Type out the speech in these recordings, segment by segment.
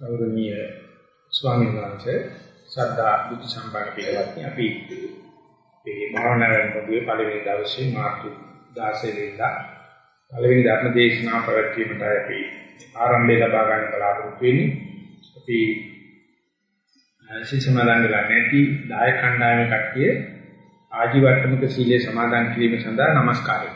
ගෞරවනීය ස්වාමීන් වහන්සේ සද්ධා බුද්ධ සම්පන්න පිළිවෙත්නි අපි මේ භාවනා වැඩමුළුවේ පළවෙනි දවසේ මාර්තු 16 වෙනිදා පළවෙනි ධර්ම දේශනාව පැවැත්වීමටයි අපි ආරම්භය ලබා ගන්න බලාපොරොත්තු වෙන්නේ. අපි සිසමලංග නැති දාය කණ්ඩායමේ කට්ටිය ආජීවට්ටමක සීලය සමාදන් කිරීම සඳහා নমස්කාරය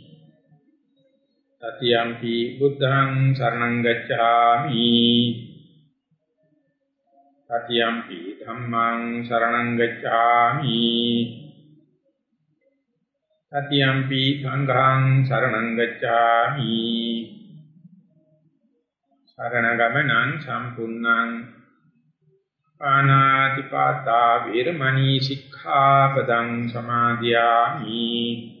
තතියම්පි බුද්ධං සරණං ගච්ඡාමි। තතියම්පි ධම්මං සරණං ගච්ඡාමි। තතියම්පි සංඝං සරණං ගච්ඡාමි। සරණ ගමනං සම්පූර්ණං। පානාති පාතා වීරමණී සික්ඛාපදං සමාදියාමි।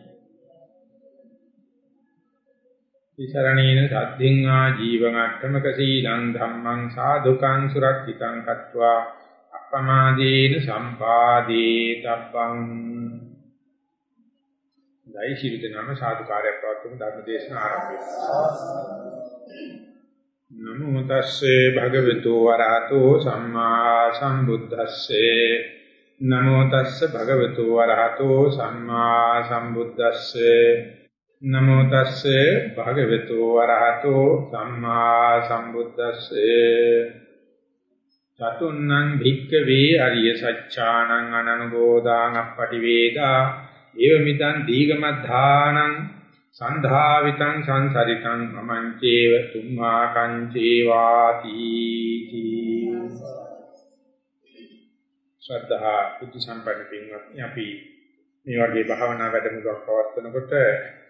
තිසරණේන සද්ධින් ආ ජීවං සීලං ධම්මං සාදුකං සුරක්ෂිතං කତ୍වා අප්පමාදීන සම්පාදී තබ්බං. දෛ ශීලද නම සාදුකාරයක් පවත්වමු ධර්ම දේශන ආරම්භය. නමෝ තස්සේ භගවතු වරහතෝ සම්මා සම්බුද්දස්සේ. නමෝ තස්සේ භගවතු වරහතෝ සම්මා සම්බුද්දස්සේ. නමෝ තස්සේ භගවතු වරහතෝ සම්මා සම්බුද්දස්සේ. චතුන්නං භික්කවේ අරිය සච්ඡානං අනනුබෝධාං අපටි වේදා ඒවමිතං දීගමද්ධානං සන්ධාවිතං සංසරිතං මමංචේව තුම්මා කංචේවාති. ශ්‍රද්ධා බුද්ධ සම්පන්න පින්වත්නි අපි මේ වගේ භාවනා වැඩමුළුවක් පවත්වනකොට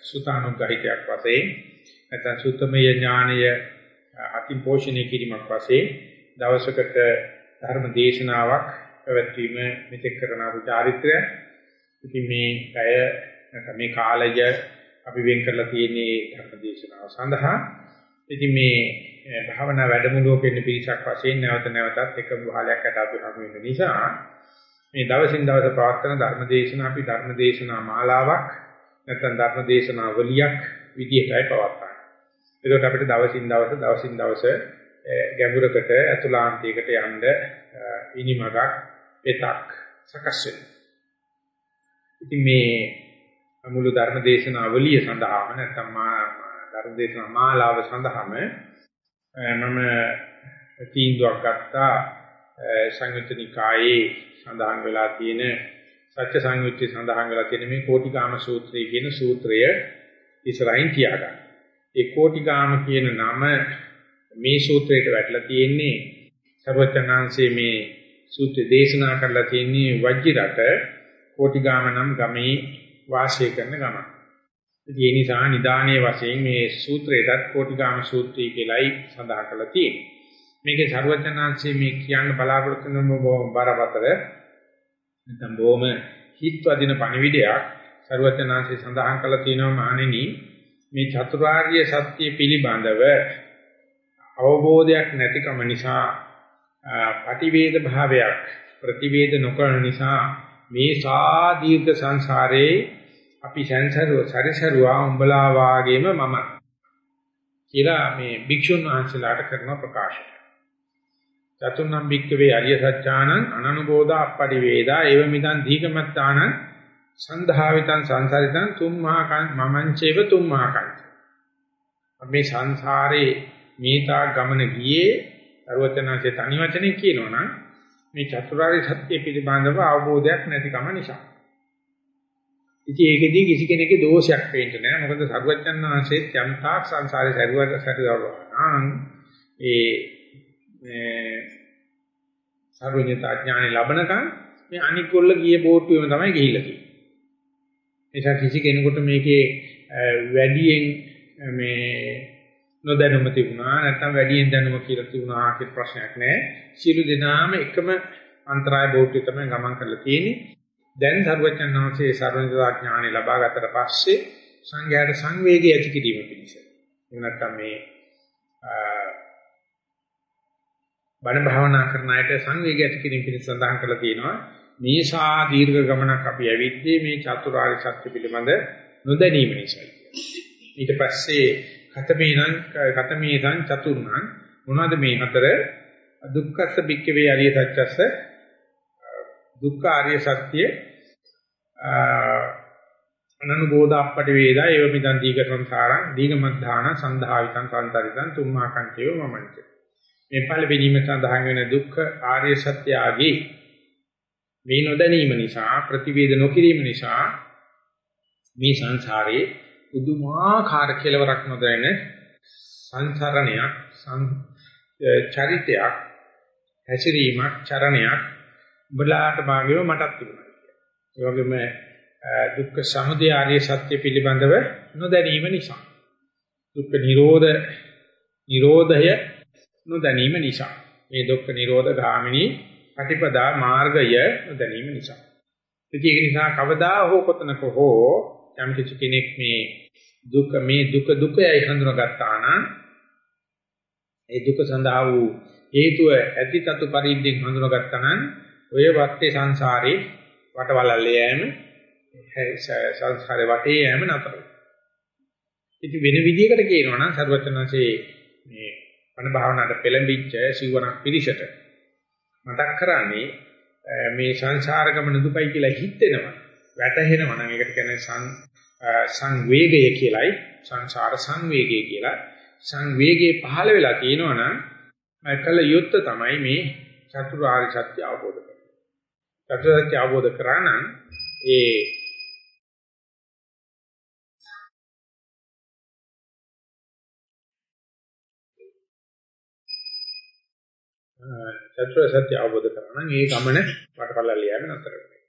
සුතානුග්‍රහිතයක් වශයෙන් නැත්නම් සුත්තමය ඥානය අති පෝෂණය කිරීමක් වශයෙන් දවසකට ධර්ම දේශනාවක් පැවැත්වීම මෙතෙක් කරන චාරිත්‍රය. ඉතින් මේ පැය නැත්නම් මේ කාලය අපි වෙන් කරලා තියෙන්නේ ධර්ම දේශනාව සඳහා. ඉතින් මේ භාවනා වැඩමුළුවක ඉන්න පිරිසක් වශයෙන් නැවත නැවතත් එකම භාලයක් අට අපි හමු වෙන නිසා මේ දවසින් දවස පවත්වන ධර්ම දේශනා අපි ධර්ම දේශනා මාලාවක් නැත්නම් ධර්ම දේශනා වලියක් විදිහටයි පවත්වන්නේ. ඒකට අපිට දවසින් දවස දවසින් දවස ගැඹුරකට අතුලාන්තයකට යන්න ඉනිමගක් පෙතක් සකස් වෙනවා. ඉතින් මේ මුළු ධර්ම දේශනා වලිය සඳහාම නැත්නම් ධර්ම දේශනා මාලාව සඳහාම මම තීන්දුවක් ගත්තා සංයුත්නිකායේ සඳහන් වෙලා තියෙන සත්‍ය සංයුත්තේ සඳහන් වෙලා තියෙන මේ කෝටිකාම සූත්‍රය කියන සූත්‍රය ඉස්සරහින් තියාගන්න. ඒ කෝටිකාම කියන නම මේ සූත්‍රයට වැටලා තියෙන්නේ සර්වචනාංශයේ මේ සූත්‍ර දේශනා කරලා තියෙන්නේ වජ්ජිරට කෝටිකාම නම් ගමේ වාසය කරන ගම. ඒ නිසා නිදානයේ වශයෙන් මේ සූත්‍රයටත් කෝටිකාම සූත්‍රය කියලායි සඳහන් කරලා තියෙන්නේ. මේකේ ਸਰවඥාන්සේ මේ කියන්න බලාපොරොත්තු වෙන බරපතල නැත්නම් බොහොම හිත්වදින පණිවිඩයක් ਸਰවඥාන්සේ සඳහන් කළා තියෙනවා මහණෙනි. මේ චතුරාර්ය සත්‍ය පිළිබඳව අවබෝධයක් නැතිකම නිසා පටිවේද භාවයක් ප්‍රතිවේද නොකරන නිසා මේ සාදීර්ඝ සංසාරේ අපි සංසරුව සරිසරුවා උඹලා වාගේම මම කියලා මේ භික්ෂුන් වහන්සේලාට කරන ප්‍රකාශය චතුර්ණම් භික්කවේ අරිය සත්‍යානං අනනුබෝධා අපටි වේදා ඒව මිදන් දීගමත්තානං සන්ධාවිතං සංසාරිතං තුම්මා කං මමංචේව තුම්මා කං මේ සංසාරේ මේතා ගමන ගියේ අරවචනාංශේ තනි වචනේ කියනවනම් මේ චතුරාර්ය සත්‍ය පිළිබඳව අවබෝධයක් නැතිකම නිසා. ඉතින් ඒකෙදී කිසි කෙනෙකුගේ දෝෂයක් වෙන්නේ නැහැ. මොකද සර්වඥාන් වහන්සේ යම්තාක් සංසාරේ සරුවර සරුවරා ඒ මේ සර්වඥතා ඥානෙ ලබනකම් මේ අනික් කොල්ල ගියේ බෝට්ටුවෙම තමයි ගිහිල්ලා තියෙන්නේ. නිසා කිසි කෙනෙකුට මේකේ වැඩියෙන් මේ නොදැනුම තිබුණා නැත්නම් වැඩියෙන් දැනුම කියලා තිබුණා කියලා ප්‍රශ්නයක් නැහැ. සියලු දෙනාම එකම අන්තරාය බෝට්ටුවේ තමයි ගමන් කරලා තියෙන්නේ. දැන් සර්වඥාන් වහන්සේ සර්වඥතා ඥානෙ ලබා ගත්තට පස්සේ සංඝයාට සංවේගය ඇති කිරීම පිණිස. එහෙම නැත්නම් මේ බණ භාවනා කරන අයට සංවේගය ඇති කිරීම පිණිස සඳහන් කරලා තියෙනවා. මේසා දීර්ඝ ගමනක් අපි ඇවිද්දී මේ චතුරාර්ය සත්‍ය පිළිබඳ නොදැනීම නිසා. ඊට පස්සේ කතමේනං කතමේසං චතුර්ණං මොනවද මේ හතර දුක්ඛස්ස බික්කවේ අරිය සත්‍යස්ස දුක්ඛ ආර්ය සත්‍ය අනනුබෝධ අපටි වේදා ඒව මිදන් දීග සංසාරං දීගමද්ධාන සන්ධාවිතං කාන්තරිතං තුම්මාකංචේව මමංච මේ පළවෙනිම සඳහන් වෙන දුක්ඛ ආර්ය සත්‍ය ආගේ මේ නොදැනීම නිසා ප්‍රතිවේද නොකිරීම නිසා මේ සංසාරේ පුදුමාකාර කෙලවරක් නොදැනෙන සංසරණයක් චරිතයක් හැසිරීමක් චරණයක් උඹලාට භාගයව මටත් තිබුණා. ඒ වගේම දුක්ඛ සමුදය ආර්ය සත්‍ය පිළිබඳව නොදැනීම නිසා. දුක්ඛ නිරෝධ නිරෝධය නොදැනීම නිසා. මේ දුක්ඛ නිරෝධ ගාමිනී ප්‍රතිපදා මාර්ගය නොදැනීම නිසා. ඉතින් ඒක නිසා කවදා හෝ කොතනක හෝ යම් කිසි කෙනෙක් මේ දුක මේ දුක දුකයි හඳුනාගත්තා නම් ඒ දුක සඳහා වූ හේතුව ඇතිතතු පරිද්දෙන් හඳුනාගත්තා නම් ඔය වත්තේ සංසාරේ වටවලල්ලේ යෑම සංසාරේ වටේ යෑම නතර ඉතින් වෙන විදිහකට කියනවා නම් සර්වචනanse මේ අන භාවනාවට පෙළඹිච්ච සිවණක් පිරිසට මතක් කරන්නේ මේ සංසාර ගමන දුකයි කියලා හිතෙනවා. වැටහෙනවා නම් ඒකට කියන්නේ සං සංවේගය කියලයි සංසාර සංවේගය කියලා. සංවේගයේ පහළ වෙලා තියෙනවා නම් කල යුත්ත තමයි මේ චතුරාර්ය සත්‍ය අවබෝධ චතුරාර්ය සත්‍ය අවබෝධ කරා නම් ඒ චතුරාර්ය සත්‍ය අවබෝධ කරා නම් ඒ ගමන වටපල්ලල් යෑම නතර වෙනවා.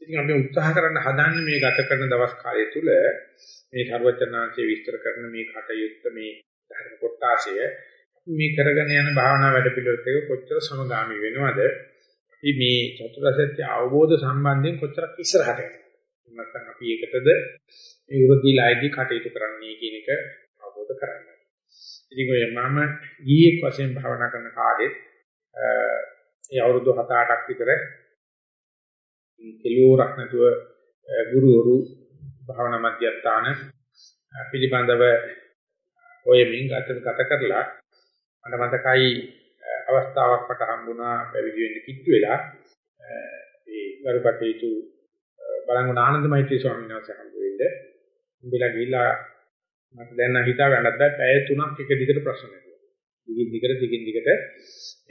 ඉතින් අපි උත්සාහ කරන්න හදන්නේ මේ ගත කරන දවස් කාලය තුල මේ ਸਰවචනාංශයේ විස්තර කරන මේ කටයුත්ත මේ ධර්ම කොටාශය මේ කරගෙන යන භාවනා වැඩ පිළිවෙලට කොච්චර සමගාමි වෙනවද අපි මේ චතුරාර්ය අවබෝධ සම්බන්ධයෙන් කොච්චරක් ඉස්සරහට යනවද නැත්නම් අපි ඒකටද මේ උරුදීලායිදී කටයුතු කරන්නේ කියන එක අවබෝධ කරගන්න. ඉතින් ඔය මම ගියේ වශයෙන් භාවනා කරන කාලේ ඒ අවුරුදු 7-8ක් විතර කෙලෝරක් නැතුව ගුරුවරු භාවනා මධ්‍යස්ථාන පිළිබඳව ඔයමින් ගත ගත කරලා මට මතකයි අවස්ථාවක් මට හම්බුණා පැවිදි වෙන්න කිට්ටු වෙලා ඒ ගරුකටේතු බලංගොඩ ආනන්ද මෛත්‍රී ස්වාමීන් වහන්සේ හම්බ වෙන්න උඹලා ගිහිල්ලා මට දැන් නම් හිතා ගන්නත් බෑ පැය තුනක් එක දිගට ප්‍රශ්න නෑ. දිගින් දිගට දිගින් දිගට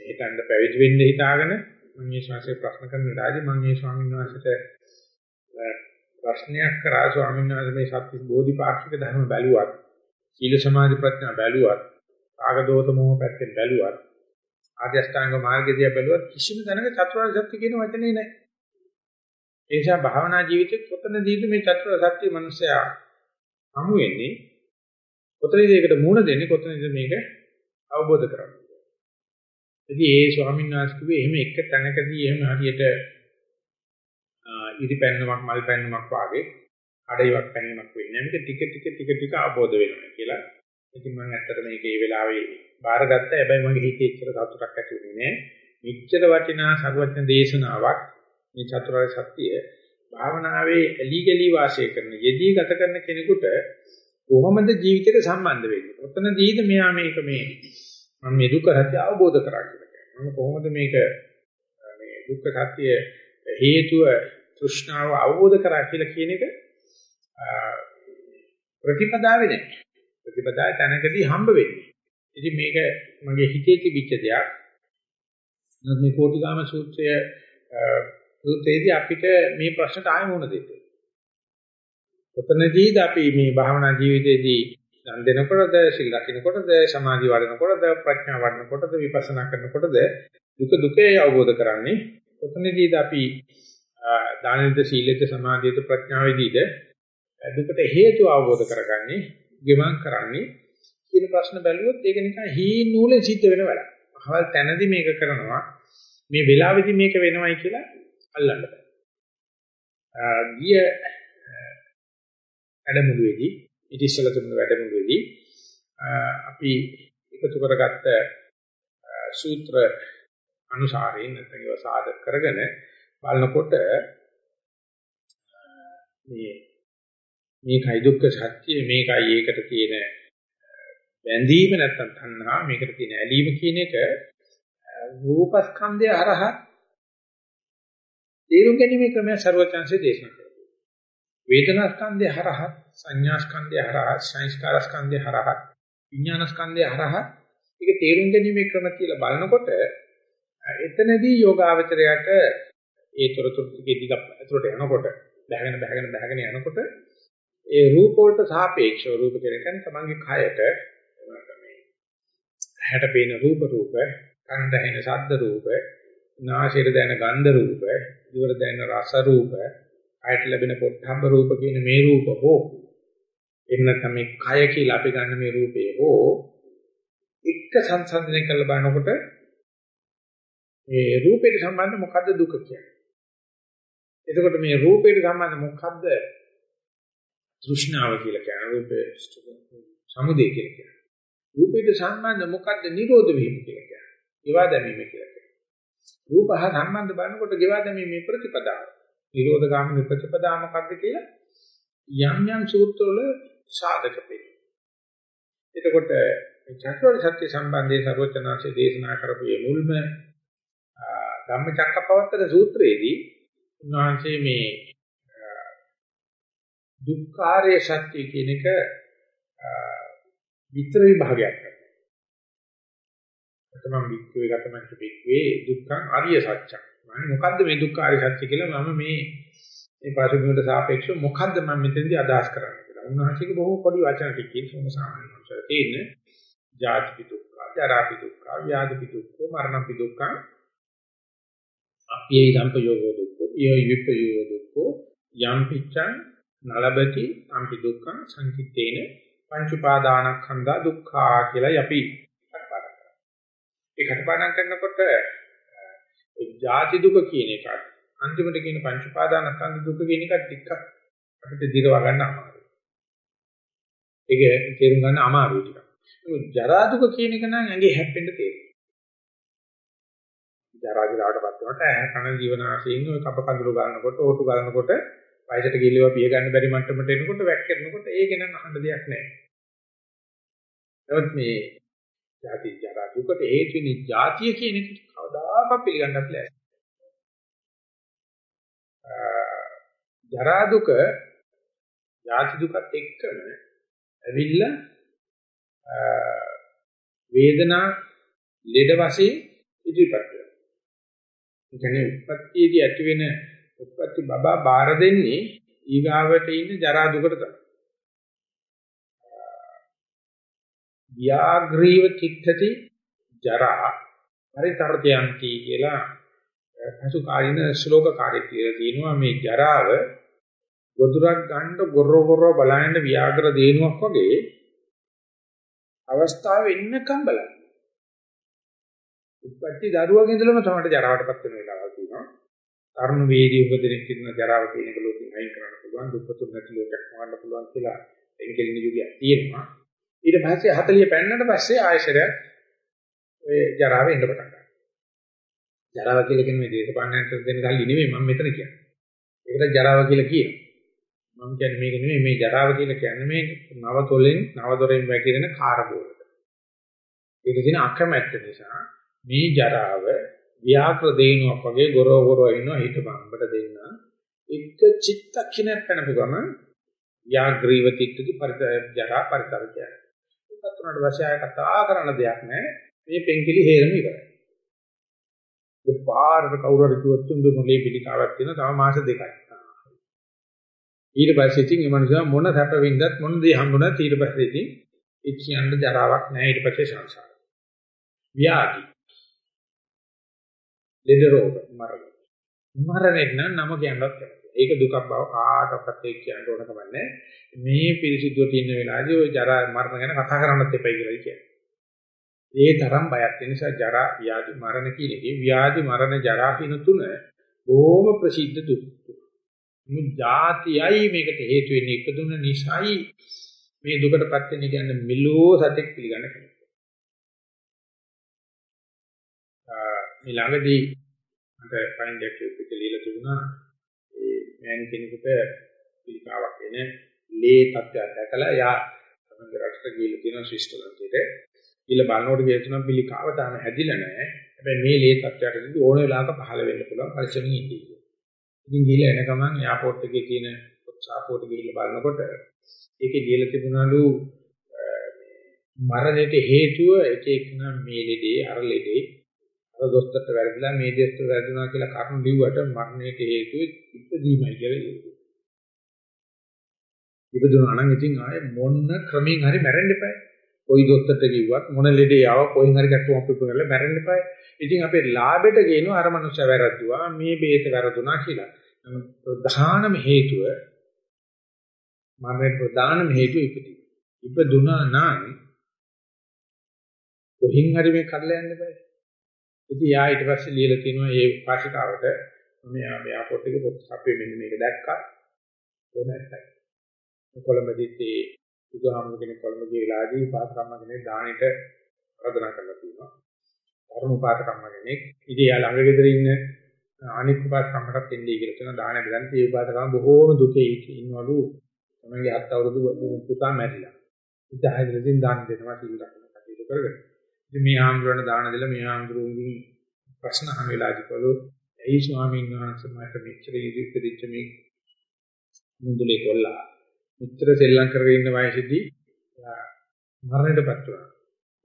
හිතන්න පැවිදි වෙන්න හිතාගෙන මම මේ ශාස්ත්‍රය ප්‍රශ්න කරන වෙලාවදී මම මේ ස්වාමීන් වහන්සේට ප්‍රශ්නයක් කරා ස්වාමීන් වහන්සේ මේ සත්‍ය බෝධිපාක්ෂික ධර්ම බැලුවත් සීල සමාධි ප්‍රඥා බැලුවත් ආගදෝත මොහ පැත්තෙන් බැලුවත් ආර්ය අෂ්ටාංග මාර්ගයදී බැලුවත් කිසිම දැනක චතුරාර්ය සත්‍ය කියන වචනේ නැහැ. ඒ නිසා භාවනා ජීවිතේ කොතනදීද මේ චතුරාර්ය සත්‍ය මනුස්සයා හමු වෙන්නේ? කොතනදීද ඒකට මූණ දෙන්නේ? කොතනදීද මේක අවබෝධ කරගන්නේ? ඉතින් ඒ ස්වාමීන් වහන්සේ කිව්වේ එහෙම එක තැනකදී එහෙම හරියට ඉරි පැන්නමක් මල් පැන්නමක් වාගේ අඩේවක් පැනීමක් වෙන්නේ. මේක ටික ටික ටික ටික ආબોධ වෙනවා කියලා. ඉතින් මම ඇත්තට මේක ඒ වෙලාවේ බාරගත්තා. හැබැයි මගේ හිතේ ඉච්චර සතුටක් ඇති වුණේ නෑ. මෙච්චර වටිනා සර්වඥ දේශනාවක් මේ චතුරාර්ය සත්‍ය භාවනාවේ එලි ගලි වාසය කරන යෙදී ගත කරන කෙනෙකුට කොහොමද ජීවිතේට සම්බන්ධ වෙන්නේ? ඔතනදීද මෙයා මේක මේ මම මේ දුක්ඛ සත්‍ය අවබෝධ කරා කියලා කියනවා. මම කොහොමද මේක මේ දුක්ඛ සත්‍ය හේතුව තෘෂ්ණාව අවබෝධ කරා කියලා කියන එක ප්‍රතිපදාවේ නැහැ. ප්‍රතිපදාවේ තැනකදී හම්බ වෙන්නේ. ඉතින් මේක මගේ හිතේ තිබිච්ච දෙයක්. නමුත් මේ කෝටිගාම සූත්‍රය සූත්‍රයේදී අපිට මේ ප්‍රශ්නට ආයෙ මුහුණ දෙන්න. ඔතනදීද අපි මේ භාවනා ජීවිතයේදී දන් දෙනකොටද සිල් රකින්නකොටද සමාධි වඩනකොටද ප්‍රඥා වඩනකොටද විපස්සනා කරනකොටද දුක දුකේ අවබෝධ කරන්නේ ඔතනදීද අපි දානෙද සීලෙද සමාධියද ප්‍රඥාවේදීද දුකට හේතු අවබෝධ කරගන්නේ ගෙමන් කරන්නේ කියන ප්‍රශ්න බැලුවොත් ඒක නිකන් හීන නූලෙන් සිද්ධ වෙන වැඩක්. අහවල් තැනදී මේක කරනවා මේ වෙලාවේදී මේක වෙනවයි කියලා අල්ලන්න බෑ. ගිය වැඩමුළුවේදී ඉති ඉස්සල තුන වැඩමුළුවේදී අපි එකතු කරගත්ත සූත්‍ර අනුසාරයෙන් නැත්නම් ඒවා සාධක කරගෙන බලනකොට මේ මේකයි දුක්ඛ සත්‍ය මේකයි ඒකට තියෙන බැඳීම නැත්නම් තණ්හා මේකට තියෙන ඇලීම කියන එක රූපස්කන්ධය හරහා තේරුම් ගැනීමේ ක්‍රමය ਸਰවචන්සේ දේශනා කරනවා. වේදනාස්කන්ධය හරහා සංඥාස්කන්ධය හරහා සංස්කාරස්කන්ධය හරහා විඥානස්කන්ධය හරහා ඒක තේරුම් ගැනීමේ ක්‍රම කියලා බලනකොට එතනදී යෝගාවචරයට ඒ තොරතුරු ටිකේ දිග ඇතුළට යනකොට බහගෙන බහගෙන බහගෙන යනකොට ඒ රූප වලට සාපේක්ෂව රූප කියන්නේ තමන්ගේ කයට මේ හැට පේන රූප රූප කනට ඇහෙන ශබ්ද රූප නාසයට දැනෙන ගන්ධ රූප දිවට දැනෙන රස රූප කයට ලැබෙන පොට්ටම්බ රූප කියන මේ රූප හෝ එහෙම නැත්නම් මේ කය කියලා අපි ගන්න මේ රූපේ හෝ එක සංසන්දනය කරලා බලනකොට මේ රූපයට සම්බන්ධ මොකද්ද දුක කියන්නේ එතකොට මේ රූපයට සම්බන්ධ මොකද්ද තෘෂ්ණාව කියලා කියන රූපේ සමුදය කියලා කියන. රූපයට සම්බන්ධ මොකද්ද නිරෝධ වීම කියලා කියන්නේ. ඒවා දැමීම කියලා කියනවා. රූප හා සම්බන්ධ බලනකොට ගෙවා දැමීමේ ප්‍රතිපදාව. නිරෝධ ගාමිනී ප්‍රතිපදාව මොකද්ද කියලා යම් යම් සූත්‍රවල සාධක වෙන්නේ. එතකොට මේ චතුරාර්ය සත්‍ය සම්බන්ධයේ සර්වචනාංශයේ දේශනා කරපු මේ මුල්ම ධම්මචක්කපවත්තන සූත්‍රයේදී උන්වහන්සේ මේ දුක්ඛාරය සත්‍ය කියන එක විතර විභාගයක් කරනවා. තමන් වික්කේ ගතමන්ට වික්කේ දුක්ඛං ආර්ය සත්‍යං. මම මොකද්ද මේ දුක්ඛාරය සත්‍ය කියලා මම මේ මේ පාසුබිමට සාපේක්ෂව මොකද්ද මම මෙතනදී අදහස් කරන්නේ කියලා. උන්වහන්සේගේ බොහෝ පොඩි වචන ටිකකින් සෝම සාමාන්‍ය වංශය තියෙන ජාති දුක්ඛ, ජරා දුක්ඛ, ව්‍යාධි දුක්ඛ, මරණ දුක්ඛ, අපේ සම්පයෝග දුක්ඛ, ඊය විපයෝග දුක්ඛ, යම් පිච්ඡං නලබති අම්පි දුක්ඛං සංකිටේන පංච උපාදානස්කන්ධා දුක්ඛා කියලා අපි කටපාඩම් කරනවා. ඒ කටපාඩම් කරනකොට ජාති දුක කියන එක අන්තිමට කියන පංච උපාදානස්කන්ධ දුක කියන එක ටිකක් අපිට දිරව ගන්න අමාරුයි. ඒක තේරුම් ගන්න අමාරුයි ටිකක්. ජරා දුක කියන එක නම් ඇඟේ හැප්පෙන්න තේරෙනවා. ජරා දිරාටපත් වුණාට ඇහැ කන ජීවනාශයෙන් ඔය කප කඳුළු ගන්නකොට ඕටු ගන්නකොට වයසට ගිහිල්ලා පිය ගන්න බැරි මට්ටමට එනකොට වැක්කෙනකොට ඒක නම් අහන්න දෙයක් නැහැ. නමුත් මේ ජාති ජරා දුකට හේතු වෙන්නේ ජාතිය කියන එක කවදාකවත් පිළිගන්නත් බැහැ. ජරා දුක ජාති දුකත් එක්කම ඇවිල්ලා වේදනා ලෙඩ වශයෙන් ඉදිරිපත් වෙනවා. ඒ කියන්නේ උත්පත්තියේදී ඇති වෙන උත්පත්ති බබා බාර දෙන්නේ ඊගාවට ඉන්න ජරා දුකට තමයි. ව්‍යාග්‍රීව චිත්තති ජරා පරිතරදයන්ති කියලා පසු කාලින ශ්ලෝක කාර්යය තියෙනවා මේ ජරාව ගොදුරක් ගන්න ගොරව ගොරව බලන්න ව්‍යාග්‍ර දේනුවක් වගේ අවස්ථාව එන්නකම් බලන්න. උපත්ති දරුවගේ ඉඳලම තමයි ජරාවටපත් වෙන වෙලාවල් තියෙනවා. තරුණ වේදී උපදිනෙක් ඉන්න ජරාව කියන එක ලෝකෙන් අයින් කරන්න පුළුවන්. දුක්පතුන් නැති ලෝකයක් හොයන්න පුළුවන් කියලා එන්කෙලින යුගයක් තියෙනවා. ඊට පස්සේ 40 පෙන්නට පස්සේ ආයශරය ඔය ජරාව එන්න පටන් ගන්නවා. ජරාව කියලා කියන්නේ මේ දේශපාලනයට දෙන්න ගල්ලි නෙමෙයි මම මෙතන කියන්නේ. ඒකට ජරාව කියලා කියනවා. මම කියන්නේ මේක නෙමෙයි මේ ජරාව කියලා කියන්නේ මේ නව තොලෙන් නව දොරෙන් වැగిරෙන කාර්බෝලක. ඒක තියෙන අකමැත්ත නිසා මේ ජරාව ව්‍යාකෘ දේනුවක් වගේ ගොරව ගොරව ඉන්නවා හිටපම්බට දෙන්න. එක චිත්තක්ෂණයක් පැනපු ගමන් ව්‍යාග්‍රීව තිට්ටි පරිත ජරා පරිතරකය. ඒකත් උනට වශයෙන් ආය කතා කරන්න දෙයක් නැහැ. මේ පෙන්කිලි හේරම ඉවරයි. ඒ පාරට කවුරු හරි කිව්වොත් තුන්දු මොලේ පිටිකාවක් තියෙන තව මාස දෙකයි. ඊට පස්සේ ඉතින් මේ මනුස්සයා මොන සැප වින්දත් මොන දේ හම්බුණත් ඊට පස්සේ ඉතින් ඒ කියන්න ජරාවක් නැහැ ඊට පස්සේ සංසාර. ව්‍යාධි. ලෙඩ රෝග මරණ. මරණෙත් නම් නම කියන්නත් ඒක දුකක් බව කාටවත් ඒක කියන්න ඕන කමන්නේ. මේ පිරිසිදුව තියෙන වෙලාවේදී ওই ජරා මරණ ගැන කතා කරන්නත් එපයි කියලා කියන්නේ. ඒ තරම් බයක් තියෙන නිසා ජරා ව්‍යාධි මරණ කියන එකේ ව්‍යාධි මරණ ජරා කියන තුන බොහොම ප්‍රසිද්ධ දුක්. මේ જાතියයි මේකට හේතු වෙන්නේ ඉපදුන නිසායි මේ දුකටපත් වෙන්නේ කියන්නේ මෙලෝ සතෙක් පිළිගන්න කෙනෙක්. මේ ළඟදී මට ෆයින්ඩ් එකක් පිළිලා තිබුණා ඒ මෑන් කෙනෙකුට පිළිකාවක් එන ලේ තත්ත්වයක් දැකලා යා තමන්ගේ රටට ගිහිල්ලා තියෙනවා ශ්‍රීස්තලන්තයට. ගිහිල්ලා බලනකොට කියනවා පිළිකාව තාම හැදිලා නැහැ. හැබැයි මේ ලේ තත්ත්වයටදී ඕන වෙලාවක පහළ වෙන්න පුළුවන් පරිශ්‍රමයේ ඉන්නේ. ඉතින් ගිහලා එන ගමන් එයාපෝට් එකේ තියෙන සාපෝට් ගිහිල්ලා බලනකොට ඒකේ ලියලා තිබුණලු මරණයට හේතුව එක එකන මේ ලෙඩේ අර ලෙඩේ අර දොස්තරට වැරදිලා මේ දොස්තර වැරදුනා කියලා කරුණු ලිව්වට මරණයට හේතුව ඉපදීමයි කියලා ලියුවා. ඉපදුනා නම් ඉතින් ආයේ මොන ක්‍රමෙන් හරි මැරෙන්න එපා. කොයි දොස්තරට කිව්වත් මොන ලෙඩේ ආව කොහෙන් හරි ගැටුමක් පිපුණාලා මැරෙන්න එපා. ඉතින් අපේ ලාභෙට ගේනවා අර මනුස්සයා වැරද්දුවා මේ බේත වැරදුනා කියලා. ප්‍රධානම හේතුව මරණය ප්‍රධානම හේතුව ඉපදී. ඉපදුනා නම් කොහින් හරි මේ කඩලා යන්න බෑ. ඉතින් යා ඊට පස්සේ ලියලා තිනවා මේ පාසිකාවට මම යා මේ අපොත් එක පොත් අපේ මෙන්න මේක දැක්කා. කොහොමදයි. කොළඹදිත් ඒ බුදුහාමුදුර කෙනෙක් කොළඹ ගිහලාදී පාසකම්ම කෙනෙක් දානෙට ආරාධනා කරලා තියෙනවා. කරුණු පාසකම්ම කෙනෙක් ඉතින් යා ළඟ ගෙදර ඉන්න අනිත් පාසකම්මටත් එන්නේ කියලා කියන දාන බෙදන් ඒ පාසකම් බොහෝම දුකේ ඉන්නවලු තමන්ගේ හත් අවුරුදු පුතා මැරිලා. ඉතින් ආයෙත් දාන දෙනවා සිල් රැකගෙන කටයුතු කරගෙන. ඉතින් මේ ආම්දුරණ දාන දෙලා මේ ආම්දුරුන්ගෙන් ප්‍රශ්න අහන වෙලාවදීකලු ඇයි ස්වාමීන් වහන්සේ මට මෙච්චර ඉදිරිපදිච්ච මේ මුඳුලේ කොල්ලා මෙච්චර සෙල්ලම් කරගෙන ඉන්න වයසේදී මරණයටපත් වුණා.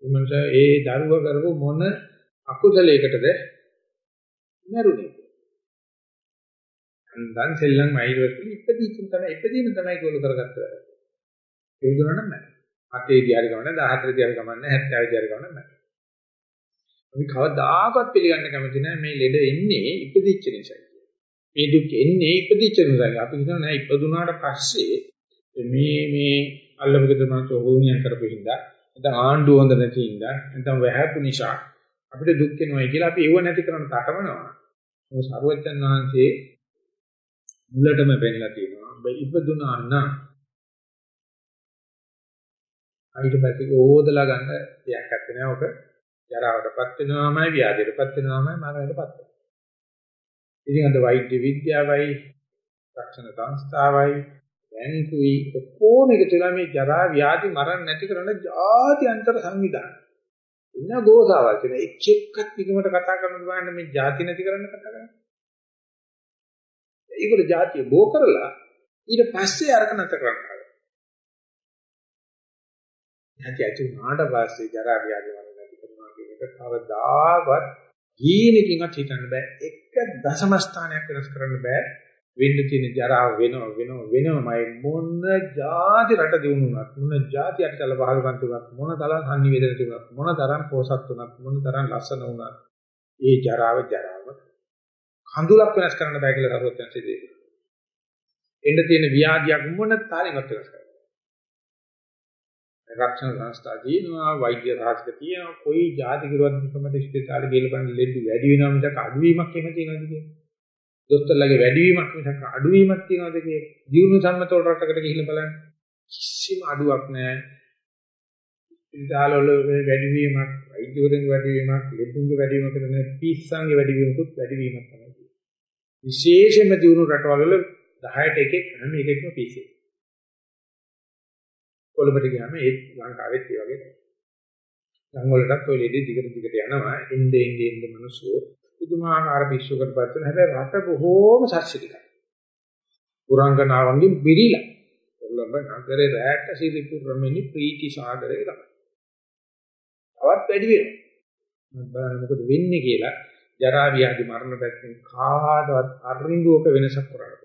ඒ මනුස්සයා ඒ දරුවා කරපු මොන අකුසලයකටද මරුනේ. අන්දන් සෙල්ලම් වෛරස් ඉපදීච්ච තමයි ඉපදීම තමයි ගෝල කරගත්තා. ඒ දුරනම් නැහැ. අතේ දිහාරි ගමන 14 දිහාරි ගමන 70 දිහාරි ගමන නැහැ. අපි කවදාකවත් පිළිගන්න කැමති නැහැ මේ ලෙඩ එන්නේ ඉපදිච්ච නිසා. මේ දුක් එන්නේ ඉපදිච්ච නිසා. අපි හිතනවා නෑ ඉපදුනාට පස්සේ මේ මේ අල්ලමුකද මනස හොුනියම් කරපු හින්දා නැත්නම් ආණ්ඩුව හොඳ නැති හින්දා නැත්නම් වැහැපු නිසා අපිට දුක් වෙනවා කියලා අපි ඒව නැති කරන්න තටමනවා. මොකද සරුවච්චන් වහන්සේ මුලටම පෙන්නලා තියෙනවා. ඔබ ඉපදුනා නම් ඊට පස්සේ ඕදලා ගන්න දෙයක් නැත්තේ නෑ. ඔක ජරාවටපත් වෙනවාමයි ව්‍යාධියටපත් වෙනවාමයි මරණයටපත් වෙනවා. ඉතින් අද වෛද්‍ය විද්‍යාවයි රක්ෂණ සංස්ථාවයි බැංකුයි ඔක්කොම එකතු වෙලා මේ ජරා ව්‍යාධි මරණ නැති කරන ජාත්‍යන්තර සංවිධාන. ඉන්න ගෝසාවල් කියන එක් එක්කත් නිකමට කතා කරන බලන්න මේ ಜಾති නැති කරන්න කතා කරන්නේ. ඒගොල්ලෝ ಜಾතිය බෝ කරලා ඊට පස්සේ අරක නැත කරනවා. නැති ඇති උනාට පස්සේ ජරා ව්‍යාධි මරණ නැති කරනවා කියන එක කවදාවත් ජීවිතකින්වත් හිතන්න බෑ. එක දශම ස්ථානයක් වෙනස් කරන්න බෑ. වෙන්න තියෙන ජරාව වෙනව වෙනව වෙනවමයි මොන જાති රට දිනුනත් මොන જાති අටකල පහල වන්තුනත් මොන තරම් සංනිවේදනය තිබුණත් මොන තරම් පෝසත් වුණත් මොන තරම් ලස්සන වුණත් ඒ ජරාව ජරාව කඳුලක් වෙනස් කරන්න බෑ කියලා කරුවත් දැන් සිදේ. එන්න තියෙන ව්‍යාධියක් මොන තරමකට වෙනස් කරන්නේ. රක්ෂණ සංස්ථා දිනවා වෛද්‍ය සාහසක තියෙනවා કોઈ જાති කිරුවත් මොකමද ඉස්පිතාලේ ගිහලා බලන්න ලෙඩ වැඩි වෙනවා මිසක් අඩු වීමක් එහෙම තියෙනවද කියන්නේ. දොස්තරලගේ වැඩිවීමක් මිසක් අඩුවීමක් තියෙනවද කියන්නේ ජීවන සම්මත රටකට ගිහිල්ලා බලන්න. කිසිම අඩුවක් නැහැ. ස්පිතාලවල වැඩිවීමක් වෛද්‍යවරුන්ගේ වැඩිවීමක් ලෙඩුන්ගේ වැඩිවීමක් කරන පිස්සන්ගේ වැඩිවීමකුත් වැඩිවීමක් තමයි විශේෂයෙන්ම දිනු රටවල 10ට එකෙක් හැම එකෙක්ම පිස්සේ. කොළඹට ගියාම ඒත් ලංකාවෙත් ඒ වගේ. තමයි. ගම් වලටත් ඔය ලෙඩේ දිගට දිගට යනවා. එnde ende ende මිනිස්සු පුදුමාකාර පිස්සුවකට පත් වෙන හැබැයි රට බොහෝම සස්සිතිකයි. පුරංගනාවන්ගෙන් බිරිලා. කොළඹ නගරේ රැට සිරිපුරමෙනි ප්‍රීති සාගරේ තමයි. තවත් වැඩි වෙනවා. බලන්න මොකද වෙන්නේ කියලා ජරා ව්‍යාධි මරණ පැත්තෙන් කාටවත් අරින්දුවක වෙනසක් කරන්න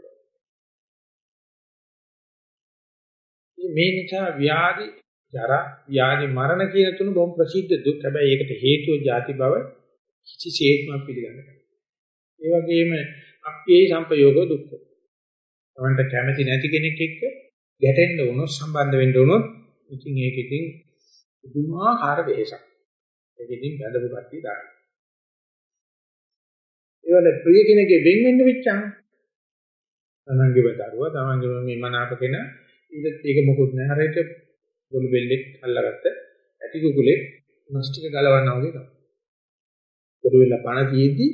මේ නිසා ව්‍යාධි, ජරා, ව්‍යාධි, මරණ කියන තුන බොහොම ප්‍රසිද්ධ දුක්. හැබැයි ඒකට හේතුව ಜಾති බව කිසිසේත්ම පිළිගන්නේ නැහැ. ඒ වගේම අපේ සංපයෝග දුක්ඛ. තමන්ට කැමති නැති කෙනෙක් එක්ක ගැටෙන්න වුණොත් සම්බන්ධ වෙන්න වුණොත් ඉතින් ඒක ඉතින් පුදුමාකාර වෙහසක්. ඒක ඉතින් බඳපු කට්ටිය දාන්න. ඒ වල ප්‍රිය කෙනෙක්ගේ වෙන් වෙන්න වෙච්චාම තමන්ගේ දරුවා තමන්ගේ මේ මනාප කෙනා ඊට ඒක මොකුත් නැහැ. හරියට ගොළු බෙල්ලෙක් අල්ලගත්ත ඇටි කුකුලේ මස්ටික ගලවනවා වගේ තමයි. ගොළු බෙල්ල පණ තියෙද්දි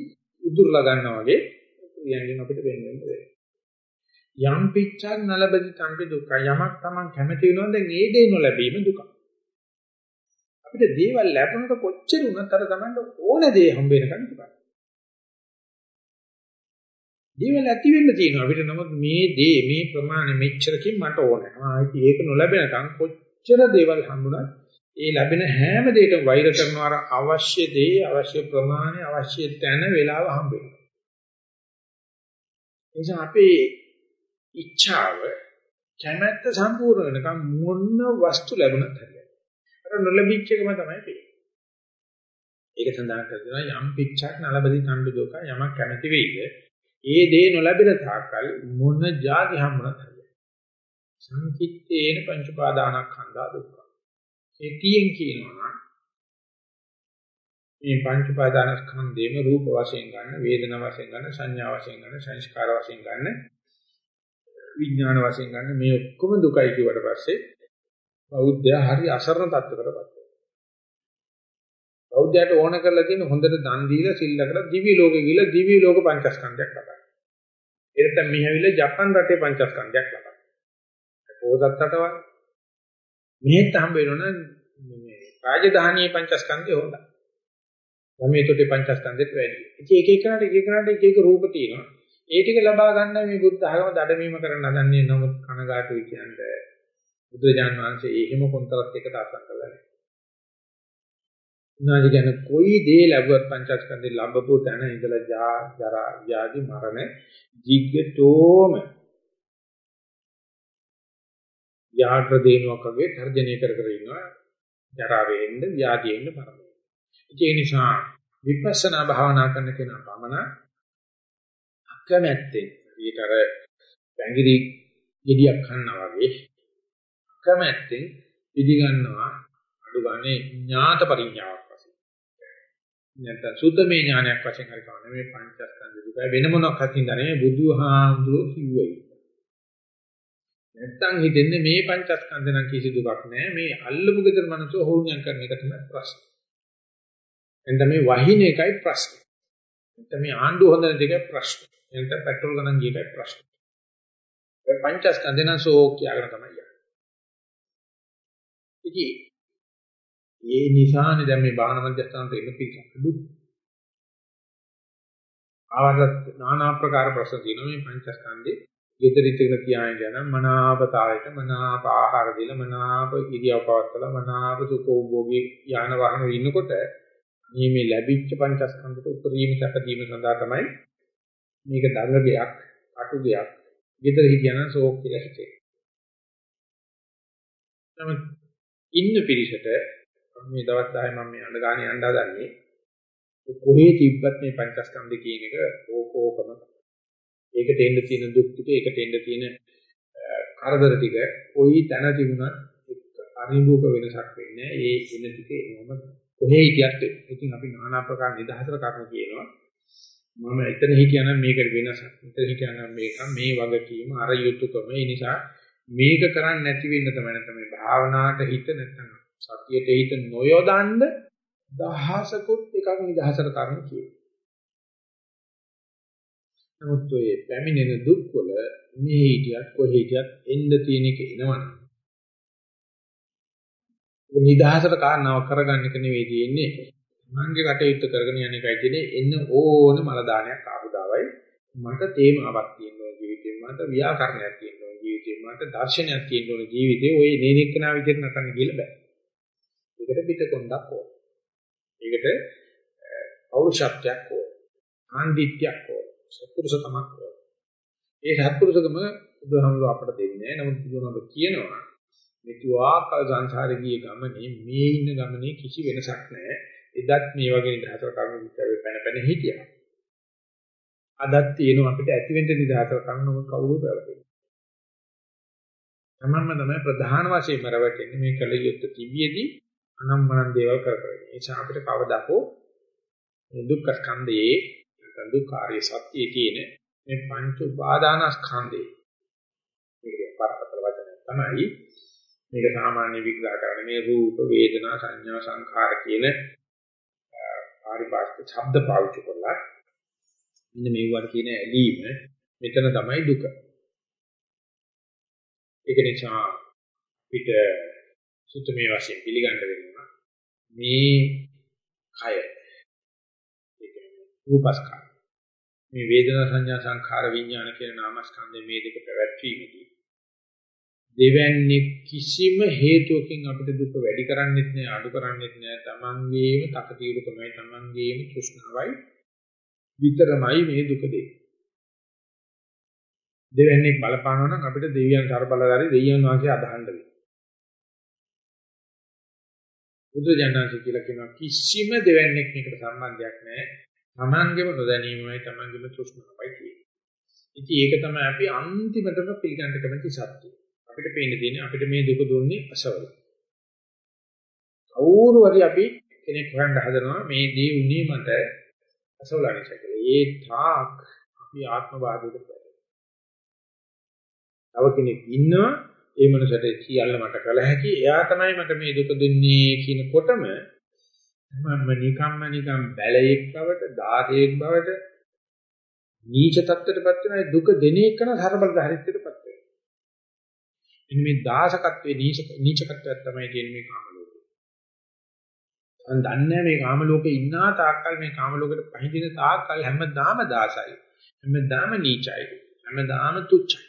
උදුරලා ගන්නවා වගේ ප්‍රියංගෙන් අපිට වෙන්න වෙන්න වෙනවා. යම් පිච්ඡක් නලබදි තම්පි දුක යමක් Taman කැමති වෙනවද දැන් ඒ දේ නොලැබීම දුක. අපිට දේවල් ලැබුණට කොච්චර උනත් අර Tamanට ඕන දේ හම්බ වෙනකන් දුකයි. දේවල් ඇති වෙන්න තියෙනවා අපිට නමුත් මේ දේ මේ ප්‍රමාණය මෙච්චරකින් මට ඕනේ. ආ ඒක නොලැබෙනකන් කොච්චර දේවල් හම්බුණත් ඒ ලැබෙන හැම දෙයකම වෛර කරනවා අර අවශ්‍ය දේ අවශ්‍ය ප්‍රමාණය අවශ්‍ය තැන වේලාව හම්බ වෙනවා. එනිසා අපේ ඉච්ඡාව කැමැත්ත සම්පූර්ණ වෙනකම් මොන වස්තු ලැබුණත් හරියට. අර නොලැබිච්ච එකම තමයි වෙන්නේ. ඒක සඳහන් කරනවා යම් පිච්ඡක් නලබදි තණ්ඩු දෝක යමක් කැමැති වෙයිද ඒ දේ නොලැබෙන තාක්කල් මොන જાති හම්බුනත් හරියයි. සංකිට්ඨේන පංච පාදානස්කන්ධා දුක්ඛ. කෙටියෙන් කියනවා නම් මේ පංච පාදානස්කන්ධේම රූප වශයෙන් ගන්න, වේදනා වශයෙන් ගන්න, සංඥා වශයෙන් ගන්න, සංස්කාර වශයෙන් ගන්න, විඥාන වශයෙන් ගන්න මේ ඔක්කොම දුකයි කියවට පස්සේ බෞද්ධයා හරි අසරණ තත්ත්වයකටපත් වෙනවා. බෞද්ධයාට ඕන කරලා තියෙන හොඳට දන් දීලා සිල්ලකට දිවි ලෝකෙ ගිහලා දිවි ලෝක පංචස්කන්ධයක් ලබන්න. එතන මිහැවිල්ල ජපන් රටේ පංචස්කන්ධයක් ලබන්න. පොහොසත් රටවල් මෙහෙත් හම්බ වෙනවනම් මේ රාජධානී පංචස්කන්ධය හොඳයි. ගමේතොටේ පංචස්කන්ධෙත් වැඩි. ඉතින් එක එකනට එක එකනට එක එක රූප තියෙනවා. ඒ ටික ලබා ගන්න මේ බුද්ධ ආගම දඩමීම කරන්න හදන්නේ නමුත් කනගාටුයි කියන්නේ බුදුරජාන් වහන්සේ එහෙම කොන්තරත් එකට අසක් කළා නෑ. උනාදි කියන කොයි දේ ලැබුවත් පංචස්කන්ධේ ලැබපු තැන ඉඳලා ජා ජරා ව්‍යාධි මරණ jiggetෝම යාත්‍ර දේනුවක් වගේ තර්ජනය කර කර ඉන්නවා ජරා වෙන්න ව්‍යාධි වෙන්න මරණ. ඒ නිසා විපස්සනා භාවනා කරන කෙනා පමණ අකමැත්තෙන් ඊට අර පැංගිරි ගෙඩියක් කන්නා වගේ අකමැත්තෙන් පිළි ගන්නවා අඩු ගානේ ඥාත පරිඥාවක් නැත්නම් සුද්ධමේ ඥානයක් වශයෙන් හරි කවන්නේ මේ පංචස්කන්ධ දුක වෙන මොනක් හින්දා නෙමෙයි බුදුහාමුදුරුවෝ කිව්වේ. නැත්නම් හිතෙන්නේ මේ පංචස්කන්ධ නම් කිසි දුකක් නැහැ මේ අල්ලපු gedර මනසෝ හොුණියම් කරන එක තමයි ප්‍රශ්නේ. එතන මේ වහින එකයි ප්‍රශ්නේ. එතන මේ ආණ්ඩුව හොඳ නැති එකයි ප්‍රශ්නේ. එතන පෙට්‍රල් ගණන් ගිය එකයි ප්‍රශ්නේ. ඒ පංචස්කන්ධ නම් සෝ කියලාගෙන තමයි යන්නේ. ඉතින් ඒ නිසානේ දැන් මේ බාහන මධ්‍යස්ථානට එන්න පිටු. ආවරත් নানা ආකාර ප්‍රශ්න තියෙනවා මේ පංචස්කන්ධේ යෙදරිතක තියාගෙන යන මනාපතාවයට මනාප ආහාර දීලා මනාප ඉරියව් පවත්වලා මනාප සුඛෝභෝගී යාන වාහන ඉන්නකොට මේ මේ ලැබිච්ච පංචස්කන්ධයට උපරිම සැපදීම සඳහා තමයි මේක දඟගයක් අටුගයක් ගෙදර හිටියනම් ෂෝක් කියලා හිතේ. නමුත් ඉන්න පිරිසට මේ දවස් 10 මම මේ අඬ ගානේ යන්න හදන්නේ කොහේ තිබ්බත් මේ පංචස්කන්ධ කියන එක ඕකෝකම ඒකට එන්න තියෙන දුක් ටික ඒකට එන්න තියෙන කරදර ටික කොයි තැන තිබුණත් පරිභෝග වෙනසක් වෙන්නේ ඒ එන ටික එනවම කොහේ හිටියත් ඉතින් අපි নানা ආකාර නිදහසට කර්ම කියනවා. මම එතන හිටියනම් මේකට වෙනසක් මෙතන හිටියනම් මේක මේ වගකීම අර යුතුයකම. ඒ නිසා මේක කරන්නේ නැති වෙන්න තමයි නැත්නම් මේ භාවනාවට හිත නැත්නම් සතියට හිත නොයොදන්න දහසකුත් එකක් නිදහසට කර්ම කියනවා. නමුත් ඔය පැමිණෙන දුක් වල මේ හිටියත් කොහේ හිටියත් එන්න තියෙන එක එනවනම් නිදහසට කාරණාව කරගන්න එක නෙවෙයි තියෙන්නේ. මංගේ කටයුත්ත කරගෙන යන එකයි තියෙන්නේ. එන්න ඕන මල දානයක් ආපු දාවයි. මට තේමාවක් තියෙන ඕන ජීවිතේ. මට ව්‍යාකරණයක් තියෙන ඕන ජීවිතේ. මට දර්ශනයක් තියෙන ඕන ජීවිතේ. ඔය නේනෙක්කනා විදිහට නැතන කියලා බෑ. ඒකට පිටකොන්දක් ඕන. ඒකට පෞරුෂත්වයක් ඕන. ආන්දිත්‍යයක් ඕන. සත්පුරුෂකමක් ඕන ඒ සත්පුරුෂකම බුදුහාමුදුර අපට දෙන්නේ නැහැ නමුත් බුදුහාමුදුර කියනවා මෙතුආකල් සංසාරේ ගිය ගමනේ මේ ඉන්න ගමනේ කිසි වෙනසක් නැහැ. එදත් මේ වගේ නිදහසක් කරන විතරේ පැන පැන හිටියා. අදත් තියෙනවා අපිට ඇති වෙන්න නිදහසක් කරනව කවුරුද කරන්නේ. තමන්ම තමයි ප්‍රධාන වශයෙන්ම රැවටෙන්නේ මේ කල යුත්ත තිබියදී අනම්මනම් දේවල් කර කර. ඒ නිසා අපිට කවදාකෝ දුක්ඛ ස්කන්ධයේ දුක්ඛාරිය සත්‍යයේ තියෙන මේ පංච උපාදානස්කන්ධේ මේක පරපතල වචනය තමයි. මේක සාමාන්‍ය විග්‍රහ කරන්නේ මේ රූප වේදනා සංඥා සංඛාර කියන පාරිභාෂික ශබ්ද පාවිච්චි කරලා මෙන්න මේවට කියන ඇලීම මෙතන තමයි දුක. ඒක නිසා පිට සුත්තමේ වශයෙන් පිළිගන්න වෙනවා. මේ කය. ඒ කියන්නේ රූපස්කන්ධ. මේ වේදනා සංඥා සංඛාර විඥාන කියන නාමස්කන්ධ මේ දෙක පැවැත්වීමේදී දෙවන්නේ කිසිම හේතුවකින් අපිට දුක වැඩි කරන්නේත් නෑ අඩු කරන්නේත් නෑ. තමන්ගේම තකතිරුකමයි තමන්ගේම තෘෂ්ණාවයි විතරමයි මේ දුක දෙන්නේ. දෙවන්නේ බලපානවා නම් අපිට දෙවියන් කරබලදාරි දෙවියන් වාසිය අදහන්න වෙනවා. බුදු ජානනාංශ කියලා කියන කිසිම දෙවන්නේක් මේකට සම්බන්ධයක් නෑ. තමන්ගේම නොදැනීමයි තමන්ගේම තෘෂ්ණාවයි කියන්නේ ඉතින් ඒක තමයි අපි අන්තිමටම පිළිගන්න කැමති සත්‍යය අපිට පේන්න තියෙන්නේ අපිට මේ දුක දුන්නේ අසවල. කවුරු හරි අපි කෙනෙක් හොයන්න හදනවා මේ දේ උනේ මට අසවල අනිසක කියලා. ඒ තාක් අපි ආත්මවාදයට පැහැදිලි. තව කෙනෙක් ඉන්නවා ඒ මනසට සියල්ල මට කළ හැකි. එයා තමයි මට මේ දුක දුන්නේ කියනකොටම මම නිකම්ම නිකම් බැලයෙක් බවට, දාතයෙක් බවට නීච තත්ත්වයටපත් වෙන දුක දෙන එකන සරබලධාරීත්වයටපත් මෙන්න මේ දාසකත්වයේ නීචකත්වයක් තමයි තියෙන්නේ මේ කාම ලෝකේ. මම දන්නේ මේ කාම ලෝකේ ඉන්නා තාක්කල් මේ කාම ලෝකෙට පහඳින තාක්කල් හැමදාම දාසයි. හැමදාම නීචයි. හැමදාම තුච්චයි.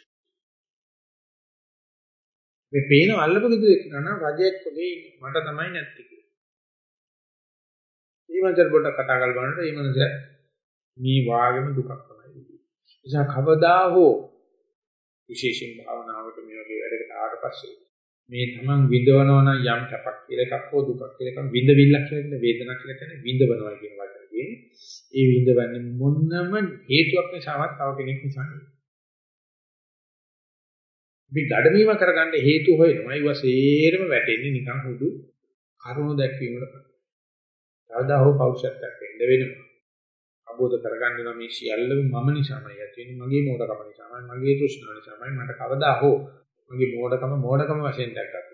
මේ පේන අල්ලපු කිදු එක්කන රජෙක් වගේ මට තමයි නැත්තේ කියලා. මේ මන්දර පොඩ්ඩක් කතා කරලා බලනකොට මේ මනස මේ වාගෙම දුකක් තමයි. නිසා කවදා හෝ විශේෂයෙන් භාවනාවට මේ වගේ වැඩකට ආවට පස්සේ මේ තමන් විඳවනවා නම් යම් කැපක් කියලා එකක් හෝ දුකක් කියලා එකක් විඳවිල්ලක් කියලා කියන වේදනාවක් කියලා කියන විඳවනවා කියන වචනේ තියෙන්නේ. ඒ විඳවන්නේ මොනම හේතුවක් නිසාවත් තව කෙනෙක් නිසා නෙවෙයි. අපි ඩඩමීම කරගන්න හේතු හොයනවා. ඒ වසේරම වැටෙන්නේ නිකන් හුදු කරුණ දැක්වීමකට. කවදා හෝ පෞෂත්වයක් වෙන්න වෙනවා. අවබෝධ කරගන්න මේ සියල්ලම මම නිසාමයි. ඇති වෙන්නේ මගේ මෝඩකම නිසාමයි මගේ තෘෂ්ණාව නිසාමයි. මට කවදා හෝ මගේ මෝඩකම මෝඩකම වශයෙන් දැක්කත්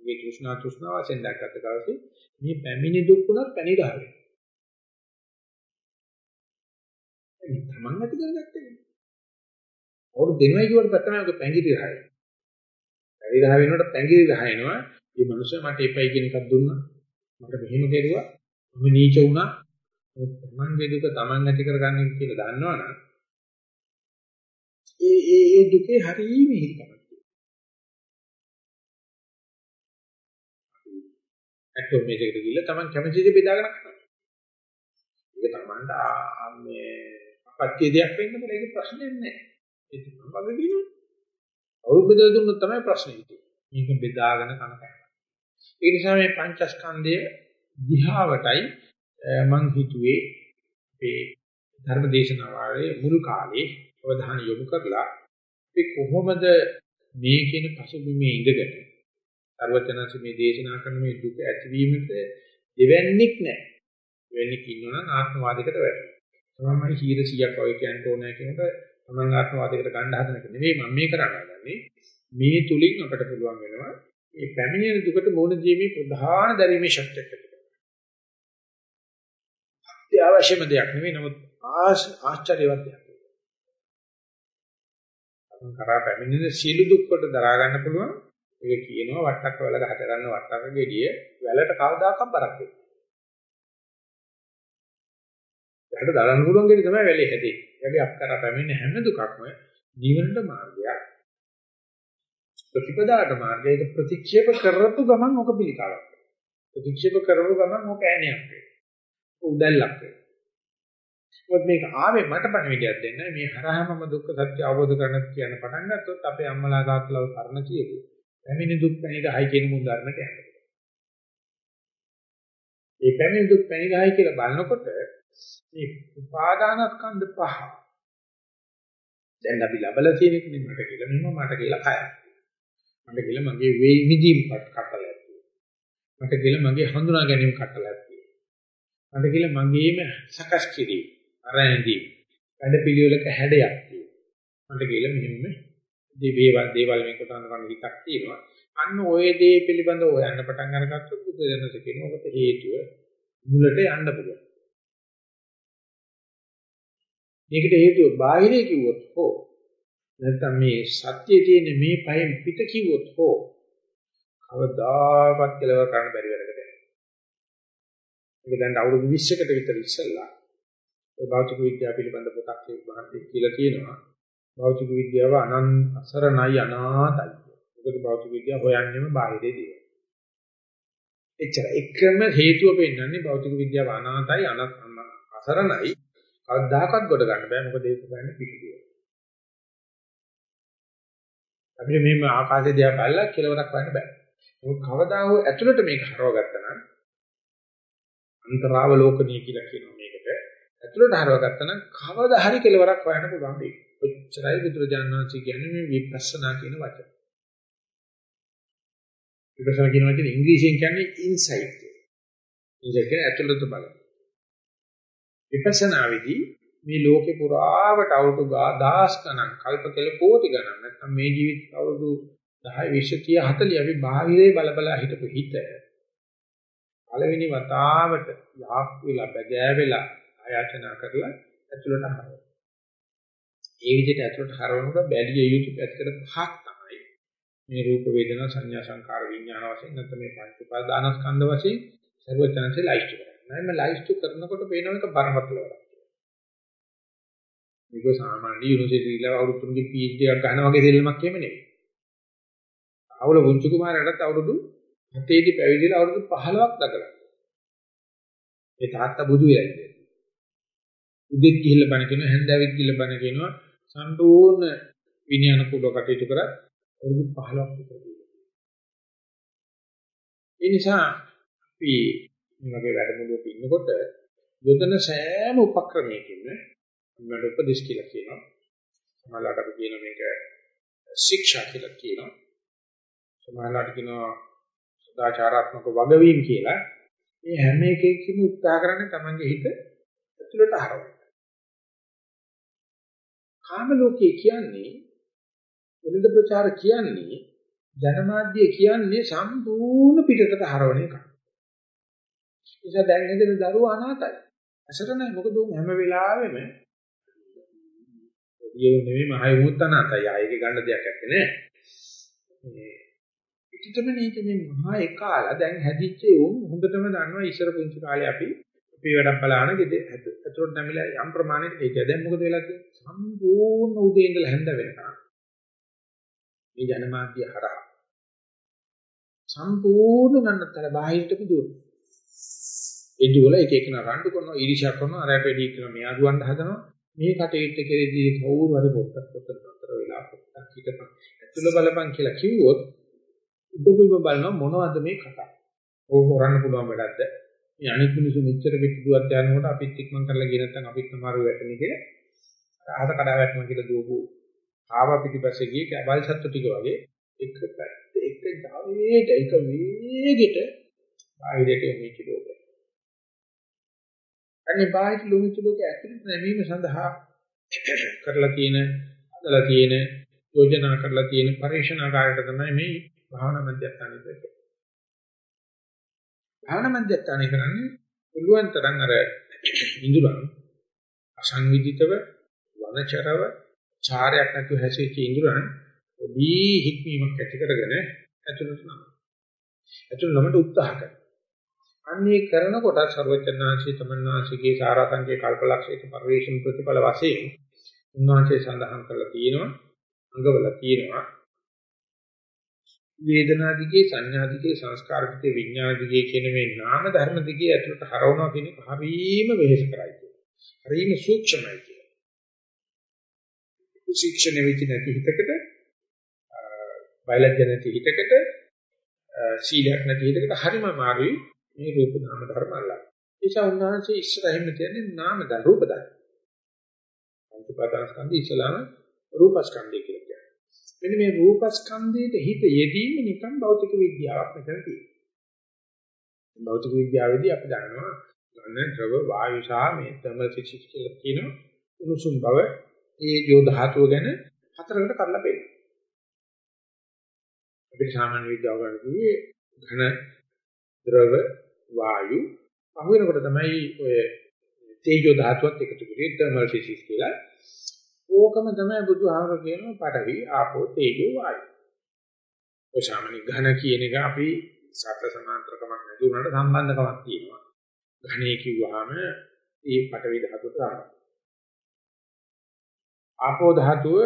මගේ තෘෂ්ණා තෘෂ්ණාව වශයෙන් දැක්කත් දවසේ මේ පැමිණි දුක් උනත් පැණි ගහ වෙනවා තමන් ඇති කරගත්තේ අවුරු දෙනවයි කියවට තමයි ඔක පැංගිරි රහයි පැංගිරි රහ වෙනකොට පැංගිරි රහ එනවා. මේ මිනිස්සු මට එපයි කියන එකක් දුන්නා. මට මෙහෙම කෙරුවා. මම නීච වුණා තමන්ගේ දුක තමන් ඇති කරගන්න කියලා දන්නවනම් ඒ ඒ ඒ දුකේ හරිය මිහිරිකමක් ඇටෝ මේකට ගිහිල්ලා තමන් කැමති දේ බෙදාගෙන කරනවා. ඒක තමන්ට මේ අපත්‍ය දෙයක් වෙන්න බෑ ඒක ප්‍රශ්නයක් නෑ. ඒක තමන් වගේ කියනවා. අවුරුදු බෙදලා දුන්නොත් තමයි ප්‍රශ්නේ තියෙන්නේ. මේක බෙදාගෙන කන කෑම. ඒ නිසා මේ පංචස්කන්ධය දිහාවටයි මං හිතුවේ අපේ ධර්ම දේශනාවේ මුල් කාලේ අවධානය යොමු කරලා අපි කොහොමද මේ කියන පසුබිමේ ඉඳගෙන සර්වඥාන්සේ මේ දේශනා කරන මේ දුක ඇතිවීමට දෙවන්නේක් නැහැ. දෙවන්නේක් ඉන්නවනම් ආත්මවාදයකට වැටෙනවා. තමයි හීර 100ක් වගේ කියන්න ඕනේ කියනකොට තමන් ආත්මවාදයකට ගන්න හදන එක නෙවෙයි මම මේ කරන්නේ. මේ තුලින් අපට පුළුවන් වෙනවා මේ පැමිණෙන දුකට මුහුණ දීමේ ප්‍රධාන දැරීමේ ශක්තියක් ඇති කරගන්න. අත්‍යවශ්‍යම දෙයක් නෙවෙයි නමුත් ආශ්චර්යවත් දෙයක්. අපන් කරා පැමිණෙන සීළු දුක් කොට දරා ගන්න පුළුවන්. ඒක කියනවා වට්ටක් වල ගහට ගන්න වට්ටක ගෙඩිය වැලට කවදාකවත් බරක් වෙන්නේ. වැලට දරන්න පුළුවන් ගෙඩිය තමයි වැලේ හැදෙන්නේ. ඒගොල්ලෝ අපකරා පැමිණෙන හැම දුකක්ම නිවනට මාර්ගයක්. ප්‍රතිපදාට මාර්ගයක ප්‍රතික්ෂේප කරපු ගමන් ඔක පිළිකාවක්. ප්‍රතික්ෂේප කරපු ගමන් ඔක ඈණයක් වෙනවා. උදැල්ලක් වෙනවා. මොකද මේක ආවේ මට පණවිඩයක් දෙන්න මේ හරහාමම දුක්ඛ සත්‍ය අවබෝධ කරගන්න කියන පටන් ගත්තොත් අපේ අම්මලා තාත්තලා කරන කීයද පැමිණි දුක් පැණිගහයි කියන මුන්දරණට යනවා. ඒ පැමිණි දුක් පැණිගහයි කියලා බලනකොට මේ උපාදානස්කන්ධ පහ දැන් අපි ලබලා තියෙන එක මට කියලා මෙන්න මට කියලා කයක්. මට කියලා මගේ වේ විදීම් කටලයක් තියෙනවා. මට කියලා මගේ හඳුනා ගැනීම කටලයක් තියෙනවා. මට කියලා මගේම සකස් කිරීම අරැඳි වැඩ පිළිවෙලක හැඩයක් තියෙනවා. මට කියලා මෙහෙම දේවල් දේවල් මේකට අනුකම්ප හිතක් තියෙනවා. අන්න ওই දේ පිළිබඳව හොයන්න පටන් අරගත්තොත් බුදු දනස කියන ඔකට හේතුව මුලට යන්න පුළුවන්. මේකට හේතුව බාහිරේ කිව්වොත් හෝ නැත්නම් මේ සත්‍යයේ තියෙන මේ පහෙන් පිට කිව්වොත් හෝ කවදාවත් කෙලවර කරන්න බැරි වැඩකට යනවා. මේක දැන් අවුරුදු 20කට විතර ඉස්සෙල්ලා ඒ භෞතික විද්‍යාව පිළිබඳ පොතක් කියලා කියනවා. භෞතික විද්‍යාව අනන්ත අසරණයි අනාතයි. මොකද භෞතික විද්‍යාව හොයන්නේම බාහිරේ දේවල්. එච්චර එකම හේතුව පෙන්වන්නේ භෞතික විද්‍යාව අනාතයි අනත් අසරණයි. කවදාකවත් ගොඩ ගන්න බෑ මොකද ඒක හොයන්නේ පිටිදිය. අපිට මේ ආකාශයේ දිහා බලලා කෙලවරක් හොයන්න බෑ. මොකද කවදා හෝ ඇතුළට මේක හරව ගත්තා නම් අන්තරාවලෝකනීය කියලා කියනවා මේකට. ඇතුළට හරව ගත්තා නම් කවදා හරි කෙලවරක් හොයන්න පුළුවන් මේක. ඔච්චරයි බුදුරජාණන් වහන්සේ කියන්නේ මේ විපස්සනා කියන වචන. විපස්සනා කියන වචනේ ඉංග්‍රීසියෙන් කියන්නේ ඉන්සයිට් කියලා. ඉන්සයිට් කියන්නේ ඇතුළත බලන. විපස්සනාවේදී මේ ලෝකේ පුරාවට අවුරුදු 10 ගණන් කල්ප කෙල කෝටි ගණන් නැත්නම් මේ ජීවිත අවුරුදු 10 20 30 40 අපි බාහිරේ බලබලා හිටපු හිත පළවෙනි වතාවට යාක් වෙලා බගෑ වෙලා ආයතන කරලා ඇතුළට හරවනවා. ඒ විදිහට ඇතුළට හරවනකොට බැලිය යුතු පැත්තට පහක් තමයි මේ රූප වේදනා සංඥා සංකාර විඥාන වශයෙන් නැත්නම් මේ පංච උපාදානස්කන්ධ වශයෙන් සර්වඥාන්සේ ලයිස්ට් කරනවා. මම ලයිස්ට් කරනකොට පේන එක බරපතල වැඩක්. මේක සාමාන්‍ය යුනිවර්සිටි ඉලා අවුරුදු තුනකින් PhD එකක් ගන්න වගේ දෙල්ලමක් එහෙම නෙවෙයි. අවුල පුංචි කුමාරයාටත් අවුරුදු 7 දී පැවිදිලා අවුරුදු 15ක් දකලා. ඒ තාත්තා බුදු වෙලා ඉන්නේ. උදෙත් ගිහිල්ලා බණ කියනවා හැන්දෑවෙත් ගිහිල්ලා බණ කියනවා සම්පූර්ණ විනයන කුල කටයුතු කරත් අවුරුදු 15ක් විතර ඒ නිසා අපි මේ වගේ වැඩමුළුවක ඉන්නකොට යොදන සෑම උපක්‍රමයකින්ම මම උපදේශ කියලා කියනවා. සමහරවිට අපි කියන මේක ශික්ෂා කියලා කියනවා. සමහරවිට කියනවා සදාචාරාත්මක වගවීම් කියලා. මේ හැම එකකින්ම උත්සාහ කරන්නේ Tamange හිත ඇතුළට හරවන්න. කාම ලෝකයේ කියන්නේ වෙනද ප්‍රචාර කියන්නේ ජනමාධ්‍ය කියන්නේ සම්පූර්ණ පිටතට හරවන එක. නිසා දැන් ඉඳන් දරුවෝ අනාතයි. අසරණයි මොකද උන් හැම වෙලාවෙම ඊයෝ නෙමෙයි මහයි වුත් අනාතයි. ආයේ ගන්න දෙයක් නැත්තේ නේ. මේ පිටතම නේද මේ මහා එකාලා දැන් හැදිච්ච උන් හොඳටම දන්නවා ඉස්සර පුංචි කාලේ අපි අපි වැඩක් බලාන ගෙද ඇතුළට නැමිලා යම් ප්‍රමාණයකට ඒක දැන් මොකද වෙලා තියෙන්නේ සම්පූර්ණ උදේ ඉඳලා හැන්ද වෙනකන් මේ ජනමාධ්‍ය හරහා. සම්පූර්ණ නන්නතර බාහිරට පුදුන ඒ දුවල එක එක නරඬු කරනවා ඊර්ෂ්‍යා කරනවා අරයට වැඩි කරනවා මෙයා දුවන්න හදනවා. මේ කටයුත්ත කෙරෙහිදී කවුරු හරි පොත්තක් පොත්තක් අතර වෙලා පොත්තක් හිටපන්. ඇතුළ බලපන් කියලා කිව්වොත් උඩුබිම බලනවා මොනවද මේ කතා ඕක කරන්න පුළුවන් වැඩක්ද මේ අනිත් මිනිස්සු මෙච්චර පිටු දුවක් යනකොට අපිත් ඉක්මන් කරලා ගිය නැත්නම් අපිත් සමහර වෙටනේ කියලා අහත කඩා වැටෙනවා කියලා දුවපු ආව පිටිපස්සේ ගියේ කැබල් සත්තු ටික වගේ එක පැත්තේ එක ජවයට එක වේගෙට බාහිරට යොමුච්ච ලෝකය. අනේ බාහිර ලෝකෙ ලෝකෙ ඇතුළට නැමීම සඳහා කරලා තියෙන හදලා තියෙන යෝජනා කරලා තියෙන පරිශනාකාරයට තමයි මේ භාවනා මධ්‍යස්ථානෙ දෙන්නේ. භාවනා මධ්‍යස්ථානෙ කරන්නේ පුළුවන් තරම් අර ඉඳුරන් අසංවිධිතව වනචරව චාරයක් නැතුව හැසිරෙච්ච ඉඳුරන් පොඩි හික්මීමක් ඇති කරගෙන ඇතුළට නම. ඇතුළට නමට උත්සාහ කරනවා. අන්නේ කරන කොට සර්වචන්නාංශී තමන්නාංශිකේ සාරාංශිකේ කල්පලක්ෂයේ පරිවේෂණ ප්‍රතිඵල වශයෙන් උන්වහන්සේ සඳහන් කරලා තියෙනවා අංගවල තියෙනවා වේදනා දිගේ සංඥා දිගේ සංස්කාර දිගේ විඥාන දිගේ කියන මේ නාම ධර්ම දිගේ ඇතුළට හරවනවා කියන එක හරීම වෙහෙස කරයි කියන. හරීම සූක්ෂමයි කියන. ශික්ෂණ වෙච්ච නැති හිතකට බයලජ්‍ය නැති හිතකට සීලයක් නැති හිතකට හරිම අමාරුයි මේ රූප නාම ධර්ම අල්ලන්න. ඒ නිසා උන්වහන්සේ ඉස්සරහින් කියන්නේ නාම ධර්ම රූප ධර්ම. පංචපාදස්කන්ධය ඉස්සලාම රූපස්කන්ධය කියලා කියනවා. මෙන්න මේ රූපස්කන්ධයේ හිත යෙදීම නිකන් භෞතික විද්‍යාවක් මෙතන තියෙනවා. භෞතික විද්‍යාවේදී අපි දන්නවා ඝන ද්‍රව වායු සහ මේ තර්මල් ෆිසික්ස් කියලා කියන උණුසුම් බව ඒ යෝ ධාතුව ගැන හතරකට කඩලා බලන්න. අපිට සාමාන්‍ය විද්‍යාව ගන්න කිව්වේ ඝන ද්‍රව වායු අහු වෙනකොට තමයි ඔය තේජෝ ධාතුවත් එකතු කරේ තර්මල් ෆිසික්ස් කියලා. ඕකම තමයි බුදුහාමර කියනවා පඨවි ආපෝ තේජෝ වායු. ඔය සාමාන්‍ය ඝන කියන එක අපි සත්‍ය සමාන්තරකමක් නැති උනට සම්බන්ධකමක් තියෙනවා. ඝනේ කිව්වහම ඒ පඨවි ධාතුවට ආරම්භ. ආපෝ ධාතුව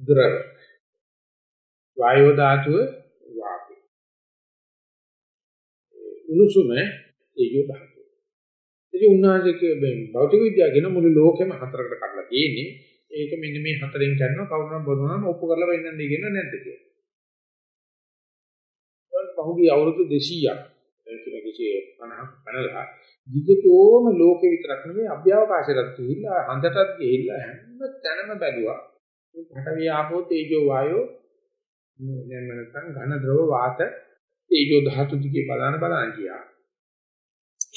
ද්‍රව. වායෝ ධාතුව වාපි. උණුසුම තේජෝ ධාතුව. ඉතින් උන්වහන්සේ මේ භෞතික විද්‍යාව කියන මුළු ලෝකෙම හතරකට කඩලා තියෙන්නේ. ඒක මෙන්න මේ හතරෙන් කරනවා කවුරුනම් බොරුනම් ඔප්පු කරලා වෙන්නන්නේ කියන නැද්ද කියලා. පහුගිය අවුරුදු 200ක් කියන කිසි 50 50ලා දිගටම ලෝකේ විතරක් නෙවෙයි අභ්‍යවකාශයටත් ගිහිල්ලා හන්දටත් ගිහිල්ලා හැම තැනම බැලුවා. මේ පඨවි ආපෝ තේජෝ වායෝ දැන් නැත්නම් ඝන ද්‍රව වාත තේජෝ ධාතු දිගේ බලන බලන කියා.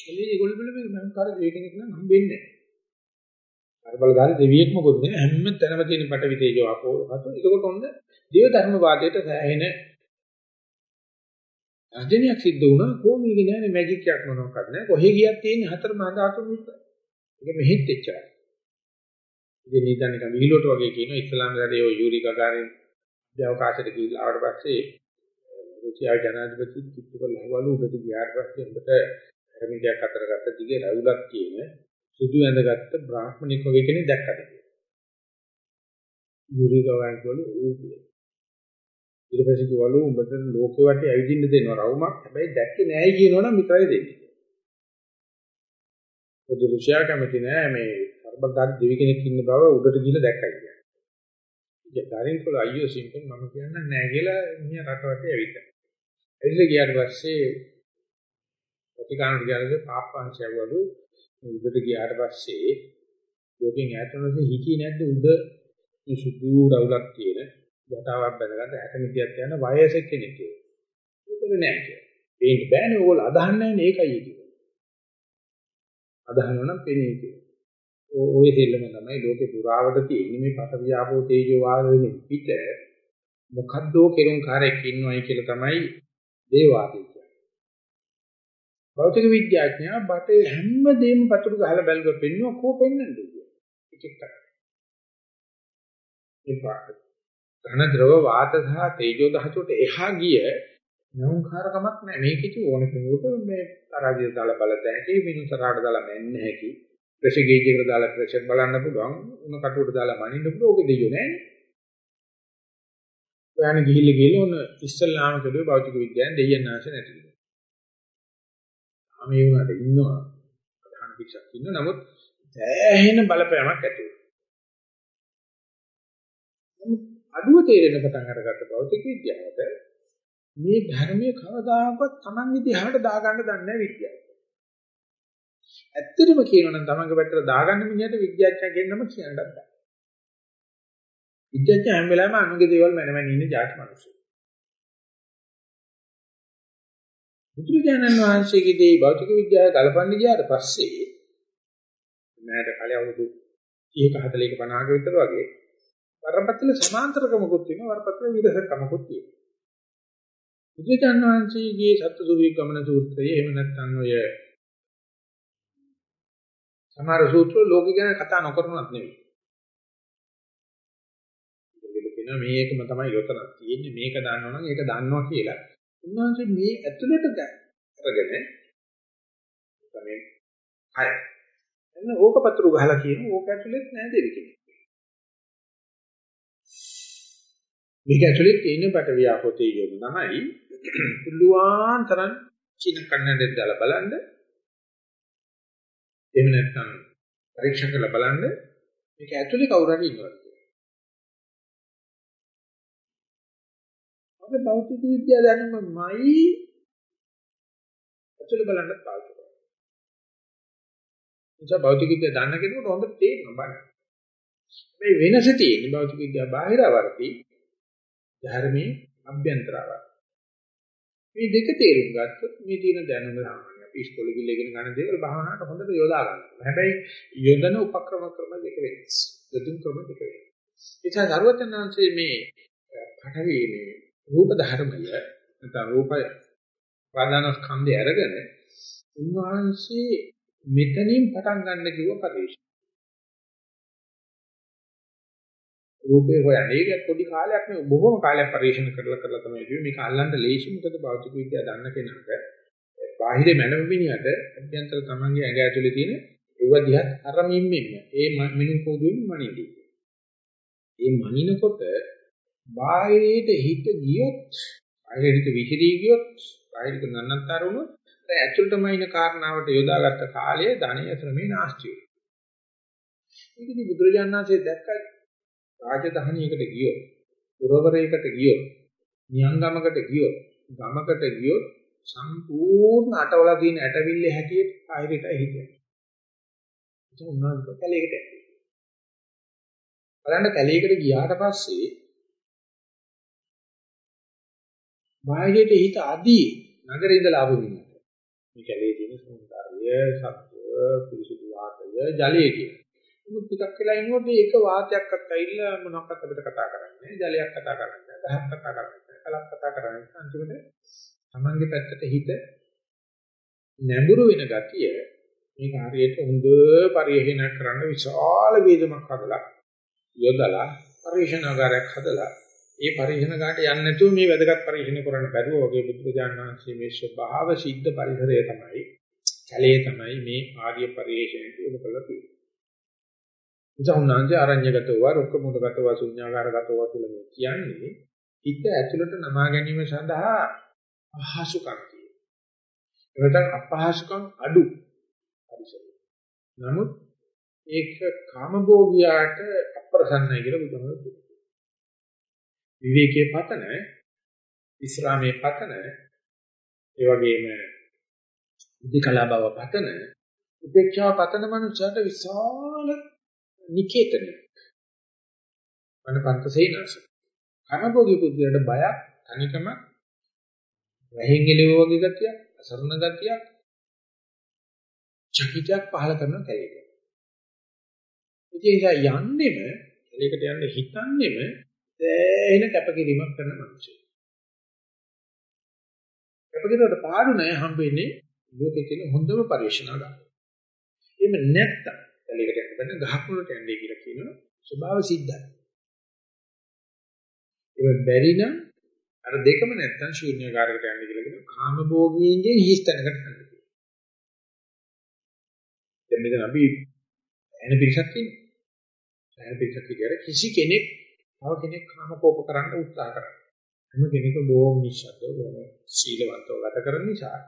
ඒකලේ ඒගොල්ලෝ බල මේ මම කාර්ය දෙකෙනෙක් නම් හම්බෙන්නේ නැහැ. අර බලදාන දෙවියෙක් මොකද නේ. හැම තැනම තියෙන පටවි තේජෝ අපෝ හතු එතකොට ඔන්න දේව ධර්ම වාදයට සෑහෙන අධ්‍යයනයක් සිද්ධ වුණා. කොහොමද කියන්නේ මැජික් එකක් මොනවක්වත් නැහැ කොහෙ ගියත් තියෙන හතර මහා ධාතු විතර ඒක මෙහෙත් එච්චරයි. ඉතින් නිදන් එක විහිළුවට වගේ කියන ඉස්ලාම් රටේ ඔය යූරි ගගාරින් අවකාශයට ගිහිල්ලා ආවට පස්සේ රුසියාවේ ජනාධිපති කිට්ටු කරලා හවලු උඩට ගියාට පස්සේ උඹට හැරමිටියක් අතර ගත්ත දිගේ රැවුලක් කියන සුදු ඇඳගත්ත බ්‍රාහ්මණෙක් වගේ කෙනෙක් දැක්කද කියලා. යූරි ගවයන් වල ඌ ඊට පස්සේ කිව්වලු උඹට ලෝකෙ වටේ ඇවිදින්න දෙනවා රවුමක්. හැබැයි දැක්කේ නැහැ කියනවනම් විතරයි දෙන්නේ. පොදු රුසියා කැමති නෑ මේ සර්බදාත් දෙවි කෙනෙක් ඉන්න බව උඩට ගිහලා දැක්කයි කියන්නේ. ඉතින් ගාරින් කළ අයියෝ සිම්පල් මම කියන්නේ නෑ කියලා මිය රට වටේ ඇවිත්තා. ඇවිල්ලා ගියාට පස්සේ ප්‍රතිකාරණ ගියාද පාප්පංශය වලු උඩට ගියාට පස්සේ ලෝකෙන් ඈත් වෙනකොට හිතේ නැද්ද උඩ මේ සුදු රවුලක් තියෙන යටාවක් බඳගන්න 60 මිටියක් යන වයසක කෙනෙක් ඒක. ඒක නෑ කියලා. පේන්න බෑනේ ඕගොල්ලෝ අදහන්නේ නැහැ ඒකයි කියන්නේ. අදහනවා නම් පේන්නේ කියලා. ඔය දෙල්ලම තමයි ලෝකේ පුරාවට තියෙන්නේ මේ පටවියාපෝ තේජෝ වායුවේ පිට මොකද්දෝ කෙරුම් කාර්යයක් ඉන්නවයි කියලා තමයි දේවාදී කියන්නේ. භෞතික විද්‍යාඥයා බටේ හැම දෙයක්ම පතුරු ගහලා බැලුවා පෙන්නුවා කෝ පෙන්වන්නද කියලා. එක එක කරා. ඒ පාඩක ඝන ද්‍රව වාත සහ තේජෝ ධාතුවට එහා ගිය නෞකාරකමක් නැහැ. මේක ඉති ඕන කෙනෙකුට මේ තරාදිය දාලා බලත හැකි, මිනුතරාට දාලා මෙන්න හැකි, ප්‍රෙෂර් ගේජ් එකට දාලා ප්‍රෙෂර් බලන්න පුළුවන්, උණ කටුවට දාලා මනින්න පුළුවන්. ඕකේ දෙයියෝ නැහැ. ඔයාන ගිහිල්ලා ගිහිල්ලා ඔන්න ඉස්සල්ලාම කළුවේ භෞතික විද්‍යාවෙන් දෙයියන් ආශ නැති වෙනවා. මේ වුණාට ඉන්නවා. ප්‍රධාන පිටසක් ඉන්න නමුත් සෑහෙන බලපෑමක් ඇති වෙනවා. අඩුව තේරෙන පටන් අරගත්ත භෞතික විද්‍යාවට මේ ධර්මයේ කවදාකවත් Taman විදිහට දාගන්න දන්නේ නැහැ විද්‍යාව. ඇත්තටම කියනවා නම් Tamanගේ පැත්තට දාගන්න මිනිහට විද්‍යාඥයා කියනම කියන්නත් බෑ. විද්‍යාඥයා හැම වෙලාවෙම අනුගේ දේවල් මැනමැන ඉන්න ජාති මිනිස්සු. බුදුරජාණන් වහන්සේගේ දේ භෞතික විද්‍යාව ගලපන්න ගියාට පස්සේ මෑත කාලේ අවුරුදු 30ක 40ක 50ක විතර වගේ වරපතල සමාන්තරකමකුත් තියෙනවා වරපතල විරසකමකුත් තියෙනවා. බුදුරජාණන් වහන්සේගේ සත්‍යසූරිය ගමන සූත්‍රයේ එහෙම නැත්නම් ඔය සමහර සූත්‍ර ලෝකෙ ගැන කතා නොකරනවත් නෙවෙයි. කියනවා මේකම තමයි යොතනක් තියෙන්නේ මේක දන්නවනම් ඒක දන්නවා කියලා. උන්වහන්සේ මේ ඇතුළට අරගෙන තමයි හය. එන්න ඕක පතුරු ගහලා කියන ඕක ඇතුළෙත් නෑ දෙවි කෙනෙක්. මේක ඇතුළේ තියෙන බට ව්‍යාපෘතේ යොමු තමයි පුළුවන් තරම් චින කන්නඩෙන් දාලා බලන්න. එහෙම නැත්නම් පරීක්ෂා කරලා බලන්න මේක ඇතුළේ කවුරු හරි ඉන්නවද භෞතික විද්‍යාව දැනුමයි ඇතුළේ බලන්න පාවිච්චි කරනවා. නිසා භෞතික විද්‍යාව දන්න කෙනෙකුට හොඳට තේරෙනවා බලන්න. මේ වෙනස තියෙන්නේ භෞතික විද්‍යාව බාහිරවර්ති ධර්මයේ අභ්‍යන්තරාවක්. මේ දෙක තේරුම් ගත්තොත් මේ තියෙන දැනුම සාමාන්‍ය අපි ඉස්කෝලේ ගිහලා ඉගෙන ගන්න දේවල් භාවනාවට හොඳට යොදා ගන්නවා. හැබැයි යොදන උපක්‍රම ක්‍රම දෙක වෙනස්. යොදුන් ක්‍රම දෙක වෙනස්. ඒ නිසා සර්වඥාන්සේ මේ පඨවි මේ රූප ධර්මය නැත්නම් රූපය ප්‍රධාන ස්කන්ධය අරගෙන උන්වහන්සේ මෙතනින් පටන් ගන්න කිව්ව පරිශ. රූපේ හොයන්නේ. ඒක පොඩි කාලයක් නෙවෙයි බොහොම කාලයක් පරිශන කරලා කරලා තමයි කිව්වේ. මේක අල්ලන්න ලේසි මොකද භෞතික විද්‍යාව දන්න කෙනාට බාහිර මනම විනියට අභ්‍යන්තර තමන්ගේ ඇඟ ඇතුලේ තියෙන ඒව දිහත් අරමින් මෙන්න. ඒ මිනු පොදුවෙන් මනින්දි. ඒ මනිනකොට බාහිරයට හිත ගියොත් බාහිරයට විහිදී ගියොත් බාහිරට නන්නත්තර වුණොත් ඒ ඇතුළටම ඉන කාරණාවට යොදාගත්ත කාලයේ ධනෙ අතරමේ නාස්ති වෙනවා. ඒකදී බුදුරජාණන්සේ දැක්කා රාජධානියකට ගියොත්, පුරවරයකට ගියොත්, නියංගමකට ගියොත්, ගමකට ගියොත් සම්පූර්ණ අටවලා තියෙන ඇටවිල්ලේ හැටියට ආයෙත් හිටියා. ඒක උන්වහන්සේ කැලේකට ඇවිල්ලා. බලන්න කැලේකට ගියාට පස්සේ බාහිරට හිත අදී නගරේ ඉඳලා ආපු මිනිහ. මේ කැලේ තියෙන සෞන්දර්යය, සත්ව, පිරිසුදු වාතය, ජලය කියන. මුත් ටිකක් වෙලා ඉන්නකොට ඒක වාතයක්වත් ඇවිල්ලා මොනවක්වත් අපිට කතා කරන්නේ ජලයක් කතා කරන්නේ දහක් කතා කරන්නේ කලක් කතා කරන්නේ අන්තිමට තමන්ගේ පැත්තට හිත නැඹුරු වෙන ගතිය මේක හරියට හොඳ පරිහරණය කරන්න විශාල වේදමක් හදලා යොදලා පරිශනාගාරයක් හදලා ඒ පරිශනාගාරට යන්නේ නැතුව මේ වැදගත් පරිශන කරන්න බැරුව වගේ බුදුරජාණන් වහන්සේ මේ ස්වභාව සිද්ධ පරිසරය තමයි කැලේ තමයි මේ ආර්ය පරිශ්‍රණයට උදව් කරලා තියෙන්නේ උසහුණාන්සේ අරඤ්‍යගතව රුක්ක මුදගතව ශුඤ්ඤාකාරගතව කියලා මේ කියන්නේ හිත ඇතුළට නමා ගැනීම සඳහා පහසුකම් තියෙනවා. අපහසුකම් අඩු පරිසරය. නමුත් ඒක කාමභෝගියාට අප්‍රසන්නයි කියලා බුදුහාම කියනවා. විවේකයේ පතන, විස්රාමයේ පතන, ඒ වගේම උද්දකලා බව පතන, උපේක්ෂාව පතන මනුස්සයට විශාල නිකේතනයක්. මනපන්ත සේනස. කනභෝගී පුද්ගලයාට බයක්, තනිකම, වැහෙන් එළව වගේ ගතියක්, අසරණ ගතියක්, චකිතයක් පහල කරන කැලේක. ඉතින් ඒක යන්නෙම, කැලේකට යන්න හිතන්නෙම දැහෙන කැපකිරීමක් කරන මිනිස්සු. කැපකිරීමට පාඩු නැහැ හම්බෙන්නේ ලෝකේ තියෙන හොඳම පරිශ්‍රණාගාරය. එහෙම නැත්තම් කැලේකට යන්න බෑ ගහක් මුලට යන්නේ කියලා කියනවා ස්වභාව සිද්ධයි. ඒක බැරි නම් අර දෙකම නැත්තම් ශූන්‍යකාරයකට යන්න කියලා කියනවා කාමභෝගීන්ගේ හිස්තැනකට යන්න කියලා. දැන් මෙතන අපි එන පිරිසක් ඉන්නේ. එන පිරිසක් කියලා කිසි කෙනෙක් තව කෙනෙක් කාමකෝප කරන්න උත්සාහ කරනවා. හැම කෙනෙකුම බොහොම නිශ්ශබ්දව බොහොම සීලවන්තව ගත කරන නිසා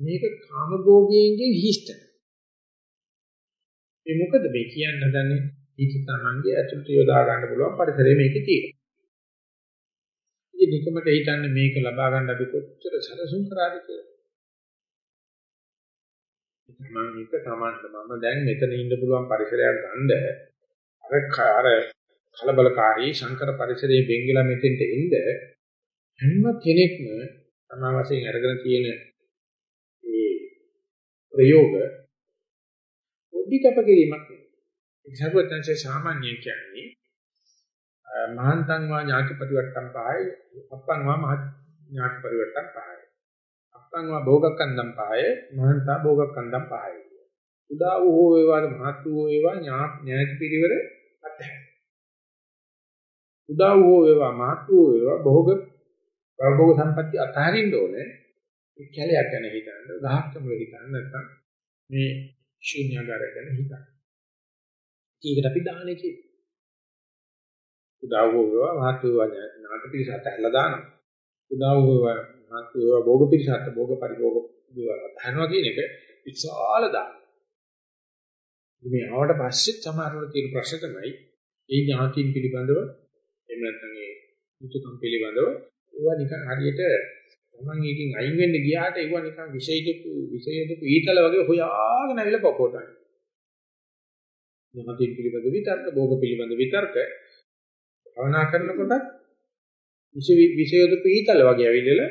මේක කාමභෝගීන්ගේ හිස්තැන. ඒ මොකද මේ කියන්න හදන්නේ ඊට තමන්ගේ ඇතුළට යොදා ගන්න පුළුවන් පරිසරය මේකේ තියෙනවා. ඉතින් නිකමට හිතන්නේ මේක ලබා ගන්න අපි කොච්චර සැලසුම් කරාද කියලා. මම මේක සමානද මම දැන් මෙතන ඉන්න පුළුවන් පරිසරයක් ගන්න අර අර කලබලකාරී ශංකර පරිසරයේ බෙන්ගලා මෙතෙන්ට එන්න හැම කෙනෙක්ම තමා වශයෙන් අරගෙන තියෙන ප්‍රයෝග පොඩි කැපකිරීමක් නෙවෙයි. ඒක සර්වඥාන්සේ සාමාන්‍යයෙන් කියන්නේ මහන්තං වා ඥාති පරිවර්තන පහයි අප්පං වා මහ ඥාති පරිවර්තන පහයි. අප්පං වා භෝගකන්දම් පහයි මහන්තා භෝගකන්දම් පහයි. උදා වූ හෝ වේවා මහත් වූ වේවා ඥාති පිරිවර අත්හැර. උදා වූ වේවා මහත් වූ වේවා භෝග භෝග සම්පatti අතහරින්න ඕනේ. ඒ කැලයක් ගැන හිතන්න, ගහක් මුල හිතන්න නැත්නම් මේ ශූන්‍යagara ගැන හිතන්න. ඒකට අපි දාන්නේ කියන්නේ. උදා වූ වේවා මහත් වූ වේවා නාට පිළිස අතහැරලා දානවා. උදා වූ වේවා මහත් වූ වේවා භෝග පිළිස අත භෝග පරිභෝග වේවා අතහැරනවා කියන එක විශාල දාන. මේ ආවට පස්සේ සමහරවල් තියෙන ප්‍රශ්න තමයි ඒ ඥාතින් පිළිබඳව එහෙම නැත්නම් ඒ යුතුයකම් පිළිබඳව ඒවා නිකන් හරියට තමන් එකකින් අයින් වෙන්න ගියාට ඒවා නිකන් විෂයදපු විෂයදපු ඊතල වගේ හොයාගෙන ඇවිල්ලා පොකෝටයි. ඥාතින් පිළිබඳ විතර්ක භෝග පිළිබඳ විතර්ක භවනා කරනකොට විෂයදපු ඊතල වගේ ඇවිල්ලා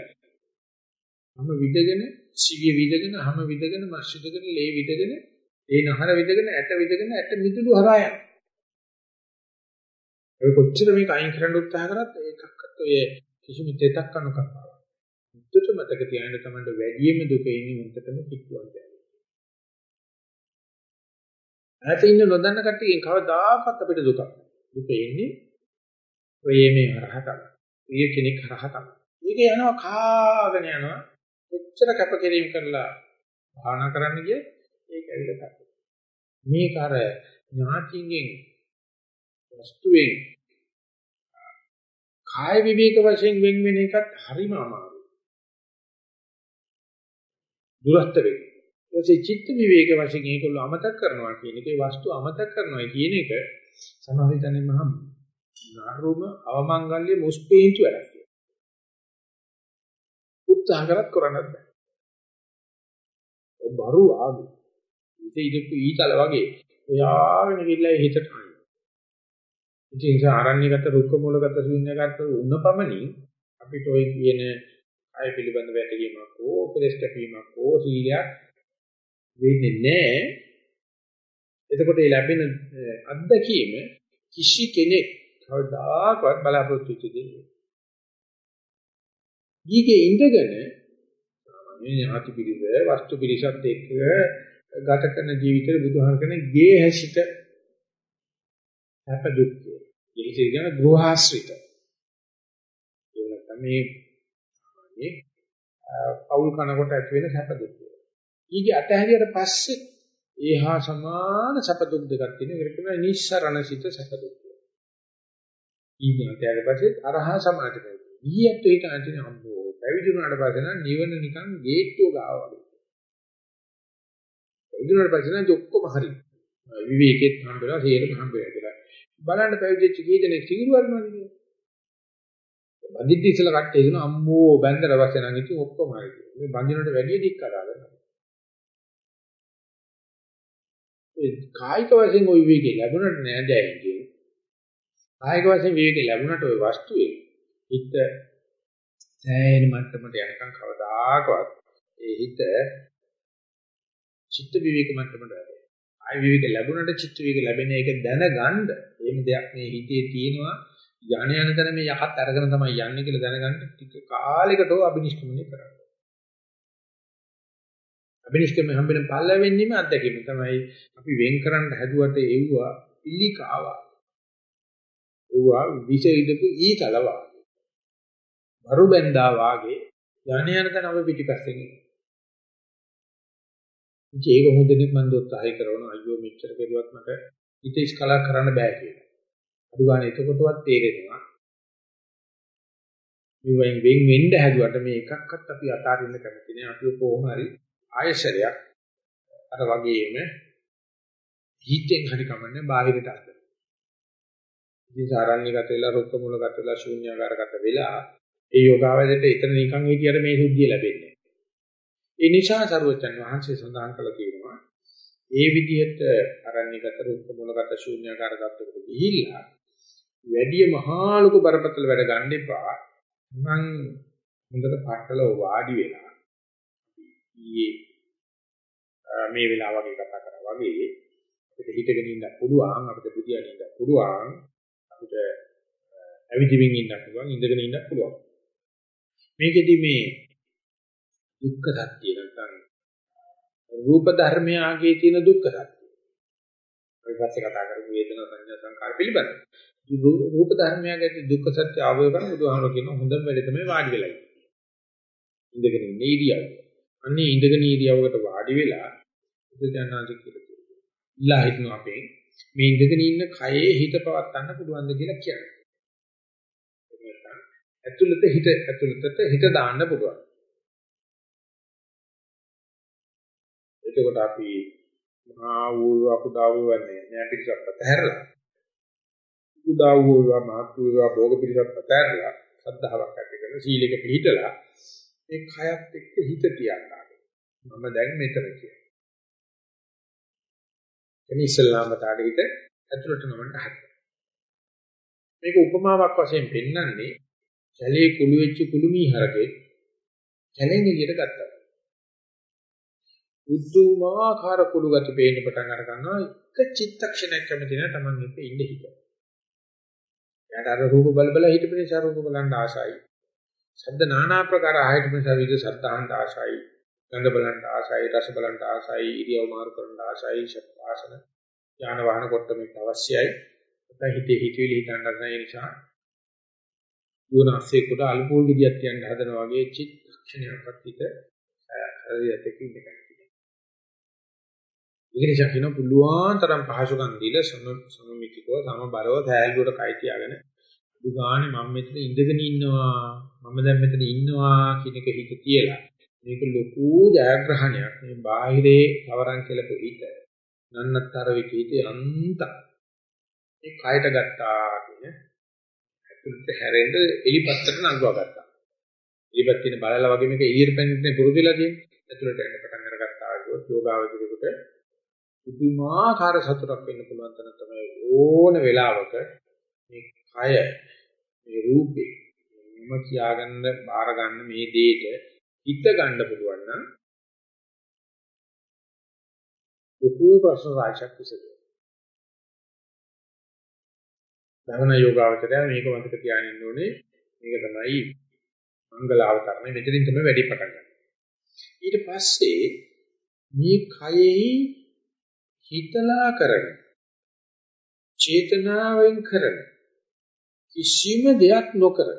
හැම විදගෙන සිවිය විදගෙන හැම විදගෙන මස් විදගෙන ලේ විදගෙන ඒ නහර විදගෙන ඇට විදගෙන ඇට මිදුළු හරහා යනවා. ඔය කොච්චර මේක අයින් කරන්න උත්සාහ කරත් ඒකක්වත් ඔය කිසිම දෙයක් කනුකප්පාවක්. මුත්තට මතක තියාගන්න තමයි වැඩිම දුක ඉන්නේ මුත්තටම කිට්ටුවක් දැනෙන්නේ. ඈත ඉන්න නොදන්න කට්ටියන් කවදාකවත් අපිට දුකක් දුක එන්නේ ඔය මේ හරහා තමයි. ඊය කෙනෙක් හරහා තමයි. මේක යනවා කාගෙන යනවා. කොච්චර කැපකිරීම කරලා භාවනා කරන්න ගියේ ඒක ඇවිල්ලා තමයි. මේක අර ඥාතියෙන් වස්තුවෙන් කාය විවේක වශයෙන් වෙන් වෙන එකත් හරිම අමාරුයි. දුරස්ත වෙන්නේ. ඊටසේ චිත්ත විවේක වශයෙන් ඒකල්ල අමතක කරනවා කියන එකේ වස්තු අමතක කරනවා කියන එක සමාහිතනේ මහම් නරුම අවමංගල්‍ය මුස්පීන්තු වැඩක් කියලා. උත්සාහ කරත් කරන්නත් බෑ. බරු ආගේ. ඉතින් ඉදපු ඊතල වගේ ඔයාගෙන ගිහලා හිතට අනිත්. ඉතින් ඒ ආරණ්‍යගත රුක්ක මූලගත ශූන්‍යගත උන්න පමණින් අපිට ওই කියන අය පිළිබඳ වැටගීමක් හෝ උපදේශ කැපීමක් හෝ සීලයක් වෙන්නේ නැහැ. එතකොට මේ ලැබෙන අත්දැකීම කිසි කෙනෙක් කවදාකවත් බලාපොරොත්තු වෙච්ච දෙයක් නෙවෙයි. ඊගේ ඉඳගෙන මේ ඥාති පිළිස වස්තු පිළිසත් එක්ක ගත කරන ජීවිතේ බුදුහාම කියන ගේ හැසිත අප දුක් ගේ කියන ගෘහාශ්‍රිත. ඒ නැත්නම් මේ මේ පෞල් කනකොට ඇති වෙන සැප දුක් ඊගේ අතහැරියට පස්සේ ඒහා සමාන සැප දුක් දෙකක් තියෙනවා. ඒකට කියනවා නිස්සරණසිත සැප දුක් ඊගේ අතහැරියට පස්සේ අරහා සමාධි වෙනවා ඊයත් ඒක අන්තිම අම්බෝ පැවිදි වුණාට පස්සේ නම් නිවන නිකන් ගේට්ටුව ගාව වගේ ඉදුණාට පස්සේ නම් ඔක්කොම හරි. විවේකෙත් හම්බෙලා, හේරම හම්බෙලා කියලා. බලන්න පැවිදිච්ච කී දෙනෙක් සිගුරු වරනවද කියලා. බඳින්න ඉස්සලා කට්ටේ දෙන අම්මෝ බැන්දර පස්සේ නම් ඉතින් ඔක්කොම හරි. මේ බඳිනට වැඩිය දික් කරා ගන්නවා. ඒ කායික වශයෙන් ওই විවේකේ ලැබුණට නෑ දැයින්ගේ. කායික වශයෙන් විවේකේ ලැබුණට ওই වස්තුවේ හිත සෑහෙන මට්ටමට යනකම් කවදාකවත් ඒ හිත චිත්ත විවේක මට්ටමට වැඩේ. ආය විවේක ලැබුණට චිත්ත විවේක ලැබෙන එක දැනගන්න එහෙම දෙයක් මේ හිතේ තියෙනවා යණ යන තැන මේ යහත් අරගෙන තමයි යන්නේ කියලා දැනගන්න ටික කාලයකට අබිනිෂ්ක්‍මණය කරන්න. අබිනිෂ්ක්‍මණය හම්බෙන පළවෙනිම අත්දැකීම තමයි අපි වෙන් කරන්න හැදුවට එව්වා පිළිකාවා. එව්වා විෂ ඉදපු ඊතලවා. වරු බැඳා වාගේ යණ යන තැන අපි පිටිපස්සෙන් ඉන්නවා. ඉතින් ඒක හොඳින් මම උත්සාහය කරනවා අයියෝ මෙච්චර කෙරුවත් මට ඉතිස් කලක් කරන්න බෑ කියලා. අඩු ගන්න එතකොටවත් තේරෙනවා. මේ වෙන් වෙන් වෙන්න හැදුවට මේ එකක්වත් අපි අතාරින්න කැමති නෑ. අපි කොහොම හරි ආයශරයක් අර වගේම හිතෙන් හරි කමන්නේ බාහිරට අද්ද. ඉතින් සාරණ්‍යගත වෙලා රුක්ක මූලගත වෙලා ශූන්‍යාකාරගත වෙලා ඒ යෝගාවදයට එතන නිකන් හිටියට මේ සුද්ධිය ලැබෙන්නේ ඒ නිසා සරුවචන් වහන්සේ සඳහන් කළා කියනවා ඒ විදිහට අරණ්‍යගත රුක්ක මූලගත ශූන්‍යාකාර தත්වයකට ගිහිල්ලා වැඩි මහා ලොකු බරපතල වැඩ ගන්න එපා. මං හොඳට පටල වාඩි වෙලා ඊයේ මේ වෙලාව වගේ කතා කරා වගේ අපිට හිතගෙන ඉන්න පුළුවන් අපිට බුදියාගෙන ඉන්න පුළුවන් අපිට ඇවිදින්මින් ඉන්න පුළුවන් ඉඳගෙන ඉන්න පුළුවන්. මේකෙදි මේ දුක්ඛ සත්‍ය නැත්නම් රූප ධර්මයාගේ තියෙන දුක්ඛ සත්‍ය අපි පස්සේ කතා කරමු වේදනා සංඥා සංකාර පිළිබඳ රූප ධර්මයාගේ දුක්ඛ සත්‍ය අවබෝධ කරගන්න බුදුහාමුදුරුවෝ කියන හොඳම වැඩේ තමයි වාඩි වෙලා ඉඳගෙන ඉන්න ඉරියව්ව. අන්නේ ඉඳගෙන ඉරියව්වකට වාඩි වෙලා බුදුජානනාංශ කියලා ඉලා හිටන අපේ මේ ඉඳගෙන ඉන්න කයේ හිත පවත්වන්න පුළුවන්ද කියලා කියන්නේ. ඇතුළත හිත ඇතුළතට හිත දාන්න පුළුවන්. එතකොට අපි මහා වූ අකුඩා වූ වන්නේ නෑ පිටසක් අතහැරලා. උදා වූ මහත් වූ භෝග පිටසක් අතහැරලා සද්ධාාවක් ඇති කරන සීලෙක පිළිහිටලා මේ කයත් එක්ක හිත තියන්න මම දැන් මෙතන කියලා. එනි ඉස්ලාම තාඩිට ඇතුළට නමන්න හදනවා. මේක උපමාවක් වශයෙන් පෙන්වන්නේ කැලේ කුළු වෙච්ච කුළුමී හරකේ කැලෙන් එළියට ගත්තා. උද්දුමාකාර කුළු ගති පේන්න පටන් අර ගන්නවා එක චිත්තක්ෂණයක් කැමති නැහැ Taman එක්ක ඉන්න හිත. යාට අර රූප බල බල හිටපු නිසා රූප බලන්න ආසයි. ශබ්ද নানা ආකාර ආයත නිසා විද සත්තාන්ත ආසයි. ගඳ බලන්න ආසයි, රස බලන්න ආසයි, ඉරියව් මාරු කරන්න ආසයි, ශබ්ද ආසන, ඥාන වහන කොට මේක අවශ්‍යයි. නැත්නම් හිතේ හිතවිලි හිතන්න නැත්නම් ඒ නිසා දුවනාසේ කොට අල්පෝල් ගෙඩියක් තියන්න හදනවා වගේ චිත්තක්ෂණයක්වත් හිත හරියට ඉන්න එක. ඒක නිසා කියන පුළුවන් තරම් පහසුකම් දීලා සම සමමිතිකව සමබරව තෑල්ලුවට කයි තියාගෙන දුගානේ මම මෙතන ඉඳගෙන ඉන්නවා මම දැන් මෙතන ඉන්නවා කියන එක හිත තියලා මේක ලොකු ජයග්‍රහණයක්. මේ බාහිරේ කවරන් කියලා හිත නන්නතර විචිතේ අන්ත ඒ කයට ගත්තා කියන ඇතුළට හැරෙන්න එලිපත්තට නංගවා ගත්තා. එලිපත් කියන බලලා වගේ මේක එළියට පැනෙන්නේ පුරුදුලා තියෙන්නේ. ඇතුළට එන්න පටන් අරගත්තා කියොත් යෝගාවචරයකට පුදුමාකාර සතුටක් වෙන්න පුළුවන් තැන තමයි ඕන වෙලාවක මේ කය මේ රූපේ මම කියාගන්න බාර ගන්න මේ දෙයට හිත ගන්න පුළුවන් නම් ලොකු ප්‍රශ්න රාශියක් විසඳෙනවා. ධර්ම යෝගාවචරය මේක මතක තියාගෙන ඉන්න ඕනේ. මේක තමයි මංගල අවතරණය. මෙතනින් තමයි වැඩි පටන් ගන්න. ඊට පස්සේ මේ කයෙහි හිතලා කරන චේතනාවෙන් කරන කිසිම දෙයක් නොකර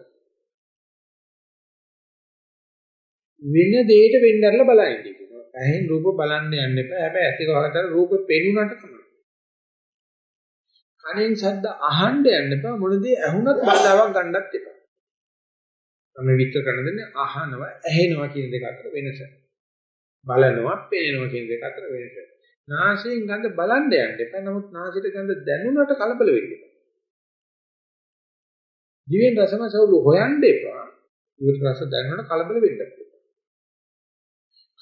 වෙන දෙයකට වෙන්නarලා බලන්න කියනවා. ඇහෙන් රූප බලන්න යන්න එපා. හැබැයි ඇති කවකට රූප පෙනුනට තමයි. කනෙන් ශබ්ද අහන්න යන්න එපා. මොන දේ ඇහුණත් බාධාවක් ගන්නත් එපා. තමයි විතර කරන දෙන්නේ අහනවා, ඇහෙනවා කියන දෙක අතර වෙනස. බලනවා, පේනවා කියන දෙක අතර වෙනස. නාසයෙන් ගඳ බලන්න යන්න එපා. නමුත් නාසයට ගඳ දැනුණට කලබල වෙන්න එපා. දිවෙන් රසමසවුළු හොයන්න එපා. දිවට රස දැනුණට කලබල වෙන්න එපා.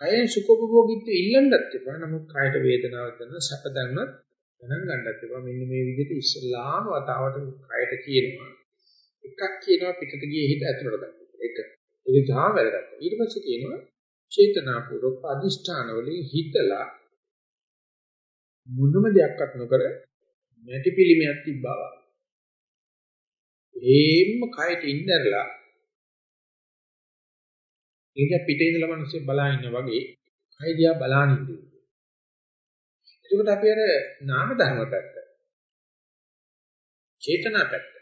කයෙන් සුඛෝපභෝගීත්වය ඉල්ලන්නත් එපා. නමුත් කයට වේදනාවක් දැනෙන සැප දැනුණත් ගණන් ගන්නත් එපා. මෙන්න මේ විදිහට ඉස්සලාම වතාවට කයට කියනවා. එකක් කියනවා පිටට ගියේ හිත ඇතුළට ගන්න. එක. ඒක තමයි වැදගත්. ඊට පස්සේ කියනවා චේතනාපූර්වක අදිෂ්ඨාන වලින් හිතලා මොනම දෙයක්වත් නොකර නැටි පිළිමයක් තිබ්බා. ඒම්ම කයට ඉඳලා ඒක පිටේ ඉඳලා මිනිස්සු බලා ඉන්නා වගේ කයිදියා බලාන ඉන්නේ. එතකොට අපි අර නාම ධර්ම පැත්ත, චේතනා පැත්ත,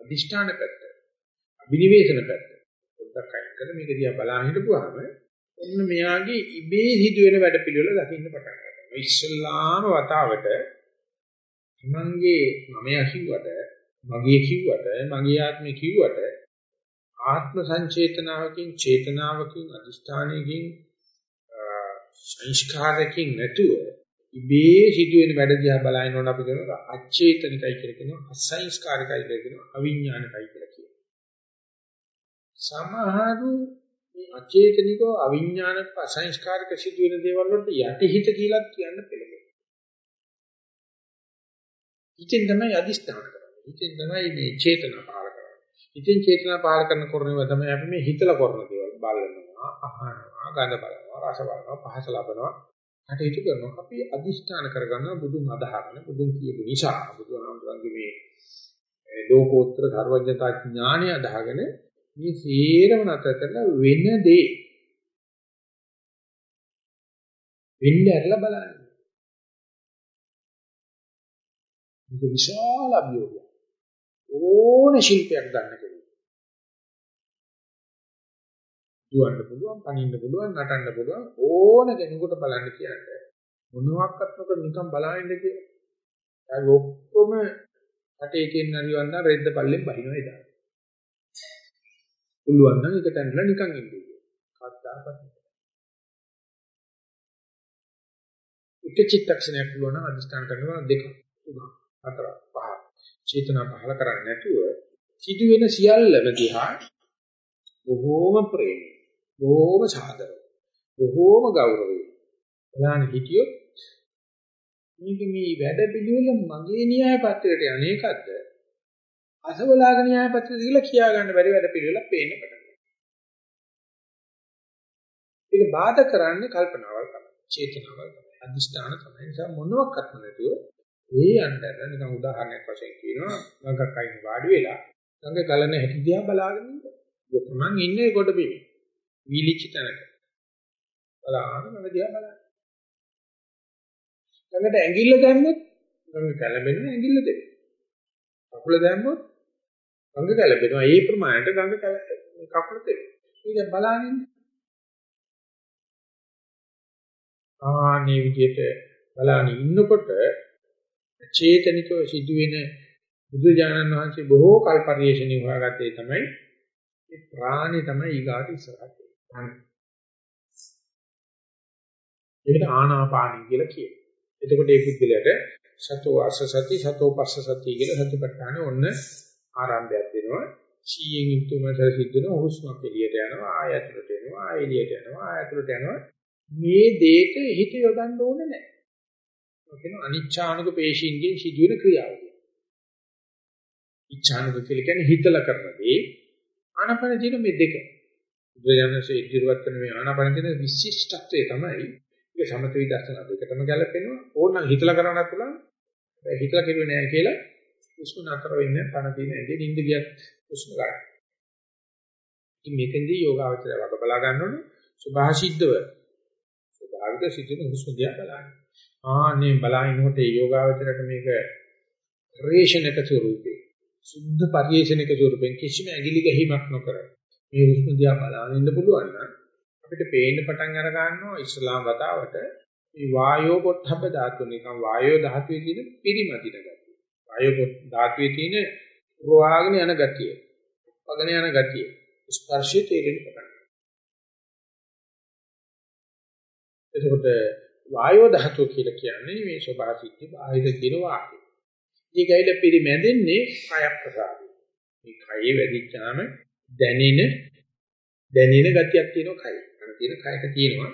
අදිෂ්ඨාන පැත්ත, අභිනිවේෂණ පැත්ත පොඩ්ඩක් අයින් කරලා මේක දිහා බලාන හිටපුවාම ඔන්න මෙයාගේ ඉබේ සිදුවෙන වැඩ පිළිවෙල දකින්න පටන් ගන්නවා. ඉස්සල්ලාම වතාවට තමන්ගේ මමයා කිව්වට, මගේ කිව්වට, මගේ ආත්මේ කිව්වට ආත්ම සංචේතනාවකින් චේතනාවකින් අදිෂ්ඨානයකින් සංස්කාරකින් නැතුව ඉබේ සිදුවෙන වැඩ දිහා බලනකොට අපි කියනවා අචේතනිකයි කියලා කියනවා අසංස්කාරිකයි කියලා කියනවා අවිඥානිකයි කියලා කියනවා. සමහරු මේ අචේතනිකව අවිඥානික අසංස්කාරික සිදුවෙන දේවල් වලට යටිහිත කියලා කියන්න පෙළඹෙනවා. ඉතින් තමයි අදිෂ්ඨාන කරන්නේ. ඉතින් තමයි මේ චේතනා පහළ ඉතින් චේතනා පහල කරන කරුණේව තමයි අපි මේ හිතලා කරන දේවල් බලනවා, අහනවා, ගඳ බලනවා, රස බලනවා, පහස ලබනවා. කටයුතු කරනවා. අපි අදිෂ්ඨාන කරගන්නවා බුදුන් අදහගෙන බුදුන් කියපු නිසා බුදුහාමුදුරන්ගේ මේ ලෝකෝත්තර ධර්මඥතා ඥානය අදහගෙන මේ සීරම නැතර කරලා වෙන දේ වෙන්නේ ඇරලා බලන්න. මේක විශාල අභියෝගයක්. ඕන ශිල්පයක් ගන්න කෙනෙක්. දුවන්න පුළුවන්, පනින්න පුළුවන්, නටන්න පුළුවන් ඕන කෙනෙකුට බලන්න කියන්නේ. මොනවාක්වත් නොකර නිකන් බලහින්න කියලා. ඒ ඔක්කොම රටේ තියෙන නරියවන්න රෙද්ද පල්ලෙන් බහිනවා එදා. පුළුවන් නම් ඒක තැන්ලා නිකන් ඉන්නේ. කද්දාපත්. එක චිත්තක්ෂණයක් පුළුවන් නම් අදිස්ථාන කරනවා දෙක තුනක් හතරක් පහක්. චේතනා පහල කරන්නේ නැතුව සිදුවෙන සියල්ලම දිහා බොහෝම ප්‍රේමී, බොහෝම සාදරව, බොහෝම ගෞරවයෙන් බලන්න හිටියොත් මේක මේ වැඩ පිළිවෙල මගේ න්‍යාය පත්‍රයට අනේකද්ද අසවලාග න්‍යාය පත්‍රය කියලා කියා ගන්න බැරි වැඩ පිළිවෙලක් පේන්න පටන් ගන්නවා. ඒක බාධා කරන්නේ කල්පනාවල් තමයි, චේතනාවල් තමයි, අදිෂ්ඨාන තමයි. ඒ නිසා මොනවාක්වත් නැතුව ඒ අnder නිකන් උදාහරණයක් වශයෙන් කියනවා ගඟක් අයින් වාඩි වෙලා ගඟ ගලන හැටි දිහා බලාගෙන ඉන්න. ඒක තමන් ඉන්නේ කොට බිමේ. වීලිච්ච තැනක. බලාගෙන ගඟ දිහා බලන්න. ගඟට ඇඟිල්ල දැම්මොත් ගඟ කැළඹෙනවා ඇඟිල්ල දෙන්න. කකුල දැම්මොත් ගඟ කැළඹෙනවා. ඒ ප්‍රමාණයට ගඟ කකුල දෙන්න. ඉතින් බලන්න. ආනේ විදිහට බලන්න ඉන්නකොට චේතනිකව සිදුවෙන බුදුජානන් වහන්සේ බොහෝ කල් පරිශ්‍රණය හොයාගත්තේ තමයි ඒ ප්‍රාණි තමයි ඊගාට ඉස්සරහට යන්නේ. ඒකට ආනාපානි කියලා කියනවා. එතකොට මේ පුද්ගලයාට සතෝ අස්ස සති සතෝ පස්ස සති කියලා සතිපට්ඨාන ඔන්න ආරම්භයක් වෙනවා. සීයෙන් යුක්තව සිද්ධ වෙන හුස්මක් එළියට යනවා ආයතනට එනවා ආය එළියට යනවා ආයතනට යනවා මේ දෙයට හිත යොදන්න ඕනේ නැහැ. කියන අනිච්ඡානුක පේශීන්ගෙන් සිදුවෙන ක්‍රියාවලිය. ඉච්ඡානුක කියලා කියන්නේ හිතලා කරන දේ ආනපන තියෙන මේ දෙක. බුදුරජාණන්සේ ඉදිරියට කරන මේ ආනපන තියෙන විශිෂ්ටත්වය තමයි ඒක සමත විදර්ශනා දෙකටම ගැලපෙනවා. ඕනනම් හිතලා කරන්නත් පුළුවන්. හිතලා කෙරුවේ නෑ කියලා උස්ම නතර වෙන්නේ පණ තියෙන ඇඟේ නිින්ද ගියත් උස්ම ගන්න. ඉතින් මෙතෙන්දී යෝගාවචරය වග බලා ගන්න ඕනේ. සුභාසිද්ධව ස්වභාවික සිද්ධින හුස්ම දිහා බලන්න. ආනේ බලහිනකොට ඒ යෝගාවචරයට මේක පරිේශනක ස්වරූපේ සුද්ධ පරිේශනක ස්වරූපෙන් කිසිම ඇඟිලි ගැහිමක් නොකර මේ හුස්ම දිහා බලන්න ඉන්න පුළුවන් නම් අපිට පේන්න පටන් අර ගන්නවා ඉස්ලාම් වතාවට මේ වායෝ පොට්ටබ්බ ධාතු නිකන් වායෝ ධාතුවේ තියෙන පිරිමදින ගතිය. වායෝ ධාතුවේ තියෙන ප්‍රවාහගෙන යන ගතිය. පගන යන ගතිය. ස්පර්ශයේ තේරෙන්න පටන් ගන්නවා. එතකොට වායෝ ධාතුව කියලා කියන්නේ මේ ස්වභාවික බාහිර කියන වාක්‍ය. ඊගයිල පිරිමැදෙන්නේ කය ප්‍රසාරය. මේ කයේ වැඩිච්චාම දැනෙන දැනෙන ගතියක් තියෙනවා කයි. අර තියෙන කයක තියෙනවා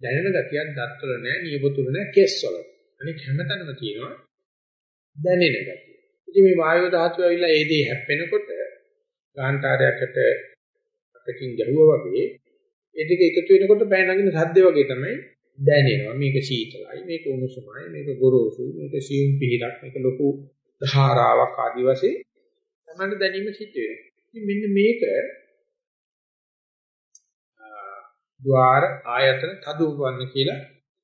දැනෙන ගතියක් දත්වල නැහැ, නියපොතුල නැහැ, කෙස් වල. අනික හැමතැනම තියෙනවා දැනෙන ගතිය. ඉතින් මේ වායෝ ධාතුව ඇවිල්ලා ඒ දේ හැප්පෙනකොට ගාන්ටාරයකට අතකින් ගැහුවා වගේ ඒ දෙක එකතු වෙනකොට බය නගින සද්ද වගේ තමයි දැනෙනවා මේක සීතලයි මේක උණුසුමයි මේක ගොරෝසුයි මේක සියුම් පිහිලක් මේක ලොකු ධාරාවක් ආදි වශයෙන් තමයි දැනීම සිද්ධ වෙනවා. ඉතින් මෙන්න මේක ద్వාර ආයතන තදුවන්න කියලා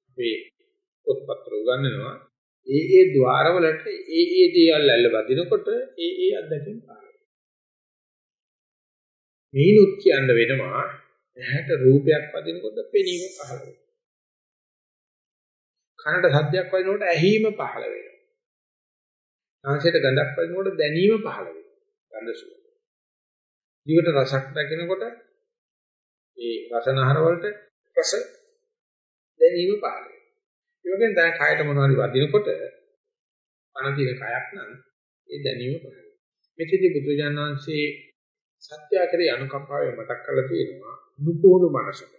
අපේ පොත්පත්වල උගන්වනවා. ඒ ඒ ద్వාර වලට ඒ ඒ දේවල් ඇල්ල බදිනකොට ඒ ඒ අත්දැකීම් පානවා. මේනුත් කියන්න වෙනවා ඇහැට රූපයක් වදිනකොට පෙනීම පහළ වෙනවා. කනට සද්දයක් වදිනකොට ඇහිීම පහළ වෙනවා. නාසයට ගඳක් වදිනකොට දැනීම පහළ වෙනවා. ගඳ සුවඳ. දිවට රසක් දකිනකොට ඒ රසනහර වලට රස දැනීම පහළ වෙනවා. ඒ වගේම දැන් කයට මොනවද වදිනකොට අන දින කයක් නම් ඒ දැනීම පහළ වෙනවා. මෙතෙදි බුදුජානක වහන්සේ සත්‍යාකරේ අනුකම්පාවෙන් මතක් කරලා තියෙනවා නුපුහුණු මනසට.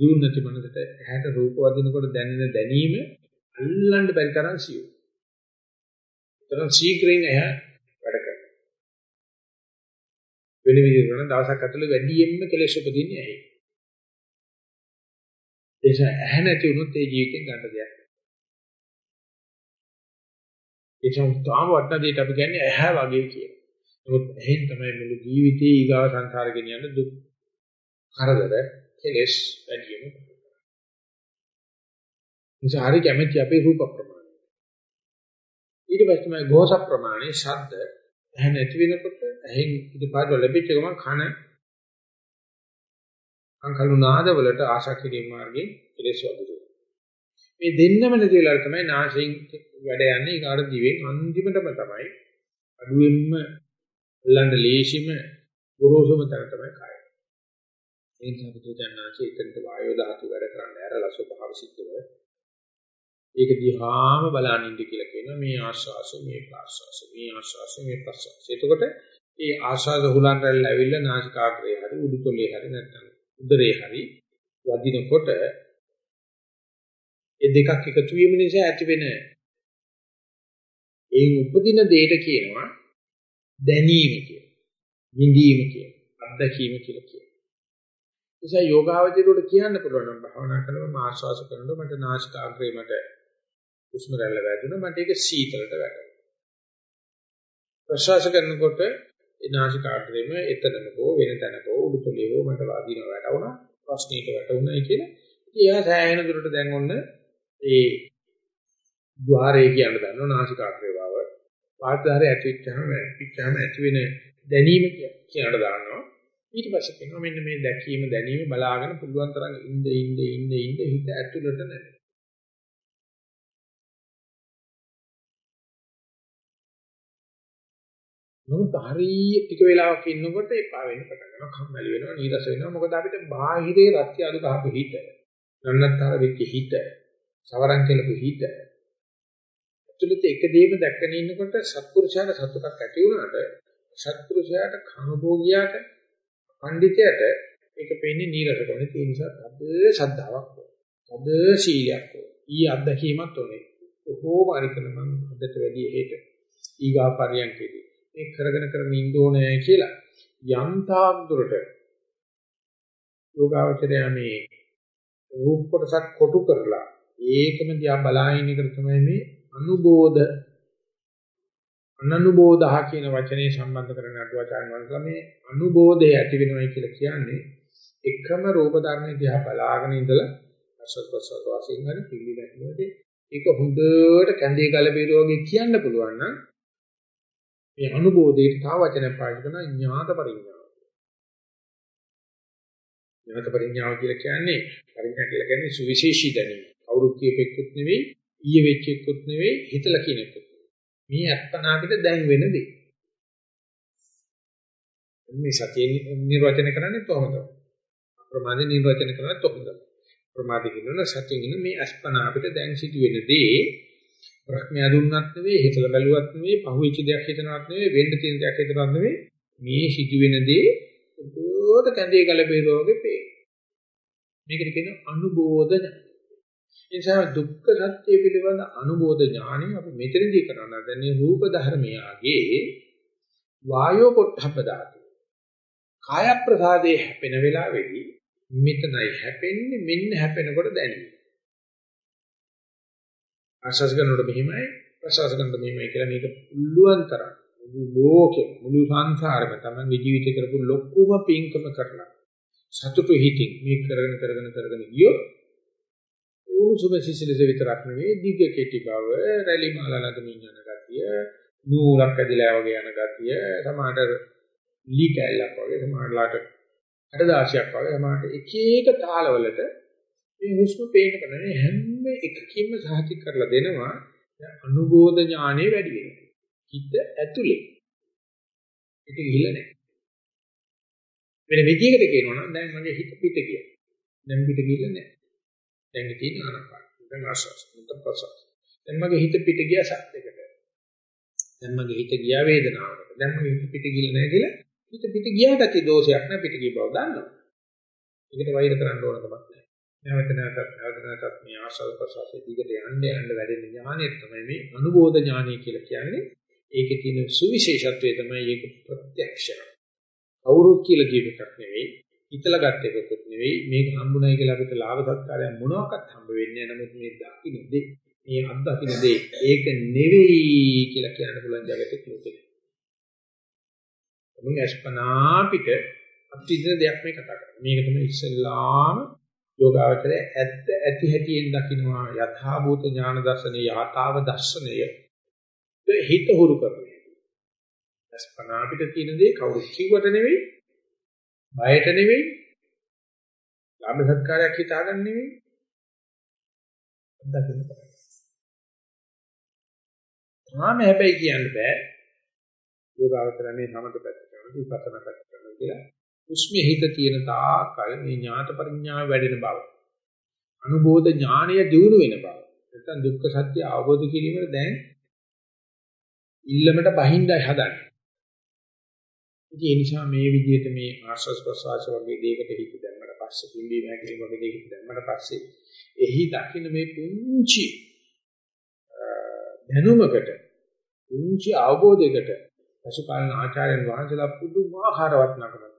දියුණු නැති මනසට ඇහැට රූප වදිනකොට දැනෙන දැනීම අල්ලන්න බැරි තරම් සියුම්. තරම් ශීඝ්‍රයෙන් ඇහැ වැඩ කරනවා. වෙන විදිහකට දවසක් ඇතුළේ වැඩියෙන්ම කෙලෙස් උපදින්නේ ඇහි. ඒ නිසා ඇහැ නැති වුණොත් ඒ ජීවිතෙන් ගන්න දෙයක් නැහැ. ඒ සම්තාම වටන දෙයට අපි කියන්නේ ඇහැ වගේ කියලා. නමුත් එහෙන් තමයි මුළු ජීවිතේ ඊගාව සංසාර ගෙනියන්න දුක් කරදර කෙලෙස් වැඩිම. නිසා හරි කැමැති අපේ රූප ප්‍රමාණය. ඊට පස්සේ තමයි ගෝස ප්‍රමාණය ශබ්ද ඇහැ නැති වෙනකොට ඇහෙන් ඉදපාද ලැබිච්ච ගමන් කන අංකලු නාද වලට ආශා කිරීම මාර්ගයේ කෙලෙස් වදිනවා. මේ දෙන්නම නැති වෙලාවට තමයි නාසයෙන් වැඩ යන්නේ ඊගාට දිවෙන් අන්තිමටම තමයි අඩුවෙන්ම ලඳ ලේසිම ගොරෝසුම තැන තමයි කාය. ඒ නිසා බුදුචානන්සේ එතනට වායෝ ධාතු වැඩ කරන්න ඇරලා ස්වභාව සිද්ධව ඒක දිහාම බලන්න ඉන්න කියලා කියනවා මේ ආශ්වාසය මේ ප්‍රාශ්වාසය මේ ආශ්වාසය මේ ප්‍රාශ්වාසය. එතකොට ඒ ආශ්වාස හුලන් රැල්ල ඇවිල්ලා නාසිකාග්‍රේ හරි උඩුතොලේ හරි නැත්නම් උදරේ හරි වදිනකොට ඒ දෙකක් එකතු වීම නිසා ඇති වෙන ඒ උපදින දෙයට කියනවා දැනීම කියලා. විඳීම කියලා. අත්දැකීම කියලා කියනවා. නිසා යෝගාවචරයට කියන්න පුළුවන් නම් භාවනා කරනකොට ආශ්වාස කරනකොට මට නාසිකාග්‍රේ මට හුස්ම රැල්ල වැදුණා මට ඒක සීතලට වැටුණා. ප්‍රශ්වාස කරනකොට ඒ නාසිකාග්‍රේම එතනම හෝ වෙන තැනක හෝ උඩුතොලේ හෝ මට වාදිනව වැටුණා. ප්‍රශ්නීට වැටුණායි කියලා. ඉතින් එයා සෑහෙන දුරට දැන් ඔන්න ඒ ద్వාරය කියන දන්නවා නාසිකාග්‍රේ බව. වාග්දාරය ඇතිවෙච්චාම පිටචාම ඇති වෙන දැනීම කියනට දානවා. ඊට පස්සේ කියනවා මෙන්න මේ දැකීම දැනීම බලාගෙන පුළුවන් තරම් ඉඳ ඉඳ ඉඳ ඉඳ හිත ඇතුළට නැමෙ. නමුත් හරිය ටික වෙලාවක් ඉන්නකොට එපා වෙන්න පටන් ගන්නවා. කම්මැලි වෙනවා නීරස වෙනවා. මොකද අපිට බාහිරේ රත්ය අඩු ගහපු හිත නන්නත්තර වෙච්ච හිත සවරන් කෙලපු හිත. ඇතුළත එක දෙයක්ම දැක්කගෙන ඉන්නකොට සත්පුරුෂයාට සතුටක් ඇති වුණාට සත්පුරුෂයාට කනභෝගියාට පඬිතයට ඒක පෙන්නේ නීරසකම ඒ නිසා අද ශ්‍රද්ධාවක් අද සීලයක් ඊ අත්දැකීමක් ඕනේ. කොහොම හරි කරන මම අදට වැඩි හේත ඊගා පරියන්කේදී. මේ කරගෙන කරගෙන ඉන්න ඕනේ කියලා. යම් තාක් දුරට යෝගාවචරය මේ රූප කොටසක් කොටු කරලා ඒකම දිහා බලාගෙන ඉන්න එක තමයි මේ අනුබෝධ අනනුබෝධහ කියන වචනේ සම්බන්ධ කරගෙන අටුවාචාන් වහන්සේලා මේ අනුබෝධය ඇති වෙනවයි කියලා කියන්නේ එකම රූප ධර්ම දිහා බලාගෙන ඉඳලා අසත්පසත් වශයෙන් හරි පිළිගැනීමේදී ඒක හොඳට කැඳේ ගල බීරෝගේ කියන්න පුළුවන් නම් මේ අනුබෝධයට තව වචනයක් පාවිච්චි කරනවා ඥාත පරිඥාව. ඥාත පරිඥාව කියලා කියන්නේ පරිඥා කියලා කියන්නේ සුවිශේෂී දැනීම. කවුරුත් කියපෙකුත් නෙවෙයි, ඊයේ වෙච්ච එක්කුත් නෙවෙයි, හිතලා කියන එක්කුත්. මේ අත්පනා අපිට දැන් වෙන දේ. මේ සතිය නිර්වචනය කරන්නේ කොහොමද? අප්‍රමාද නිර්වචනය කරන්නේ කොහොමද? ප්‍රමාද කියනවා සතියෙන් ඉන්න මේ අස්පනා අපිට දැන් සිදු වෙන දේ ප්‍රඥා දුන්නත් නෙවෙයි, හිතලා බැලුවත් නෙවෙයි, පහුවෙච්ච දෙයක් හිතනවත් නෙවෙයි, වෙන්න තියෙන දෙයක් හිතනවත් නෙවෙයි, මේ සිදු වෙන දේ උඩට කැඳේ ගල බේරුවා වගේ පේන. මේකට කියනවා අනුබෝධන. ඒ නිසා දුක්ඛ සත්‍ය පිළිබඳ අනුබෝධ ඥානෙ අපි මෙතනදී කරන දැනේ රූප ධර්මයාගේ වායෝ පොට්ටබ්බ ධාතු. කාය ප්‍රසාදේ හැපෙන වෙලාවේදී මෙතනයි හැපෙන්නේ මෙන්න හැපෙනකොට දැනෙන්නේ. ආශාස කරනකොට මෙහිමයි ප්‍රසවාස කරනකොට මෙහිමයි කියලා මේක පුළුවන් තරම් මුළු ලෝකෙ මුළු සංසාරෙම තමයි ජීවිතේ කරපු ලොකුම පින්කම කරලා සතුටු හිතින් මේ කරගෙන කරගෙන කරගෙන ගියොත් උණුසුම සිසිලස විතරක් නෙවෙයි දිග කෙටි බව රැලි මාලා නගමින් යන ගතිය නූලක් ඇදලා වගේ යන ගතිය සමහරට ලී කැල්ලක් වගේ සමහරලාට අඩදාසියක් වගේ සමහරට එක එක තාලවලට මේ හුස්ම පේන කරන්නේ හැම එකකින්ම සාහිත කරලා දෙනවා අනුබෝධ ඥානෙ වැඩි වෙනවා හිත ඇතුලේ ඒක ගිහිල්ලා නැහැ වෙන විදිහකට කියනවා නම් දැන් මගේ හිත පිට ගියා දැන් පිට ගිහිල්ලා නැහැ දැන් තියෙන ආනපාන. දැන් ආශ්වාස. දැන් ප්‍රශ්වාස. දැන් මගේ හිත පිට ගියා සත්‍යයකට. දැන් මගේ හිත ගියා වේදනාවකට. දැන් මගේ හිත පිට ගිල්ල නැහැ කියලා හිත පිට ගියාට ඇති දෝෂයක් නැහැ පිට ගිය බව දන්නවා. ඒකට වෛර කරන්න ඕන කමක් නැහැ. නැවත නැවතත් නැවත නැවතත් මේ ආශ්වාස ප්‍රශ්වාසයේ දිගට යන්න යන්න වැඩෙන ඥානය තමයි මේ අනුබෝධ ඥානය කියලා කියන්නේ. ඒකේ තියෙන සුවිශේෂත්වය තමයි ඒක ප්‍රත්‍යක්ෂ. කවුරුත් කියලා කියප එකක් නෙවෙයි. හිතලා ගත්ත එකකුත් නෙවෙයි මේක හම්බුනායි කියලා අපිට ලාභ සත්කාරයක් මොනවාක්වත් හම්බ වෙන්නේ නැහැ නමුත් මේ දකින්න දේ මේ අත්දකින්න දේ ඒක නෙවෙයි කියලා කියන්න පුළුවන් జగතේ ලෝකෙ. මොන අස්පනා පිට අත්විඳින දෙයක් මේ කතා කරන්නේ. මේක තමයි ඉස්සෙල්ලාම යෝගාවචරය ඇත්ත ඇති හැටියෙන් දකින්නවා යථා භූත ඥාන දර්ශනය යථාව දර්ශනය හිත හුරු කරන්නේ. අස්පනා පිට තියෙන දේ කවුරු කිව්වට නෙවෙයි බයට නෙවෙයි ලාභ සත්කාරයක් හිතාගන්න නෙවෙයි අත්දකින්න බෑ. තාම හැබැයි කියන්න බෑ යෝගාවචර මේ සමත පැත්ත කරනවා විපස්සනා පැත්ත කරනවා කියලා. උස්මේ හිත තියෙන තාකල් මේ ඥාත පරිඥාව වැඩෙන බව. අනුබෝධ ඥානය දියුණු වෙන බව. නැත්නම් දුක්ඛ සත්‍ය අවබෝධ කිරීමට දැන් ඉල්ලමට බහින්දයි හදන්නේ. ඉතින් ඒ නිසා මේ විදිහට මේ ආශ්වාස ප්‍රශ්වාස වගේ දෙයකට හිත දැම්මට පස්සේ පිම්බීම හැකිලිම වගේ දෙයකට දැම්මට පස්සේ එහි දකින්න මේ පුංචි දැනුමකට පුංචි අවබෝධයකට පසුකාලීන ආචාර්යන් වහන්සේලා පුදුමාකාර වටිනාකමක්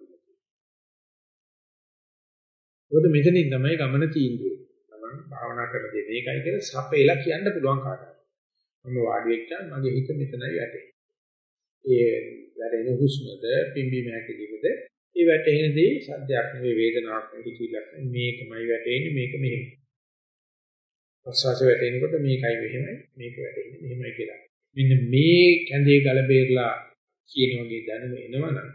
දීලා තියෙනවා. මෙතනින් තමයි ගමන තීන්දුවේ. තමන් භාවනා කරන දේ මේකයි කියලා සපේලා කියන්න පුළුවන් කාටවත්. මම වාඩි වෙච්චා මගේ හිත මෙතනයි වැටෙන්නේ. ඒ වැටෙන හුස්මද පිම්බීම හැකිලිමද ඒ වැටෙන දේ සද්දයක් නෙවෙයි වේදනාවක් නෙවෙයි කිලක් මේකමයි වැටෙන්නේ මේක මෙහෙම. ප්‍රසවාස වැටෙනකොට මේකයි මෙහෙමයි මේක වැටෙන්නේ මෙහෙමයි කියලා. මෙන්න මේ කැඳේ ගල බේරලා කියන වගේ දැනුම එනවනම්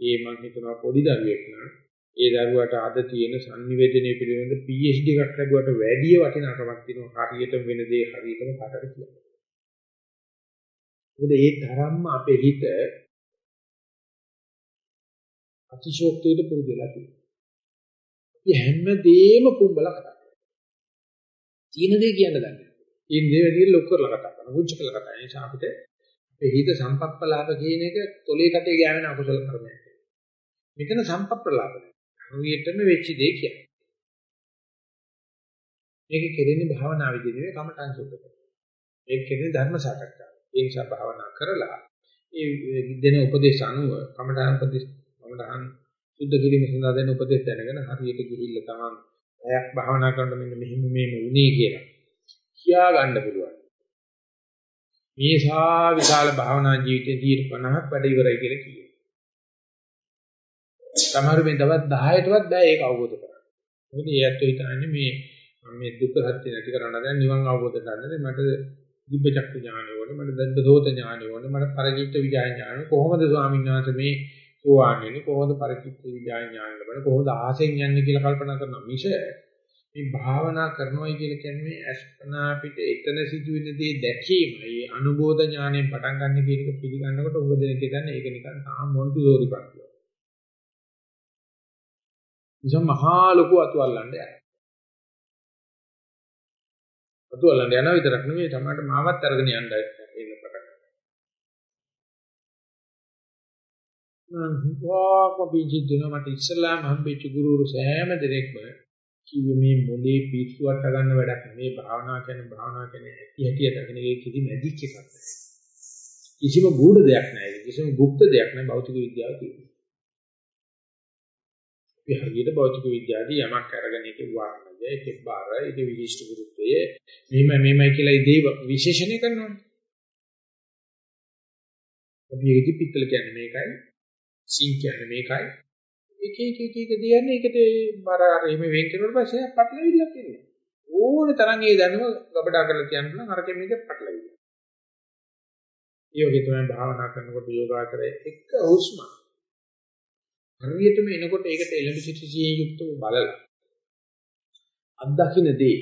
ඒ මම හිතනවා පොඩි දරුවෙක් නම් ඒ දරුවාට අද තියෙන sannivedanaya පිළිබඳ PhD එකක් ලැබුවට වැඩිය වටිනාකමක් තියෙනවා හරියටම වෙන දේ හරියටම කටට කියන්න. මොකද ඒ තරම්ම අපේ හිත අතිශෝක්තියට පුරුදු වෙලා තියෙනවා. අපි හැමදේම පුඹලා කතා කරනවා. තියෙන දේ කියන්න දන්නේ නැහැ. ඒ දේ වැඩි ලොක් කරලා කතා කරනවා. මුංච කරලා කතා කරනවා. ඒ නිසා අපිට අපේ හිත සම්පප්පලාප කියන එක තොලේ කටේ ගෑවෙන අකුසල කර්මයක්. මෙතන සම්පප්පලාප නෑ. හරියටම වෙච්ච දේ කියන්නේ. මේක කෙරෙන්නේ භාවනා විදිහේ නෙවෙයි කමඨං සුද්ධ කරනවා. මේක කෙරෙන්නේ ධර්ම සාකච්ඡාව. ඒ නිසා භාවනා කරලා ඒ දෙන උපදේශ අනුව කමඨං උපදේශ කමඨං සුද්ධ කිරීම සඳහා දෙන උපදේශ දැනගෙන හරියට ගිහිල්ලා තමන් ඇයක් භාවනා කරනකොට මෙන්න මෙහෙම මෙහෙම වුණේ කියලා කියා ගන්න පුළුවන්. මේ සා විශාල භාවනා ජීවිතයේ 50ක් වැඩ ඉවරයි කියලා කියනවා. සමහර මේ දවස් 10ටවත් බෑ ඒක අවබෝධ කරගන්න. මොකද ඒ ඇත්තෝ හිතන්නේ මේ මේ දුක්ඛ සත්‍ය නැති කරන්න දැන් නිවන් අවබෝධ කරගන්න මට දිබ්බ චක්ක ඥානය ඕනේ මට දද්දෝත ඥානය ඕනේ මට පරිචිත්ත විඥාන ඥානය කොහොමද ස්වාමීන් වහන්සේ මේ සෝවාන් වෙන්නේ? කොහොමද පරිචිත්ත විඥාන ඥානය ලබන්නේ? කොහොමද ආසෙන් යන්නේ කියලා කල්පනා කරනවා මිස මේ භාවනා කරනවායි කියලා කියන්නේ අස්පනා පිට එතන සිදුවෙන දේ දැකීමයි අනුබෝධ ඥාණයෙන් පටන් ගන්න කියන එක පිළිගන්නකොට උඟ දෙනෙක් කියන්නේ ඒක නිකන් තාම මොන්ටිසෝරි පක්ෂිය. ඉතින් මහා ලොකු අතුල්ලන්න යනවා. අතුල්ලන්න යනවා විතරක් නෙවෙයි තමයි මාවත් අරගෙන යන්න එන්න පටන් ගන්නවා. මම වාක බීජිදින මට ඉස්ලාම හම්බෙච්ච ගුරුවරු සෑම දෙනෙක්ම කිව්වේ මේ මොලේ පිස්සුවට ගන්න වැඩක් නෙමෙයි භාවනා කියන්නේ භාවනා කියන්නේ ඇති හැටි දකින එක කිසි මැජික් එකක් නෑ. කිසිම ගුඪ දෙයක් නෑ. කිසිම গুপ্ত දෙයක් නෑ භෞතික විද්‍යාව කියන්නේ. අපි හරියට භෞතික විද්‍යාවදී යමක් අරගෙන ඒක වර්ණය, ඒක බාර, ඒක විශිෂ්ට ගුරුත්වය, මෙහෙම මෙහෙමයි කියලා ඒ දේ විශේෂණය කරනවානේ. අපි ඒකදි පිටල කියන්නේ මේකයි, සිං කියන්නේ මේකයි, එක එක එක එක දියන්නේ ඒකට බර අර එහෙම වෙන් කරුවාට පස්සේ පටලවිල්ලක් එන්නේ. ඕන තරම් ඒ දැනුම ගබඩා කරලා තියන්න නම් අරකින් මේක පටලවිල්ල. ඒ වගේ තමයි භාවනා කරනකොට යෝගාචරයේ එක හුස්ම හරියටම එනකොට ඒකට එළඹ සිටිසියේ යුක්තව බලලා අත්දකින්න දේ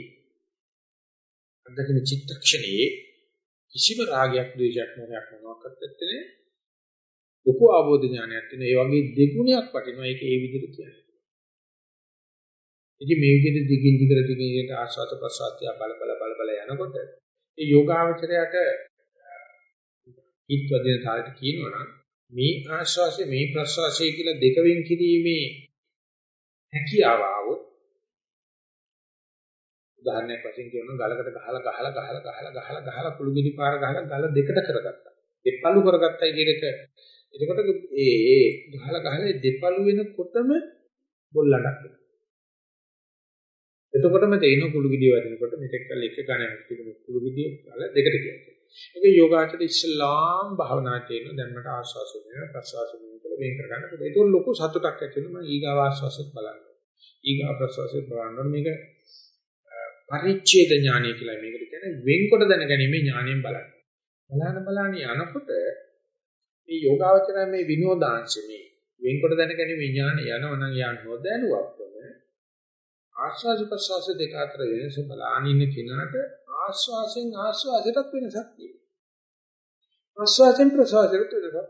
අත්දකින්න චිත්තක්ෂණයේ කිසිම රාගයක් ද්වේෂයක් මොහයක් මොනවාක්වත් නැත්තේ ලොකු ආબોධ ඥානයක් තියෙන. ඒ වගේ දෙගුණයක් වටිනවා. ඒක ඒ විදිහට කියන්නේ. ඉතින් මේ විදිහට දිගින් දිගට දිගින් දිගට ආස්වාද ප්‍රසආත්‍ය බල බල බල බල යනකොට ඒ යෝගාවචරයට හිතවදින තාලට කියනවනම් මේ ආශ්වාසය මේ ප්‍රශ්වාසය කියලා දෙක වෙන් කිරීමේ හැකියාව આવොත් උදාහරණයක් වශයෙන් කියනවා ගලකට ගහලා ගහලා ගහලා ගහලා ගහලා ගහලා කුළු ගෙඩි පාර ගහලා ගල දෙකට කරගත්තා. දෙපළු කරගත්තයි කියන එක එතකොට ඒ ඒ ගහලා ගහලා දෙපළු වෙනකොටම බොල්ලඩක්. එතකොටම තේින කුළු ගිඩිය වදිනකොට මෙතෙක් කල එක ගණනක් තිබුණු කුළු ගිඩිය වල දෙකට කියනවා. ඒක යෝගාචර ඉස්ලාම් භාවනා කියන දැන් මට ආස්වාස වෙනවා ප්‍රසවාස වෙනවා කියලා වෙන් කර ගන්න. ඒක ලොකු සතුටක් ඇති වෙනවා මම ඊගාව ආස්වාසත් බලන්න. ඊගා ප්‍රසවාසත් බලන්න මේක පරිච්ඡේද ඥානය කියලා මේකට කියන්නේ වෙන්කොට දැනගැනීමේ ඥාණයෙන් බලන්න. බලන බලන යනකොට මේ යෝගාවචරය මේ විනෝදාංශ මේ වෙන්කොට දැනගැනීමේ ඥාන යනවනම් යන්න නොදැනුවත්වම ආස්වාද ප්‍රසවාස දෙක අතර වෙනස බලානින්න කෙනාට ආස්වාසෙන් ආස්වාසයටත් වෙනසක් තියෙනවා. ආස්වාසෙන් ප්‍රසවාසයට වෙනසක් තියෙනවා.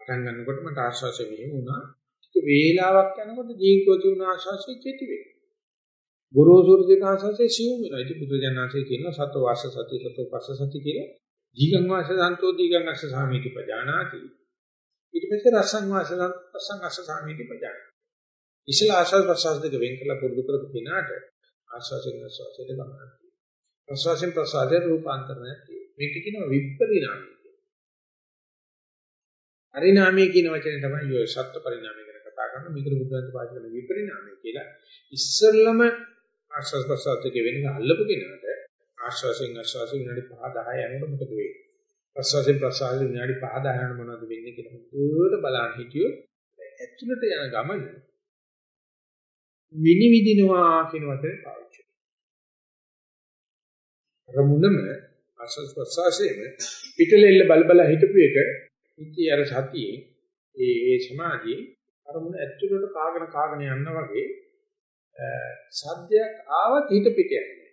පටන් ගන්නකොට මට ආස්වාසය මෙහෙම වුණා. ටික වේලාවක් යනකොට ජීවිතෝ තියුණ ආස්වාසය කෙටි වෙනවා. ගුරුසුරු දෙක ආස්වාසය සිව් වෙනවා. ඉතින් බුදුජානනාංශය කියනවා සතෝ වාස සති සතෝ පස්ස සති කියලා. දීගං වාස සන්තෝ දීගං අස්ස සාමීති පජානාති. ඊට පස්සේ රසං වාස රසං අස්ස සාමීති පජානාති. ඉස්සලා ආස්වාද ප්‍රසවාස දෙක වෙන් කරලා පුරුදු කරපු කෙනාට ආස්වාසයෙන් ප්‍රසවාසයට ගමනක් තියෙනවා. ප්‍රසවාසයෙන් ප්‍රසවාසයට රූපාන්තරණයක් තියෙනවා. මේක කියනවා විපරිණාමය කියලා. පරිණාමය කියන වචනේ තමයි ඔය සත්‍ය පරිණාමය ගැන කතා කරන මේකට බුදුන්ත පාවිච්චි කරන විපරිණාමය කියලා. ඉස්සෙල්ලම ආස්වාද ප්‍රසවාස දෙක වෙනක අල්ලපු කෙනාට ආශ්වාසයෙන් ආශ්වාසයෙන් විනාඩි 5 10 යනකොට මොකද වෙන්නේ? ප්‍රශ්වාසයෙන් ප්‍රශ්වාසයෙන් විනාඩි 5 10 යනකොට මොනවද වෙන්නේ කියලා හොඳට බලන්න හිටියොත් ඇතුළට යන ගමන විනිවිදිනවා කියන වචනේ පාවිච්චි කරනවා. රමුණම ආශ්වාස ප්‍රශ්වාසයෙන් පිටලෙල්ල බලබල හිටපු එක ඉති අර සතියේ ඒ ඒ සමාධියේ අරමුණ ඇතුළට කාගෙන කාගෙන යනවා වගේ සද්දයක් ආවත් හිත පිට යනවා.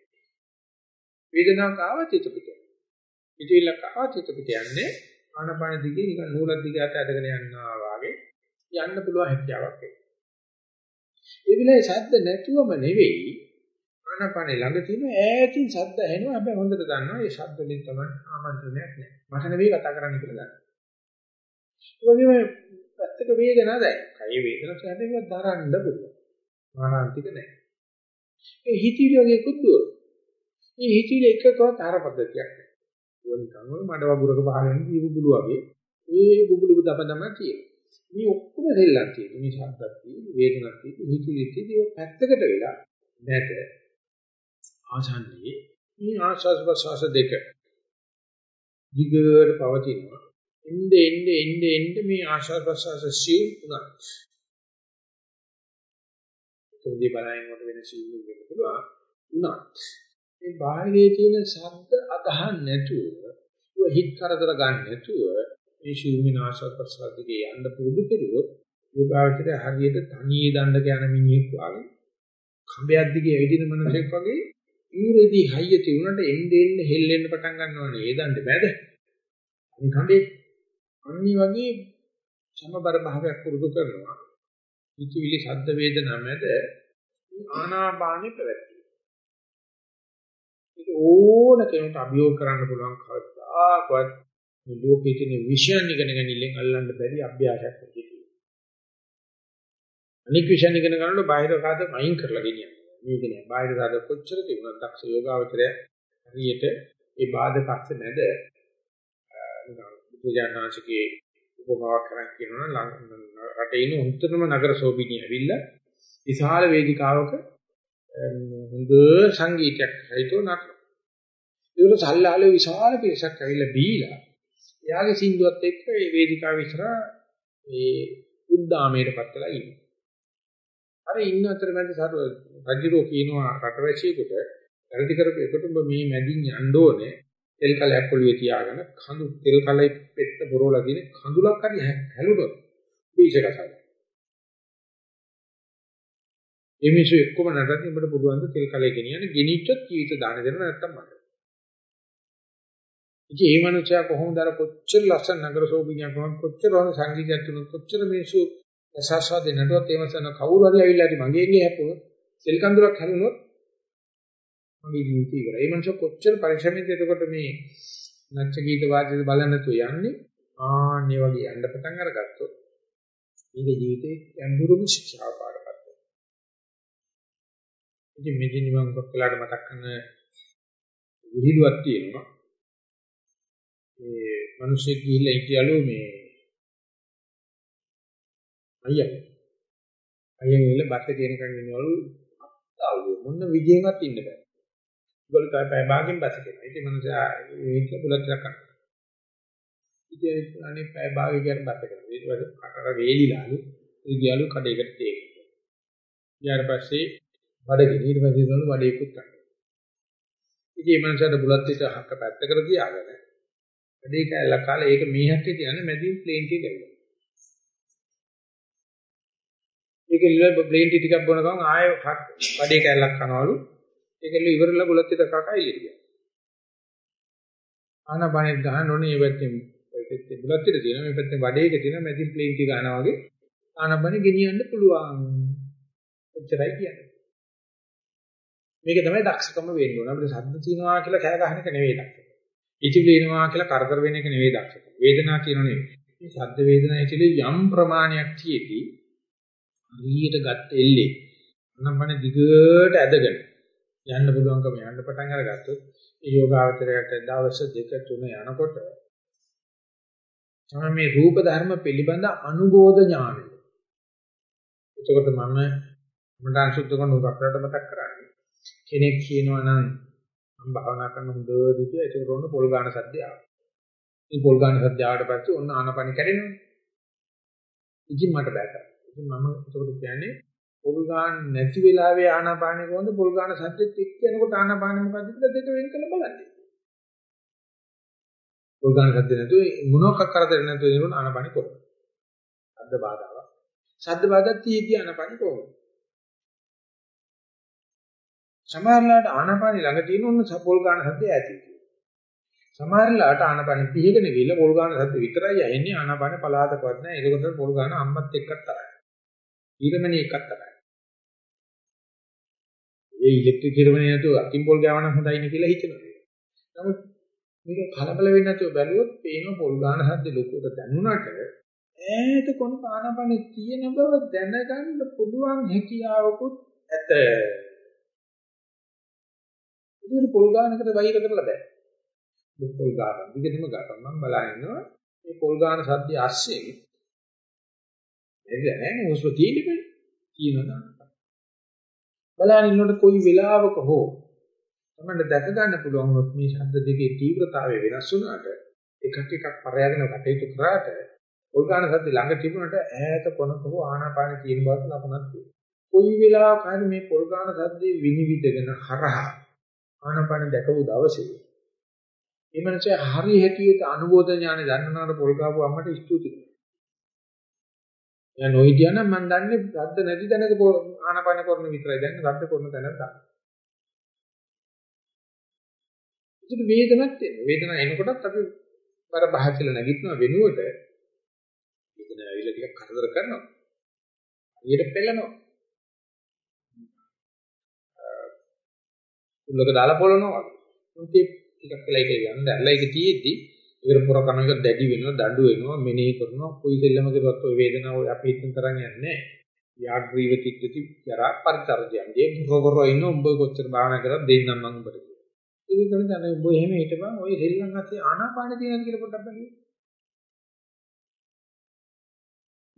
වේදනාවක් ආවත් හිත පිට යනවා. පිටිවිල්ලක් ආවත් හිත පිට යන්නේ ආනපාන දිගේ නිකන් නූලක් දිගේ අත ඇදගෙන යනවා වාගේ යන්න පුළුවන් හැකියාවක් එක්ක. ඒ විලේ ශබ්ද නැතුවම නෙවෙයි ආනපානේ ළඟ තියෙන ඈතින් ශබ්ද ඇහෙනවා හැබැයි හොඳට දන්නවා මේ ශබ්ද වලින් තමයි ආමන්ත්‍රණයක් නැහැ. මට නෙවෙයි කතා කරන්න කියලා දන්නවා. ඒ වගේම පැත්තක වේදනාවක් දැයි. කය වේදනාවක් හැදෙන්නේ දරන්න පුළුවන්. මානාන්තික නැහැ. ඒ හිතිවිලි වගේ කුද්දුව මේ හිතිවිලි එකකවත් ආර පද්ධතියක් නැහැ. වනිකන් වල මඩ වගුරක පහල වෙන දී බුබුලු වගේ ඒ බුබුලු දප දම තියෙනවා. මේ ඔක්කොම දෙල්ලක් තියෙනවා. මේ ශබ්දක් තියෙනවා, වේදනක් තියෙනවා, හිතිවිලි තියෙනවා. පැත්තකට වෙලා නැත. ආසන්නයේ මේ ආශාස ප්‍රසවාස දෙක දිගට පවතිනවා. එnde ende ende ende මේ ආශාස ප්‍රසවාස සිව් උනත්. ඒකදී බලයෙන් කොට වෙන සිව් වෙන්න පුළුවන්. උනත් මේ බාහිරයේ තියෙන ශබ්ද අදහන් නැතුව ඔය හිත කරදර ගන්න නැතුව මේ ශූන්‍ය ආශාස ප්‍රසාදිකේ යන්න පුරුදු කෙරුවොත් යෝගාවචරය හරියට තනියේ දණ්ඩක යන මිනිහෙක් වගේ කඹයක් දිගේ ඇවිදින මනුස්සෙක් වගේ ඊරෙදි හයිය තියුණට එන්නේ එන්නේ හෙල්ලෙන්න පටන් ගන්නවනේ. ඒ දණ්ඩ බෑද? අනිත් කඹේ. අන්නි වගේ සමබර භාවයක් පුරුදු කරනවා. ඉතිවිලි ශබ්ද වේදනා මැද ආනාපානෙ පැවැත් ඕන කෙනෙකුට අභියෝග කරන්න පුළුවන් කවදාකවත් මේ ලෝකයේ තියෙන විෂයන් ඉගෙන ගැනීමෙන් අල්ලන්න බැරි අභ්‍යාසයක් තියෙනවා. අනික් විෂයන් ඉගෙන ගන්නකොට බාහිර කාද අයින් කරලා ගෙනියන්න. මේක නෑ. බාහිර කාද කොච්චර තිබුණත් දක්ෂ යෝගාවචරය හරියට ඒ බාධකස්ස නැද බුදුජානනාංශකේ උපමාවක් කරන් කියනවා රටේ ඉන්න උත්තරම නගර සෝබිනිය ඇවිල්ලා විශාල වේදිකාවක හොඳ සංගීතයක් හයිතෝ නටන ඒක සල්ලාලේ විශාල පිරිසක් ඇවිල්ලා බීලා එයාගේ සින්දුවත් එක්ක මේ වේදිකාව විතර ඒ උද්දාමයටපත් වෙලා ඉන්නේ. අර ඉන්න අතරමැද සර රජුරෝ කියනවා රටවැසියෙකුට වැඩි කරපු එකට උඹ මේ මැදින් යන්න ඕනේ තෙල් කලයක් ඔළුවේ තියාගෙන කඳු තෙල් කලයි පෙත්ත බොරවලා දින කඳුලක් හරි හැලුනොත් බීජකසයි. මේ මිනිස්සු එක්කම නටද්දි උඹට පුළුවන් ද තෙල් කලේ ගෙනියන්න ගෙනිච්චොත් ජීවිත දාන දෙන්න නැත්තම් මට. ඉතින් මේ මනුස්සයා කොහොමද අර කොච්චර ලස්සන නගර සෝබිනියක් වුණත් කොච්චර හොඳ සංගීතයක් තුනක් කොච්චර මිනිස්සු රසාස්වාදේ නටුවත් ඒ මසන කවුරු හරි ඇවිල්ලා හරි මගේ ඉන්නේ හැපුණොත් සෙල් කඳුරක් හැරුණොත් මගේ ජීවිතය ඉවරයි. මේ මනුස්සයා කොච්චර පරිශ්‍රමෙන්ද එතකොට මේ නැච්ච ගීත වාද්‍ය බලන්න තු යන්නේ ආන්නේ වගේ යන්න පටන් අරගත්තොත් මේක ජීවිතේ ගැඹුරුම ශික්ෂාව පාඩපත් වෙනවා. ඉතින් මෙදින මම කොක්කලාට මතක් කරන විහිළුවක් තියෙනවා. ඒ මිනිස්සෙක් ගිහිල්ලා හිටියලු මේ අයියා අයියෙන් ඉල බත් තියෙනකන් ඉන්නවලු අත්තාවු මොන විදියෙන්වත් ඉන්න බෑ. ඒගොල්ලෝ තමයි පැය භාගෙන් බස් කරනවා. ඉතින් මනුස්සයා ඒක බුලත් කරනවා. ඉතින් අනේ පැය භාගෙ කියන බස් කරනවා. ඊට පස්සේ කටර වේලිලාලු ඒ ගියලු කඩේකට තේ. ඊට පස්සේ බඩගිනි ඊට පස්සේ ඉන්නවලු බඩේකුත් ගන්න. ඉතින් මේ මනුස්සයාට බුලත් පිට හක්ක පැත්තකට තියාගෙන වැඩේ කැලලා කාලා ඒක මීහත් කියන්නේ මැදින් ප්ලේන් ටික ගන්නවා. ඒක ඉල්ල ප්ලේන් ටිකක් බොන ගමන් ආයෙ වැඩේ කැලලක් කනවලු. ඒක ඉල්ල ඉවරලා බුලත් පිට කකා ඉලිය. ආනපානෙත් ගහන්න ඕනේ මේ පැත්තෙන් ඔය පැත්තේ බුලත් පිට තියෙන මේ පැත්තේ වැඩේක තියෙන මැදින් ප්ලේන් ටික ගන්නවා වගේ ආනපානෙ ගෙනියන්න පුළුවන්. එච්චරයි කියන්නේ. මේක තමයි දක්ෂකම වෙන්න ඕන. අපිට සද්ද තියනවා කියලා කෑ ගහන එක නෙවෙයි දක්ෂකම. ඉතිවිලි එනවා කියලා කරදර වෙන එක නෙවෙයි දක්ෂකම. වේදනාව තියෙනව නෙවෙයි. මේ සද්ද වේදනා ඉතිලි යම් ප්‍රමාණයක් තියෙති හරියට ගත්ත එල්ලේ අනම්මන දිගට ඇදගෙන යන්න පුළුවන්කම යන්න පටන් අරගත්තොත් ඒ යෝගාවචරයට දවස් දෙක තුන යනකොට තමයි මේ රූප ධර්ම පිළිබඳ අනුබෝධ ඥානය. එතකොට මම මඩන් සුද්ධ කරන උගක්රට මතක් කරන්නේ. කෙනෙක් කියනවා නම් මම භාවනා කරන හොඳ දිගට ඒක උරොන්න පොල් ගන්න සද්දය ආවා. ඉතින් පොල් ගන්න සද්දය ආවට පස්සේ ඔන්න ආනපන කැඩෙනවා. ඉතින් මට බෑ කරන්න. ඉතින් මම ඒකට කියන්නේ පොල් ගන්න නැති වෙලාවේ ආනපානෙ කොහොමද පොල් ගන්න සද්දෙත් එක්ක යනකොට ආනපානෙ මොකද්ද කියලා දෙක වෙන් කරලා බලන්න. පොල් ගන්න සද්ද නැතුව මොනවක් කරදර නැතුව එනකොට ආනපානෙ කොහොමද? සද්ද බාධාවක්. සද්ද බාධා තියෙද්දි ආනපානෙ කොහොමද? සමහරලාට ආනාපානි ළඟ තියෙන උන්න පොල් ගන්න සද්ද ඇති. සමහරලාට ආනාපානි පිහගෙන ගිහලා පොල් ගන්න සද්ද විතරයි ඇහෙන්නේ ආනාපානි පලාතකවත් නැහැ. ඒකකොට පොල් ගන්න අම්මත් එක්කත් තරයි. ඊරමණි එකක් තරයි. ඒ ඉලෙක්ට්‍රික් ඊරමණි නැතුව අකින් පොල් ගාවන හොඳයි නේ කියලා හිතනවා. නමුත් මේක කලබල වෙන්නේ නැතුව බැලුවොත් පේන පොල් ගන්න සද්ද ලොකුට දැනුණාට ඈත කොන ආනාපානි තියෙන බව දැනගන්න පුළුවන් හැකියාවකුත් ඇත. ඒක පොල් ගානකට බහිර කරලා බෑ. මේ පොල් ගාන දිගටම ගන්න මම බලනවා මේ පොල් ගාන සද්දය ඇස්සේ නේද නෑ හුස්ම තියෙන්නේ තියෙනවා. බලන්න ඉන්නකොට කොයි වෙලාවක හෝ තමයි දැක ගන්න පුළුවන් වුණොත් මේ ශබ්ද දෙකේ තීව්‍රතාවය වෙනස් වුණාට එකක් එකක් පරයාගෙන කටයුතු කරාට පොල් ගාන සද්ද ළඟ තිබුණාට ඈත කොනක හෝ ආනාපාන තියෙන බවට ලකුණක් තියෙනවා. කොයි වෙලාවක හරි මේ පොල් ගාන සද්දේ විනිවිදගෙන හරහා ආනපන දැකපු දවසේ මේ මනසේ හරි හැටියට අනුබෝධ ඥානෙ දන්නවනට පොල් කාපු අම්මට ස්තුති කරනවා. එයා නොහිටියා නම් මම දන්නේ රද්ද නැති තැනක ආනපන කරන විතරයි දැන් රද්ද කරන තැනක් දන්නවා. ඒක වේදනක් තියෙනවා. වේදනාව එනකොටත් අපි බර බහචල නැගිටින වෙනුවට වේදනාව ඇවිල්ලා ටිකක් කරදර කරනවා. ඊට පෙළනවා. උල්ලක දාලා පොළනවා වගේ. මොකද ටිකක් වෙලා ඒක යන්න ඇරලා ඒක තියෙද්දි ඒකට පොර කන එක දැඩි වෙනවා දඬු වෙනවා මෙනෙහි කරනවා කොයි දෙල්ලම කරුවත් ඔය වේදනාව අපි හිතන තරම් යන්නේ නැහැ. යාග්‍රීව තික්කති යරා පරිතරජයන්ගේ ගොගරෝ ඉන්න උඹ කොච්චර භාවනා කරත් දෙන්නම් මම උඹට කියලා. ඒක තමයි දැන් උඹ එහෙම හිටපන් ඔය දෙල්ලන් අතේ ආනාපාන තියෙනවද කියලා පොඩ්ඩක් බලන්න.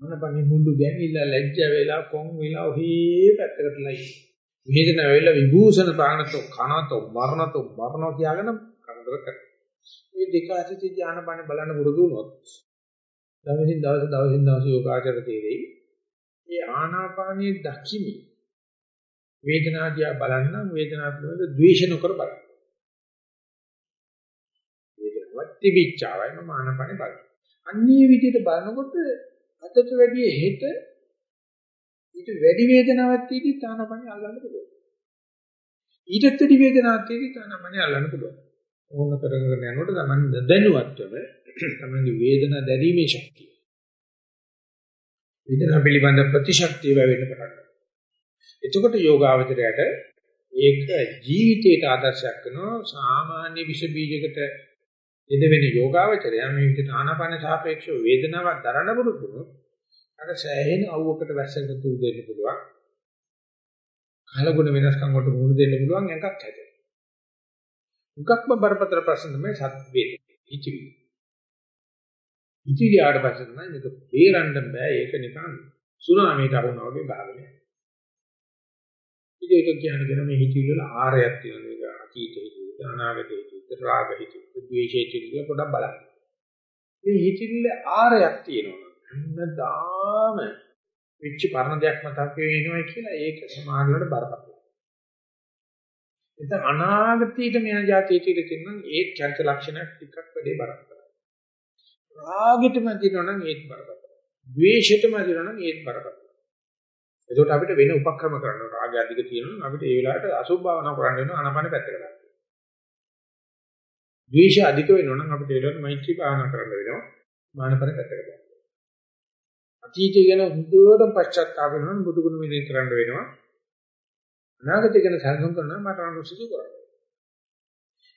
මොනපන්නේ මුළු ගැමිලා ලැජ්ජ වෙලා කොන් වෙලා ඔහේ පැත්තකටලා ඉන්නේ. වේදන වෙලා විභූෂණ ප්‍රාණතෝ කනතෝ මරණතෝ මරණෝ කියාගෙන කරදර කරනවා. මේ දෙක ඇසිති ඥාන බණ බලන්න පුරුදු වුණොත් දවසින් දවස දවසින් දවස යෝගාචර තේරෙයි. මේ ආනාපානයේ දකිමි. වේදනාදියා බලන්න වේදනාව පිළිබඳ ද්වේෂ නොකර බලන්න. වේදනාවක් තිබිච්චාවයි මම ආනාපානේ බලන්න. අන්නේ විදිහට බලනකොට අතට වැඩිය හෙට ඊට වැඩි වේදනාවක් තියෙද්දි තානපණි අල්ලන්න පුළුවන්. ඊටත් වැඩි වේදනාවක් තියෙද්දි තානපණි අල්ලන්න පුළුවන්. ඕන කරගෙන යනකොට තමයි දැනුවත්වම තමයි වේදනා දැරීමේ ශක්තිය. වේදනා පිළිබඳ ප්‍රතිශක්තිය වෙන්න පටන් ගන්නවා. එතකොට යෝගාවචරයට ඒක ජීවිතයට ආදර්ශයක් කරනවා සාමාන්‍ය විෂ බීජයකට එද වෙන යෝගාවචරය මේ විදිහට ආනාපාන සාපේක්ෂව වේදනාවක් දරන පුරුදුනොත් අර සෑහෙන අවුවකට වැස්සකට තුරු දෙන්න පුළුවන්. කාලගුණ වෙනස්කම් වලට මුහුණ දෙන්න පුළුවන් එකක් හැදෙනවා. මුගක්ම බරපතල ප්‍රශ්න තමයි සත් වේදේ. ඉතිවි. ඉතිවි ආඩ පස්සේ තමයි මේක බේරන්න බෑ ඒක නිකන් සුනාමියට අහුණා වගේ ගහගෙන යනවා. ඉතින් ඒක කියන්නේ මේ හිතවිලි වල ආරයක් තියෙනවා. මේක අතීත හිතවිලි, අනාගත හිතවිලි, රාග හිතවිලි, ද්වේෂ හිතවිලි පොඩක් බලන්න. මේ හිතවිල්ල ආරයක් තියෙනවා. හැමදාම වෙච්ච පරණ දෙයක් මතක් වෙනවා කියලා ඒක සමානලට බරපතල. එතන අනාගතයට මෙන જાතියට කියනවා ඒ චරිත ලක්ෂණයක් ටිකක් වැඩි බරපතලයි. රාගෙටම දිනනනම් ඒත් බරපතලයි. ද්වේෂෙටම දිනනනම් ඒත් බරපතලයි. එතකොට අපිට වෙන උපක්‍රම කරන්න රාගය අධික තියෙනවා අපිට ඒ වෙලාවට අසුභ භාවනා කරන්න වෙනවා අනපන පැත්තකට දාන්න. ද්වේෂ අධික වෙනවා නම් අපිට ඒ වෙලාවට මෛත්‍රී භාවනා කරන්න වෙනවා මානපන පැත්තකට දාන්න. අතීතය ගැන හුදුවට පශ්චාත්තාප වෙනවා බුදු ගුණ මෙහෙය කරන්න වෙනවා. අනාගතය ගැන සැලසුම් කරනවා මට අනුසුසු කරන්න.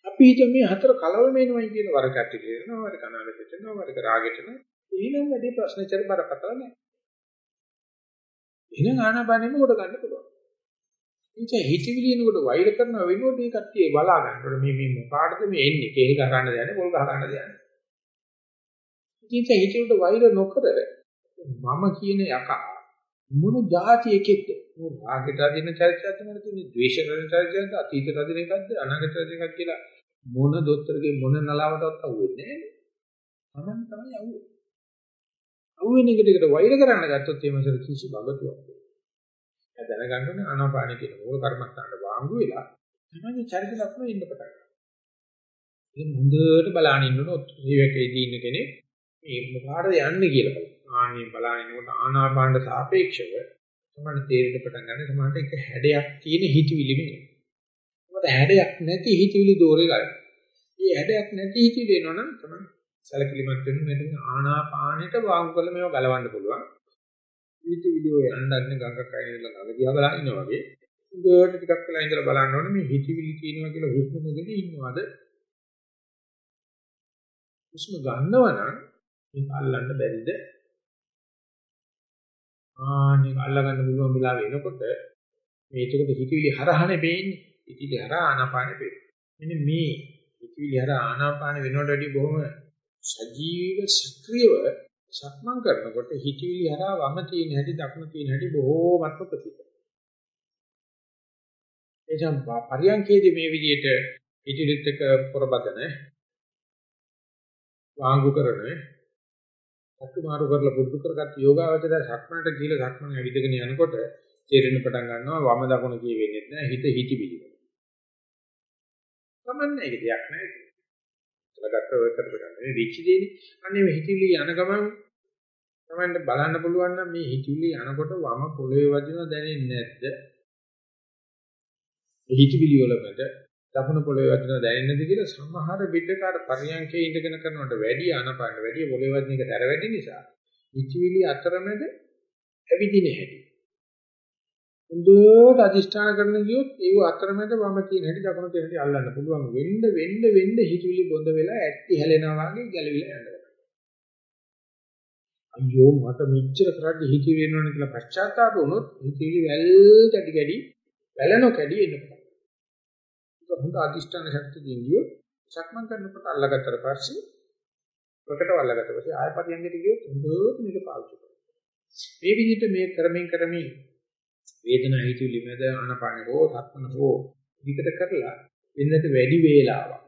අපි හිතමු මේ හතර කලවම එනවයි කියන වරකට කියනවා වරක අනාගතයට යනවා වරක රාගෙට යනවා. එහෙනම් වැඩි ප්‍රශ්නචර බරපතල නැහැ. එහෙනම් ආනාපානෙම කොට ගන්න පුළුවන්. ඉතින් හිතවිලි එනකොට වෛර කරන වෙනකොට මේ කට්ටිය බලා ගන්නකොට මේ මේ මොකාටද මේ එන්නේ කේල් ගහ ගන්න දෙන්නේ පොල් ගහ ගන්න දෙන්නේ. ඉතින් හිතවිලට වෛර නොකර මම කියන යකා මොන જાති එකෙක්ද? මොන රාගයට අදින චරිතයක්ද මොන තියෙන්නේ? ද්වේෂයට අදින චරිතයක්ද? අතීතයට අදින එකක්ද? අනාගතයට අදින එකක්ද කියලා මොන දොස්තරගේ මොන නලාවටවත් අහුවෙන්නේ නැහැ. තමන් තමයි අහුවෙන්නේ. අහුවෙන එකට එකට වෛර කරන්න ගත්තොත් ඒ මනසට කිසි බගතුවක් නෑ. දැනගන්න ඕනේ ආනාපාන කියන මූල කර්මස්ථානට වාංගු වෙලා තමයි චරිත ලක්ෂණ ඉන්න පටන් ගන්න. ඉතින් හොඳට බලන ඉන්නකොට ජීවිතේදී ඉන්න කෙනෙක් මේ මොකාටද යන්නේ කියලා බලන්න. ආනිය බලනකොට ආනාපානට සාපේක්ෂව තමයි තේරෙන්න පටන් ගන්න. සමහරට එක හැඩයක් තියෙන හිතවිලි මේ. මොකද හැඩයක් නැති හිතවිලි දෝරේ ගන්න. මේ හැඩයක් නැති හිතවිලි වෙනවනම් තමයි සැලකිලිමත් වෙන මෙතන ආනාපානෙට වාංගු කරලා මේව ගලවන්න පුළුවන්. ඊට විදියෝ යන්නන්නේ ගඟක අයිනලා ගඟ දිහා බලන ඉන්නා වගේ. උඩට ටිකක් වෙලා ඉඳලා බලන්න ඕනේ මේ හිතවිලි තියෙනවා කියලා හුස්ම නොගෙන ඉන්නවද? හුස්ම ගන්නවනම් මේක අල්ලන්න බැරිද? ආනික අල්ලගන්න පුළුවන් වෙලාව එනකොට මේ එතකොට හිතවිලි හරහනේ පේන්නේ. හිතවිලි හරහා ආනාපානෙ පේන්නේ. මෙන්න මේ හිතවිලි හරහා ආනාපාන වෙනවට වඩා බොහොම සජීව සක්‍රියව සක්මන් කරනකොට හිතවිලි හරහා වම තියෙන හැටි දකුණ තියෙන හැටි බොහෝමත්ම ප්‍රසිද්ධයි. එචම් පරියන්කේදී මේ විදිහට ඉදිරිත් එක පොරබදන වාංගු කරන අතුමාරු කරලා පුරුදු කරගත්ත යෝගාවචරය සක්මනට ගිහලා සක්මන ඇවිදගෙන යනකොට තේරෙන්න පටන් ගන්නවා වම දකුණ කියෙන්නේ නැහැ හිත හිතිවිලි. කමන්නේ ඒක දෙයක් නැහැ. කරගත්ත ඔය කරපු ගන්න. මේ වෙච්ච දෙන්නේ අනේ මේ හිතවිලි යන ගමන් තමයි බලන්න පුළුවන් නම් මේ හිතවිලි යනකොට වම පොළවේ වදිනව දැනෙන්නේ නැද්ද? මේ හිතවිලි වලකට දකුණු පොළවේ වදිනව දැනෙන්නේ නැද්ද කියලා සමහර විදකාර පරියන්කේ ඉඳගෙන කරනවට වැඩි අනපන්න වැඩි පොළවේ වදින එක තර වැඩි නිසා හිතවිලි අතරමැද ඇවිදින හැටි. හොඳට අදිෂ්ඨාන කරන ගියොත් ඒව අතරමැද වම තියෙන හැටි දකුණු තියෙන හැටි අල්ලන්න පුළුවන් වෙන්න වෙන්න වෙන්න හිතවිලි බොඳ වෙලා ඇටි හැලෙනවා වගේ ගැලවිලා යනවා. අයියෝ මට මෙච්චර කරද්දි හිතවිලි වෙනවනේ කියලා පශ්චාත්තාප වුණොත් හිතවිලි වැල් කැඩි කැඩි වැලනෝ කැඩි එන්න පටන් ගන්නවා. ඒක හොඳ අදිෂ්ඨාන ශක්තියකින් ගියොත් සක්මන් කරනකොට අල්ලගත්තට පස්සේ ප්‍රකට වල්ලගත්ත පස්සේ ආය පරියන්ගෙට ගියොත් හොඳට මේක පාවිච්චි කරනවා. මේ විදිහට මේ කරමින් කරමින් වේදනා හිතුවිලි මැද ආනපාන හෝ සක්මන හෝ විකට කරලා වෙනදට වැඩි වේලාවක්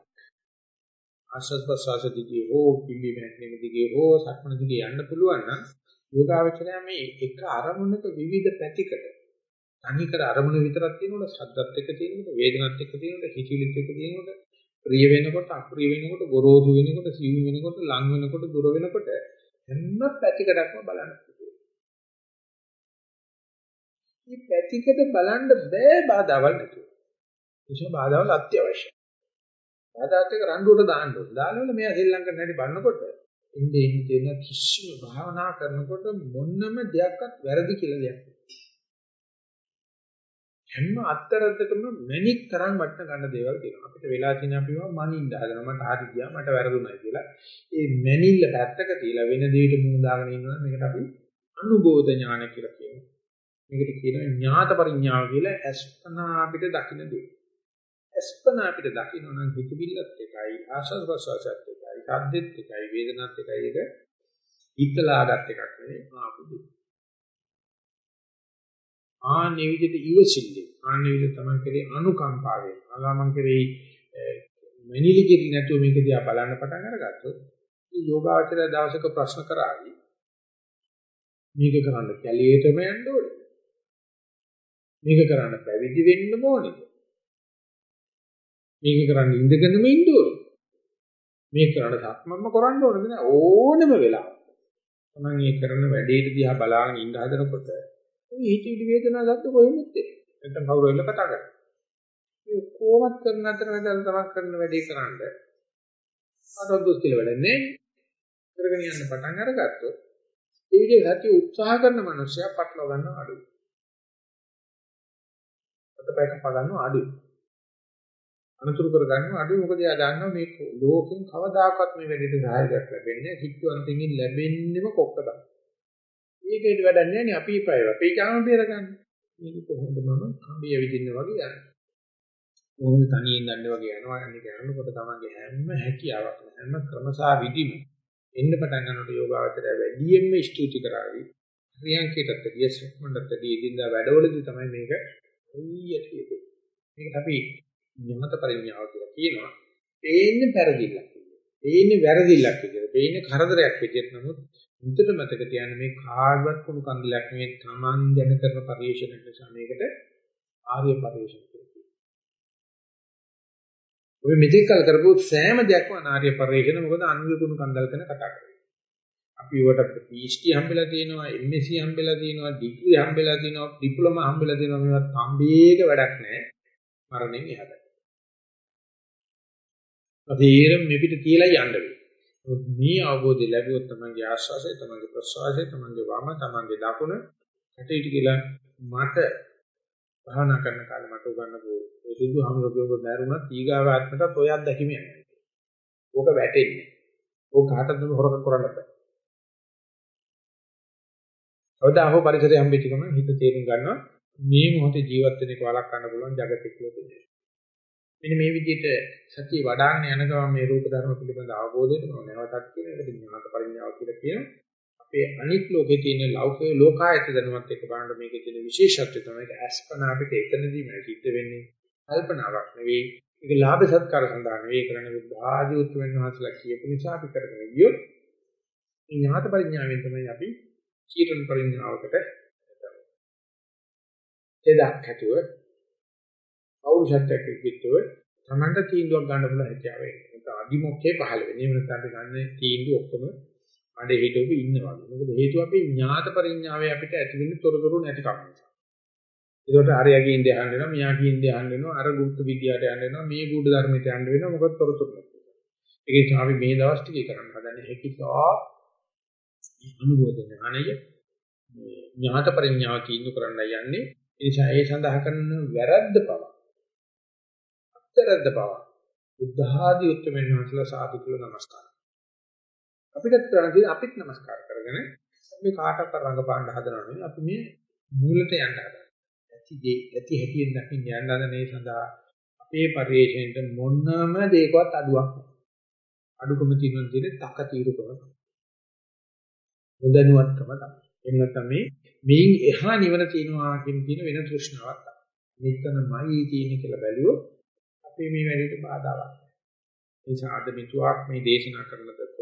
ආශ්වාස ප්‍රශ්වාස දිගේ හෝ පිම්බි මැක්නෙම දිගේ හෝ සක්මන දිගේ යන්න පුළුවන් නම් යෝගාවචරය මේ එක අරමුණක විවිධ පැතිකඩ තනිකර අරමුණ විතරක් තියෙනකොට ශබ්දත් එක්ක තියෙනකොට වේදනත් එක්ක තියෙනකොට හිතිවිලිත් එක්ක තියෙනකොට ප්‍රිය වෙනකොට අප්‍රිය වෙනකොට ගොරෝසු වෙනකොට සිව් වෙනකොට ලං වෙනකොට දුර වෙනකොට හැම පැතිකඩක්ම බලන්න මේ පැතිකඩ බලන්න බෑ බාධාවල් නැතුව. ඒෂ බාධාවල් අත්‍යවශ්‍යයි. බාධාත් එක රණ්ඩුවට දාන්න ඕනේ. දානවල මෙයා ශ්‍රී ලංකන් හැටි බලනකොට ඉන්නේ ඉන්නේ දෙන කිසිම භාවනා කරනකොට මොන්නම දෙයක්වත් වැරදි කියලා දෙයක් හැම අත්තරද්දකම මැනික් තරම් වටන ගන්න දේවල් තියෙනවා. අපිට වෙලා තියෙන අපිව මනින්න හදනවා. මට හරි ගියා මට වැරදුණා කියලා. ඒ මැනිල්ල පැත්තක තියලා වෙන දෙයකට මුණ දාගෙන ඉන්නවා මේකට අපි අනුබෝධ ඥාන කියලා කියනවා. මේකට කියනවා ඥාත පරිඥාව කියලා අස්පනා අපිට දකින්න දේ. අස්පනා අපිට දකින්න නම් හිතවිල්ලත් එකයි ආශස් ප්‍රසවාසත් එකයි සද්දෙත් එකයි වේදනත් එකයි එක හිතලාගත් එකක් නෙවෙයි ආපු දෙයක්. ආන්නේ විදිහට ඉවසිල්ලේ. ආන්නේ විදිහට තමයි කරේ අනුකම්පාවෙන් අලාමන් කරේ මෙනිලි කිරි නැතුව මේක දිහා බලන්න පටන් අරගත්තොත් මේ යෝගාචරය දවසක ප්‍රශ්න කරાવી මේක කරන්න කැලියටම යන්න ඕනේ. මේක කරන්න පැවිදි වෙන්න ඕනේ. මේක කරන්න ඉඳගෙනම ඉන්න ඕනේ. මේක කරන්න සක්මන්ම කරන්න ඕනද නෑ ඕනෙම වෙලාවක. තමයි මේ කරන වැඩේට දිහා බලාගෙන ඉඳ හදනකොට මේ හිතවිලි වේදනා ගත්ත කොහෙමුත් එන්නේ. නැත්නම් කවුරු වෙන්න කතා කරන්නේ. මේ කොහොමත් කරන අතර වැදල් තමක් කරන වැඩේ කරන්න. අරද්දොස් කියලා වැඩන්නේ. කරගෙන යන්න පටන් අරගත්තොත් ඒ විදිහට සත්‍ය උත්සාහ කරන මනුස්සයා පටලව ගන්නව අඩුයි. අතපයක පගන්නව අඩුයි. අනුතුරු කර ගන්නව අඩුයි මොකද එයා දන්නවා මේ ලෝකෙන් කවදාකවත් මේ වැඩේට සහායයක් ලැබෙන්නේ නැහැ. කිට්ටුවන්තකින් ලැබෙන්නෙම කොක්ක තමයි. ඒකේට වැඩක් නැහැ නේ අපි ප්‍රයව. අපි කාම බේරගන්න. මේක කොහොමද මම කම්බිය විදින්න වගේ යන්නේ. කොහොමද තනියෙන් යන්නේ වගේ යනවා. අනික යනකොට තමන්ගේ හැම හැකියාවක් හැම ක්‍රමසා විදිම එන්න පටන් ගන්නකොට යෝගාවචරය වැඩියෙන්ම ස්තුති කරાવી. ක්‍රියාංකයටත් දියසක්මණ්ඩත් දීදින්දා වැඩවලදී තමයි මේක හරියට කියෙන්නේ. මේකට අපි ඥමත පරිඥාව කියලා කියනවා. ඒන්නේ පෙරදිල්ලක්. ඒන්නේ වැරදිල්ලක් විදියට. ඒන්නේ කරදරයක් විදියට. නමුත් මුදට මතක තියාගන්න මේ කාර්යවත් කුණු කන්දලයක් නෙවෙයි Taman දැන කරන පරිශ්‍රණයක් නිසා මේකට ආර්ය පරිශ්‍රණය කියනවා. ඔය මෙතෙක් කල කරපු සෑම දෙයක්ම අනාර්ය පරිශ්‍රණ මොකද අනුය කුණු කන්දල් ගැන කතා කරන්නේ. අපි ඒවට PhD හම්බෙලා තියෙනවා, MSc හම්බෙලා තියෙනවා, ඩිග්‍රී හම්බෙලා තියෙනවා, ඩිප්ලෝමා හම්බෙලා තියෙනවා මේවා තම්බේක වැඩක් නැහැ. මරණයෙන් එහාට. අපි ඊරම් මෙපිට තියලා යන්න වෙයි. මේ අවබෝධය ලැබුවොත් තමන්ගේ ආශ්වාසය, තමන්ගේ ප්‍රශ්වාසය, තමන්ගේ වම, තමන්ගේ දකුණ කටේට කියලා මට භාවනා කරන කාලේ මට උගන්වපු ඒ සුදු හමුරුගේ බැරුණත් ඊගාව ආත්මකට ඔය අත්දැකීම යනවා. ඕක වැටෙන්නේ. ඕක කාටද හොරක කරන්න බෑ. අවදාහෝ පරිසරය හම්බෙච්ච ගමන් හිත තේරුම් ගන්නවා මේ මොහොතේ ජීවත් වෙන එක වළක්වන්න පුළුවන් జగතික ලෝකෙදී. මෙන්න මේ විදිහට සතිය වඩාගෙන යන ගමන් මේ රූප ධර්ම පිළිබඳ අවබෝධයට මම නැවතත් කියන එකට ඥාත පරිඥාව කියලා කියනවා. අපේ අනිත් ලෝකේ තියෙන ලෞකික ලෝකායත දැනුමත් එක්ක බලන මේකේ තියෙන විශේෂත්වය තමයි අස්පනා අපිට එතනදී මම සිද්ධ වෙන්නේ කල්පනාවක් නෙවෙයි. ඒක ලාභ සත්කාර සඳහා නෙවෙයි කරන්නේ බුද්ධ ආදී උතුම්යන් වහන්සේලා කියපු නිසා අපි කරගෙන ගියොත් ඥාත පරිඥාවෙන් තමයි අපි කීරණ පරිඥාවකට එදක් හැතුව පෞරුෂත්වයක් එක්කව තමන්ට තීන්දුවක් ගන්න පුළුවන් හැකියාව ඒක. නැත්නම් අදිමොක්කේ පහළ වෙන්නේ. එහෙම නැත්නම් අපි ගන්න තීන්දුව ඔක්කොම අඩේ හිටවපු ඉන්නවා. මොකද හේතුව අපි ඥාත පරිඥාවේ අපිට ඇති වෙන තොරතුරු නැති කම නිසා. ඒකට අරයගේ ඉඳ යහන්න වෙනවා, මියාගේ ඉඳ යහන්න වෙනවා, අර ගුප්ත විද්‍යාවට යන්න වෙනවා, මේ ගුඩ ධර්මයට යන්න වෙනවා. මොකද තොරතුරු නැති. ඒක නිසා අපි මේ දවස් ටිකේ කරන්න හදන්නේ හැකිතා අනුබෝධ ඥානය මේ ඥාත පරිඥාව තීන්දුව කරන්න යන්නේ. ඒ නිසා ඒ සඳහා කරන වැරද්ද පවා උත්තරද්ද බව. බුද්ධ ආදී උත්තරමෙන් වහන්සේලා සාදු කියලා නමස්කාර. අපිටත් කරන්න තියෙන අපිත් නමස්කාර කරගෙන අපි කාටවත් රඟපාන්න හදනව නෙවෙයි අපි මේ මූලට යන්න හදනවා. ඇති දේ ඇති හැටියෙන් දකින්න යන්න හදන මේ සඳහා අපේ පරිශ්‍රයෙන්ට මොනම දෙයකවත් අඩුවක් නැහැ. අඩුකම තියෙන දේ තක తీරුකම තමයි. නොදැනුවත්කම තමයි. එහෙම නැත්නම් මේ මේන් එහා නිවන තියෙනවා කියන තියෙන වෙන තෘෂ්ණාවක් තමයි. මෙතනමයි තියෙන්නේ කියලා බැලුවොත් අපේ මේ වැඩේට බාධාවක්. ඒ නිසා අද මෙතුආක් මේ දේශනා කරන කොටස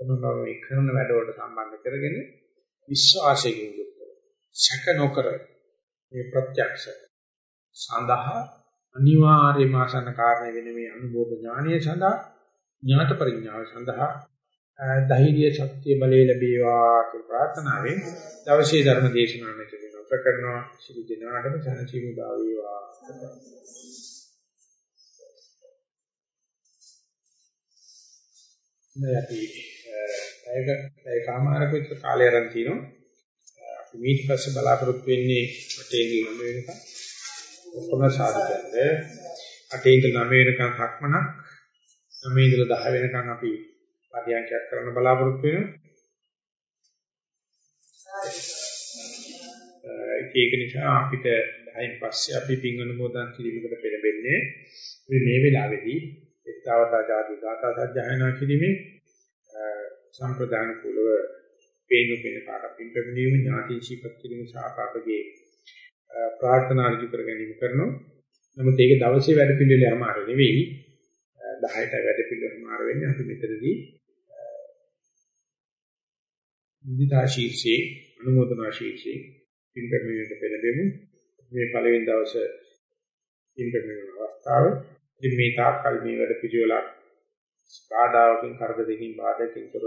තමයි මේ කරන වැඩවලට සම්බන්ධ කරගෙන විශ්වාසයෙන් යුක්තව සැක නොකර මේ ප්‍රත්‍යක්ෂ සඳහා අනිවාර්යම ආසන්න කාරණය වෙන මේ අනුබෝධ ඥානය සඳහා ඥාත පරිඥාව සඳහා ධෛර්ය ශක්තිය බලය ලැබේවා කියලා ප්‍රාර්ථනාවෙන් දවසේ ධර්ම දේශනාව මෙතන නැවත කරනවා ශ්‍රී දිනාටම සනචීමු දා අපි ඒක ඒකමාරක විතර කාලය අරන් තිනවා. අපි ඊට පස්සේ බලාපොරොත්තු වෙන්නේ අටේ ඉඳන් 9 වෙනකම්. ඔක්කොම සාධකයන්ද අටේ ඉඳන් 9 වෙනකම් හක්මනක් 9 ඉඳන් 10 වෙනකම් අපි පරියන්කයක් කරන්න බලාපොරොත්තු වෙනවා. ඒක නිසා අපිට 10න් පස්සේ අපි පින් අනුමෝදන් කිරීමකට පෙළඹෙන්නේ මේ වෙලාවේදී එක්තාවතා ආදී ගාථා සජ්ජායනා කිරීමේ සම්ප්‍රදාන කුලව පේනු පේන කාට පින්පැමිණීම ඥාති ශීපත් කිරීම සාපාපගේ ප්‍රාර්ථනා ඍජු කර ගැනීම කරනවා. නමුත් ඒක දවසේ වැඩ පිළිවෙලේ අමාරු නෙවෙයි. 10ට වැඩ පිළිවෙලම අමාරු වෙන්නේ අපි මෙතනදී මුදිතා ශීර්ෂයේ අනුමೋದනා ශීර්ෂයේ පින්කරණයට පෙළඹෙමු. මේ පළවෙනි දවසේ පින්කරණ අවස්ථාව. ඉතින් මේ තාක්කල් මේ වැඩ පිළිවෙලක් බාධාවකින් කරදරකින් බාධාකින් තොර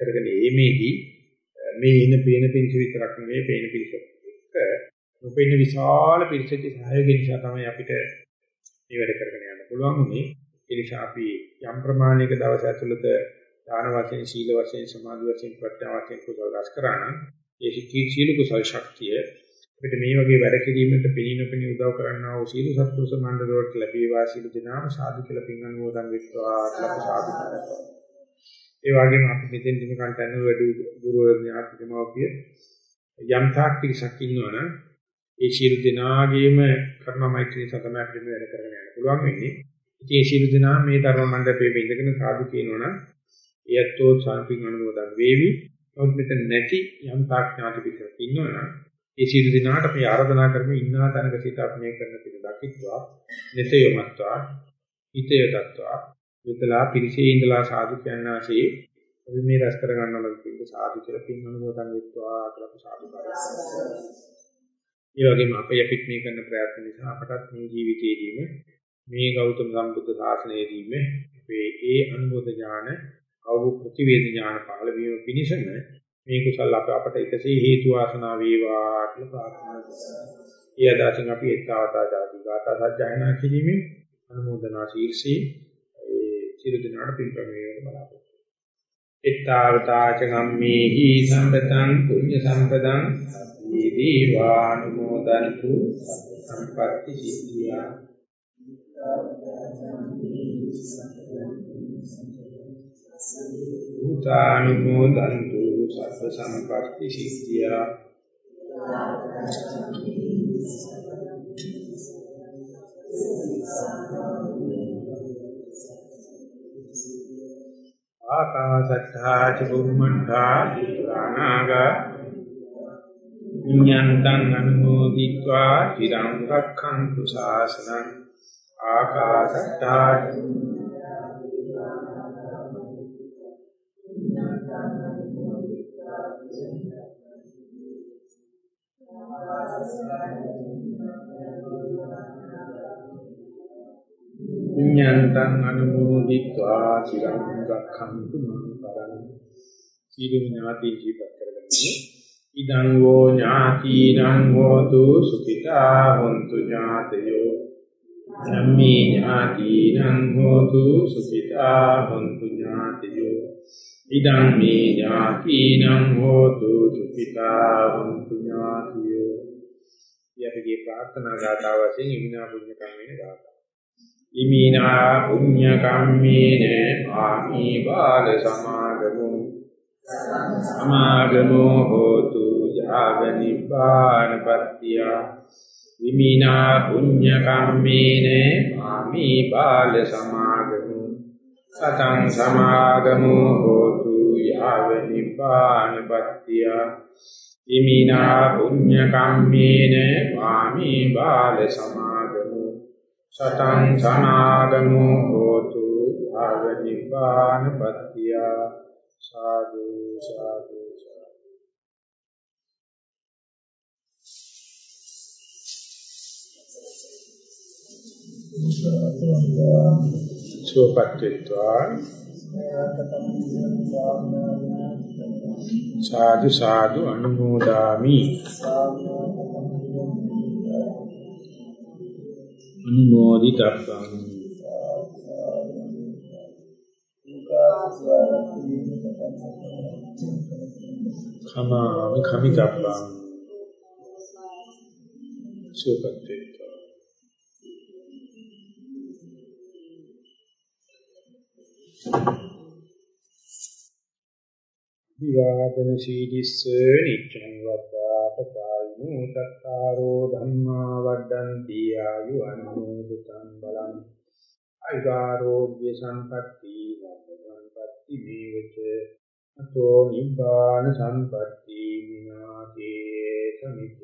කරගෙන ඒමේදී මේ ඉන පේන පිංස විතරක් නෙවෙයි පේන පිංස එක්ක නොපෙනෙන විශාල පිරිසකගේ සහයෝගය නිසා තමයි අපිට මේ වැඩ කරගෙන යන්න පුළුවන් උනේ. ඒ නිසා අපි යම් ප්‍රමාණයක දවස් ඇතුළත දාන වශයෙන්, සීල වශයෙන්, සමාධි වශයෙන්, ප්‍රඥා වශයෙන් කුසල රැස් කරා නම් ඒ සීල කුසල ශක්තිය අපිට මේ වගේ වැඩ කිරීමට පිළිනො පිළි උදව් කරන්නා වූ සීල සත්පුරුෂ මණ්ඩලවලට ලැබේවා සීල දිනාම සාදු කියලා පින් අනුමෝදන් වෙත්වා කියලා සාදු කරනවා. ඒ වගේම අපි මෙතෙන් දින කන්ටන්න වැඩි ගුරුවරු ඥාති දෙමව්පිය යම් තාක් පිරිසක් ඉන්නවනම් ඒ සියලු දෙනාගේම කරුණා මෛත්‍රී සතම අපිට වැඩ කරගෙන යන්න පුළුවන් වෙන්නේ. ඉතින් ඒ සියලු දෙනා මේ ධර්ම මණ්ඩපයේ ඉඳගෙන සාදු කියනවනම් එයත්ෝ සාන්තින් අනුමෝදන් වේවි. නමුත් මෙතන නැති යම් තාක් ඥාති පිරිසක් ඉන්නවනම් ඒ සියලු දෙනාට අපි ආරාධනා කරමු ඉන්නා තැනක සිට අපි මේ කරන පිළ දකිත්වා නිතයමත්වා හිතයටත්වා විතලා පිරිසේ ඉඳලා සාදු කියනාසේ අපි මේ රැස් කර ගන්නවා කියන සාදු කියලා පින් අනුමෝදන් වෙත්වා කියලා සාදු කරා. ඒ වගේම අපේ අපිට මේ කරන ප්‍රයත්න නිසා අපටත් මේ ජීවිතයේදීම මේ ගෞතම සම්බුද්ධ ශාසනයේදීම අපේ ඒ අනුබෝධ ඥාන අවු ප්‍රතිවේද ඥාන පහළ වීම පිණිසම මේ කුසල අප අපට එකසේ හේතු වාසනා වේවා කියලා ප්‍රාර්ථනා කරනවා. ඒ අදහසින් අපි ඒතාවතා ජාති ගාථා සජ්ජායනා කිරීමෙන් අනුමෝදනා ශීර්ෂී ඒ සියලු දෙනාට පිළිපැමිණීමේ බලාපොරොත්තු. ඒතාවතා චගම්මේහි සම්පතං පුඤ්ඤ සම්පතං මේ දීවානුමෝදන්තු සම්පත්‍ති සිද්ධියා භූතානුමෝදන්තු සර්ව සම්පත්ති සිද්ධියා. ආකාශත්තා චුම්මණ්ඨා නාග විඤ්ඤාන්තං අනුමෝදිत्वा চিරං රක්ඛන්තු ශාසනං ආකාශත්තා චුම්මණ්ඨා පුඤ්ඤන්තං අනුමෝදිत्वा চিරං රක්ඛන්තු මං පරං. සීලං ඥාති ජීවත් කරගන්නේ ඉදං වෝ ඥාතිනං හෝතු සුඛිතා හොන්තු ඥාතයෝ. ධම්මේ ඥාතිනං හෝතු සුඛිතා හොන්තු ඥාතයෝ. ඉදං මේ ඥාතිනං හෝතු සුඛිතා හොන්තු ඥාතයෝ යපගේ ප්‍රාර්ථනා ගාථා වශයෙන් ඉමිනා පුඤ්ඤ කම්මේන ගාථා. ඉමිනා පුඤ්ඤ කම්මේන ආමි බාල සමාගමෝ. සමාගමෝ හෝතු යාව නිපානපත්තිය විමිනා පුඤ්ඤ කම්මේන මාමි බාල සමාගමෝ. සතං සමාගමෝ හෝතු යාව නිපානපත්තිය විමිනා පුඤ්ඤ කම්මේන මාමි බාල සමාගමෝ. සතං සමාගමෝ හෝතු. යාව නිපානපත්තිය සාදු. සාදු. සුවපත් වෙත්වා සාදු සාදු අනුමෝදාමි. අනුමෝදිතබ්බං. කමාමි කමිතබ්බං. සුපත්තේත විවාදන සීදිස්ස නිච්ඡං වද්දා පතායිනෝ තත්තාරෝ ධම්මා වඩ්ඩಂತಿ ආයු අනුමෝදතං බලං අයිගාරෝග්‍ය සම්පatti සම්පatti මේවච අතෝ නිබ්බාන සම්පatti විනාතේ සමිත්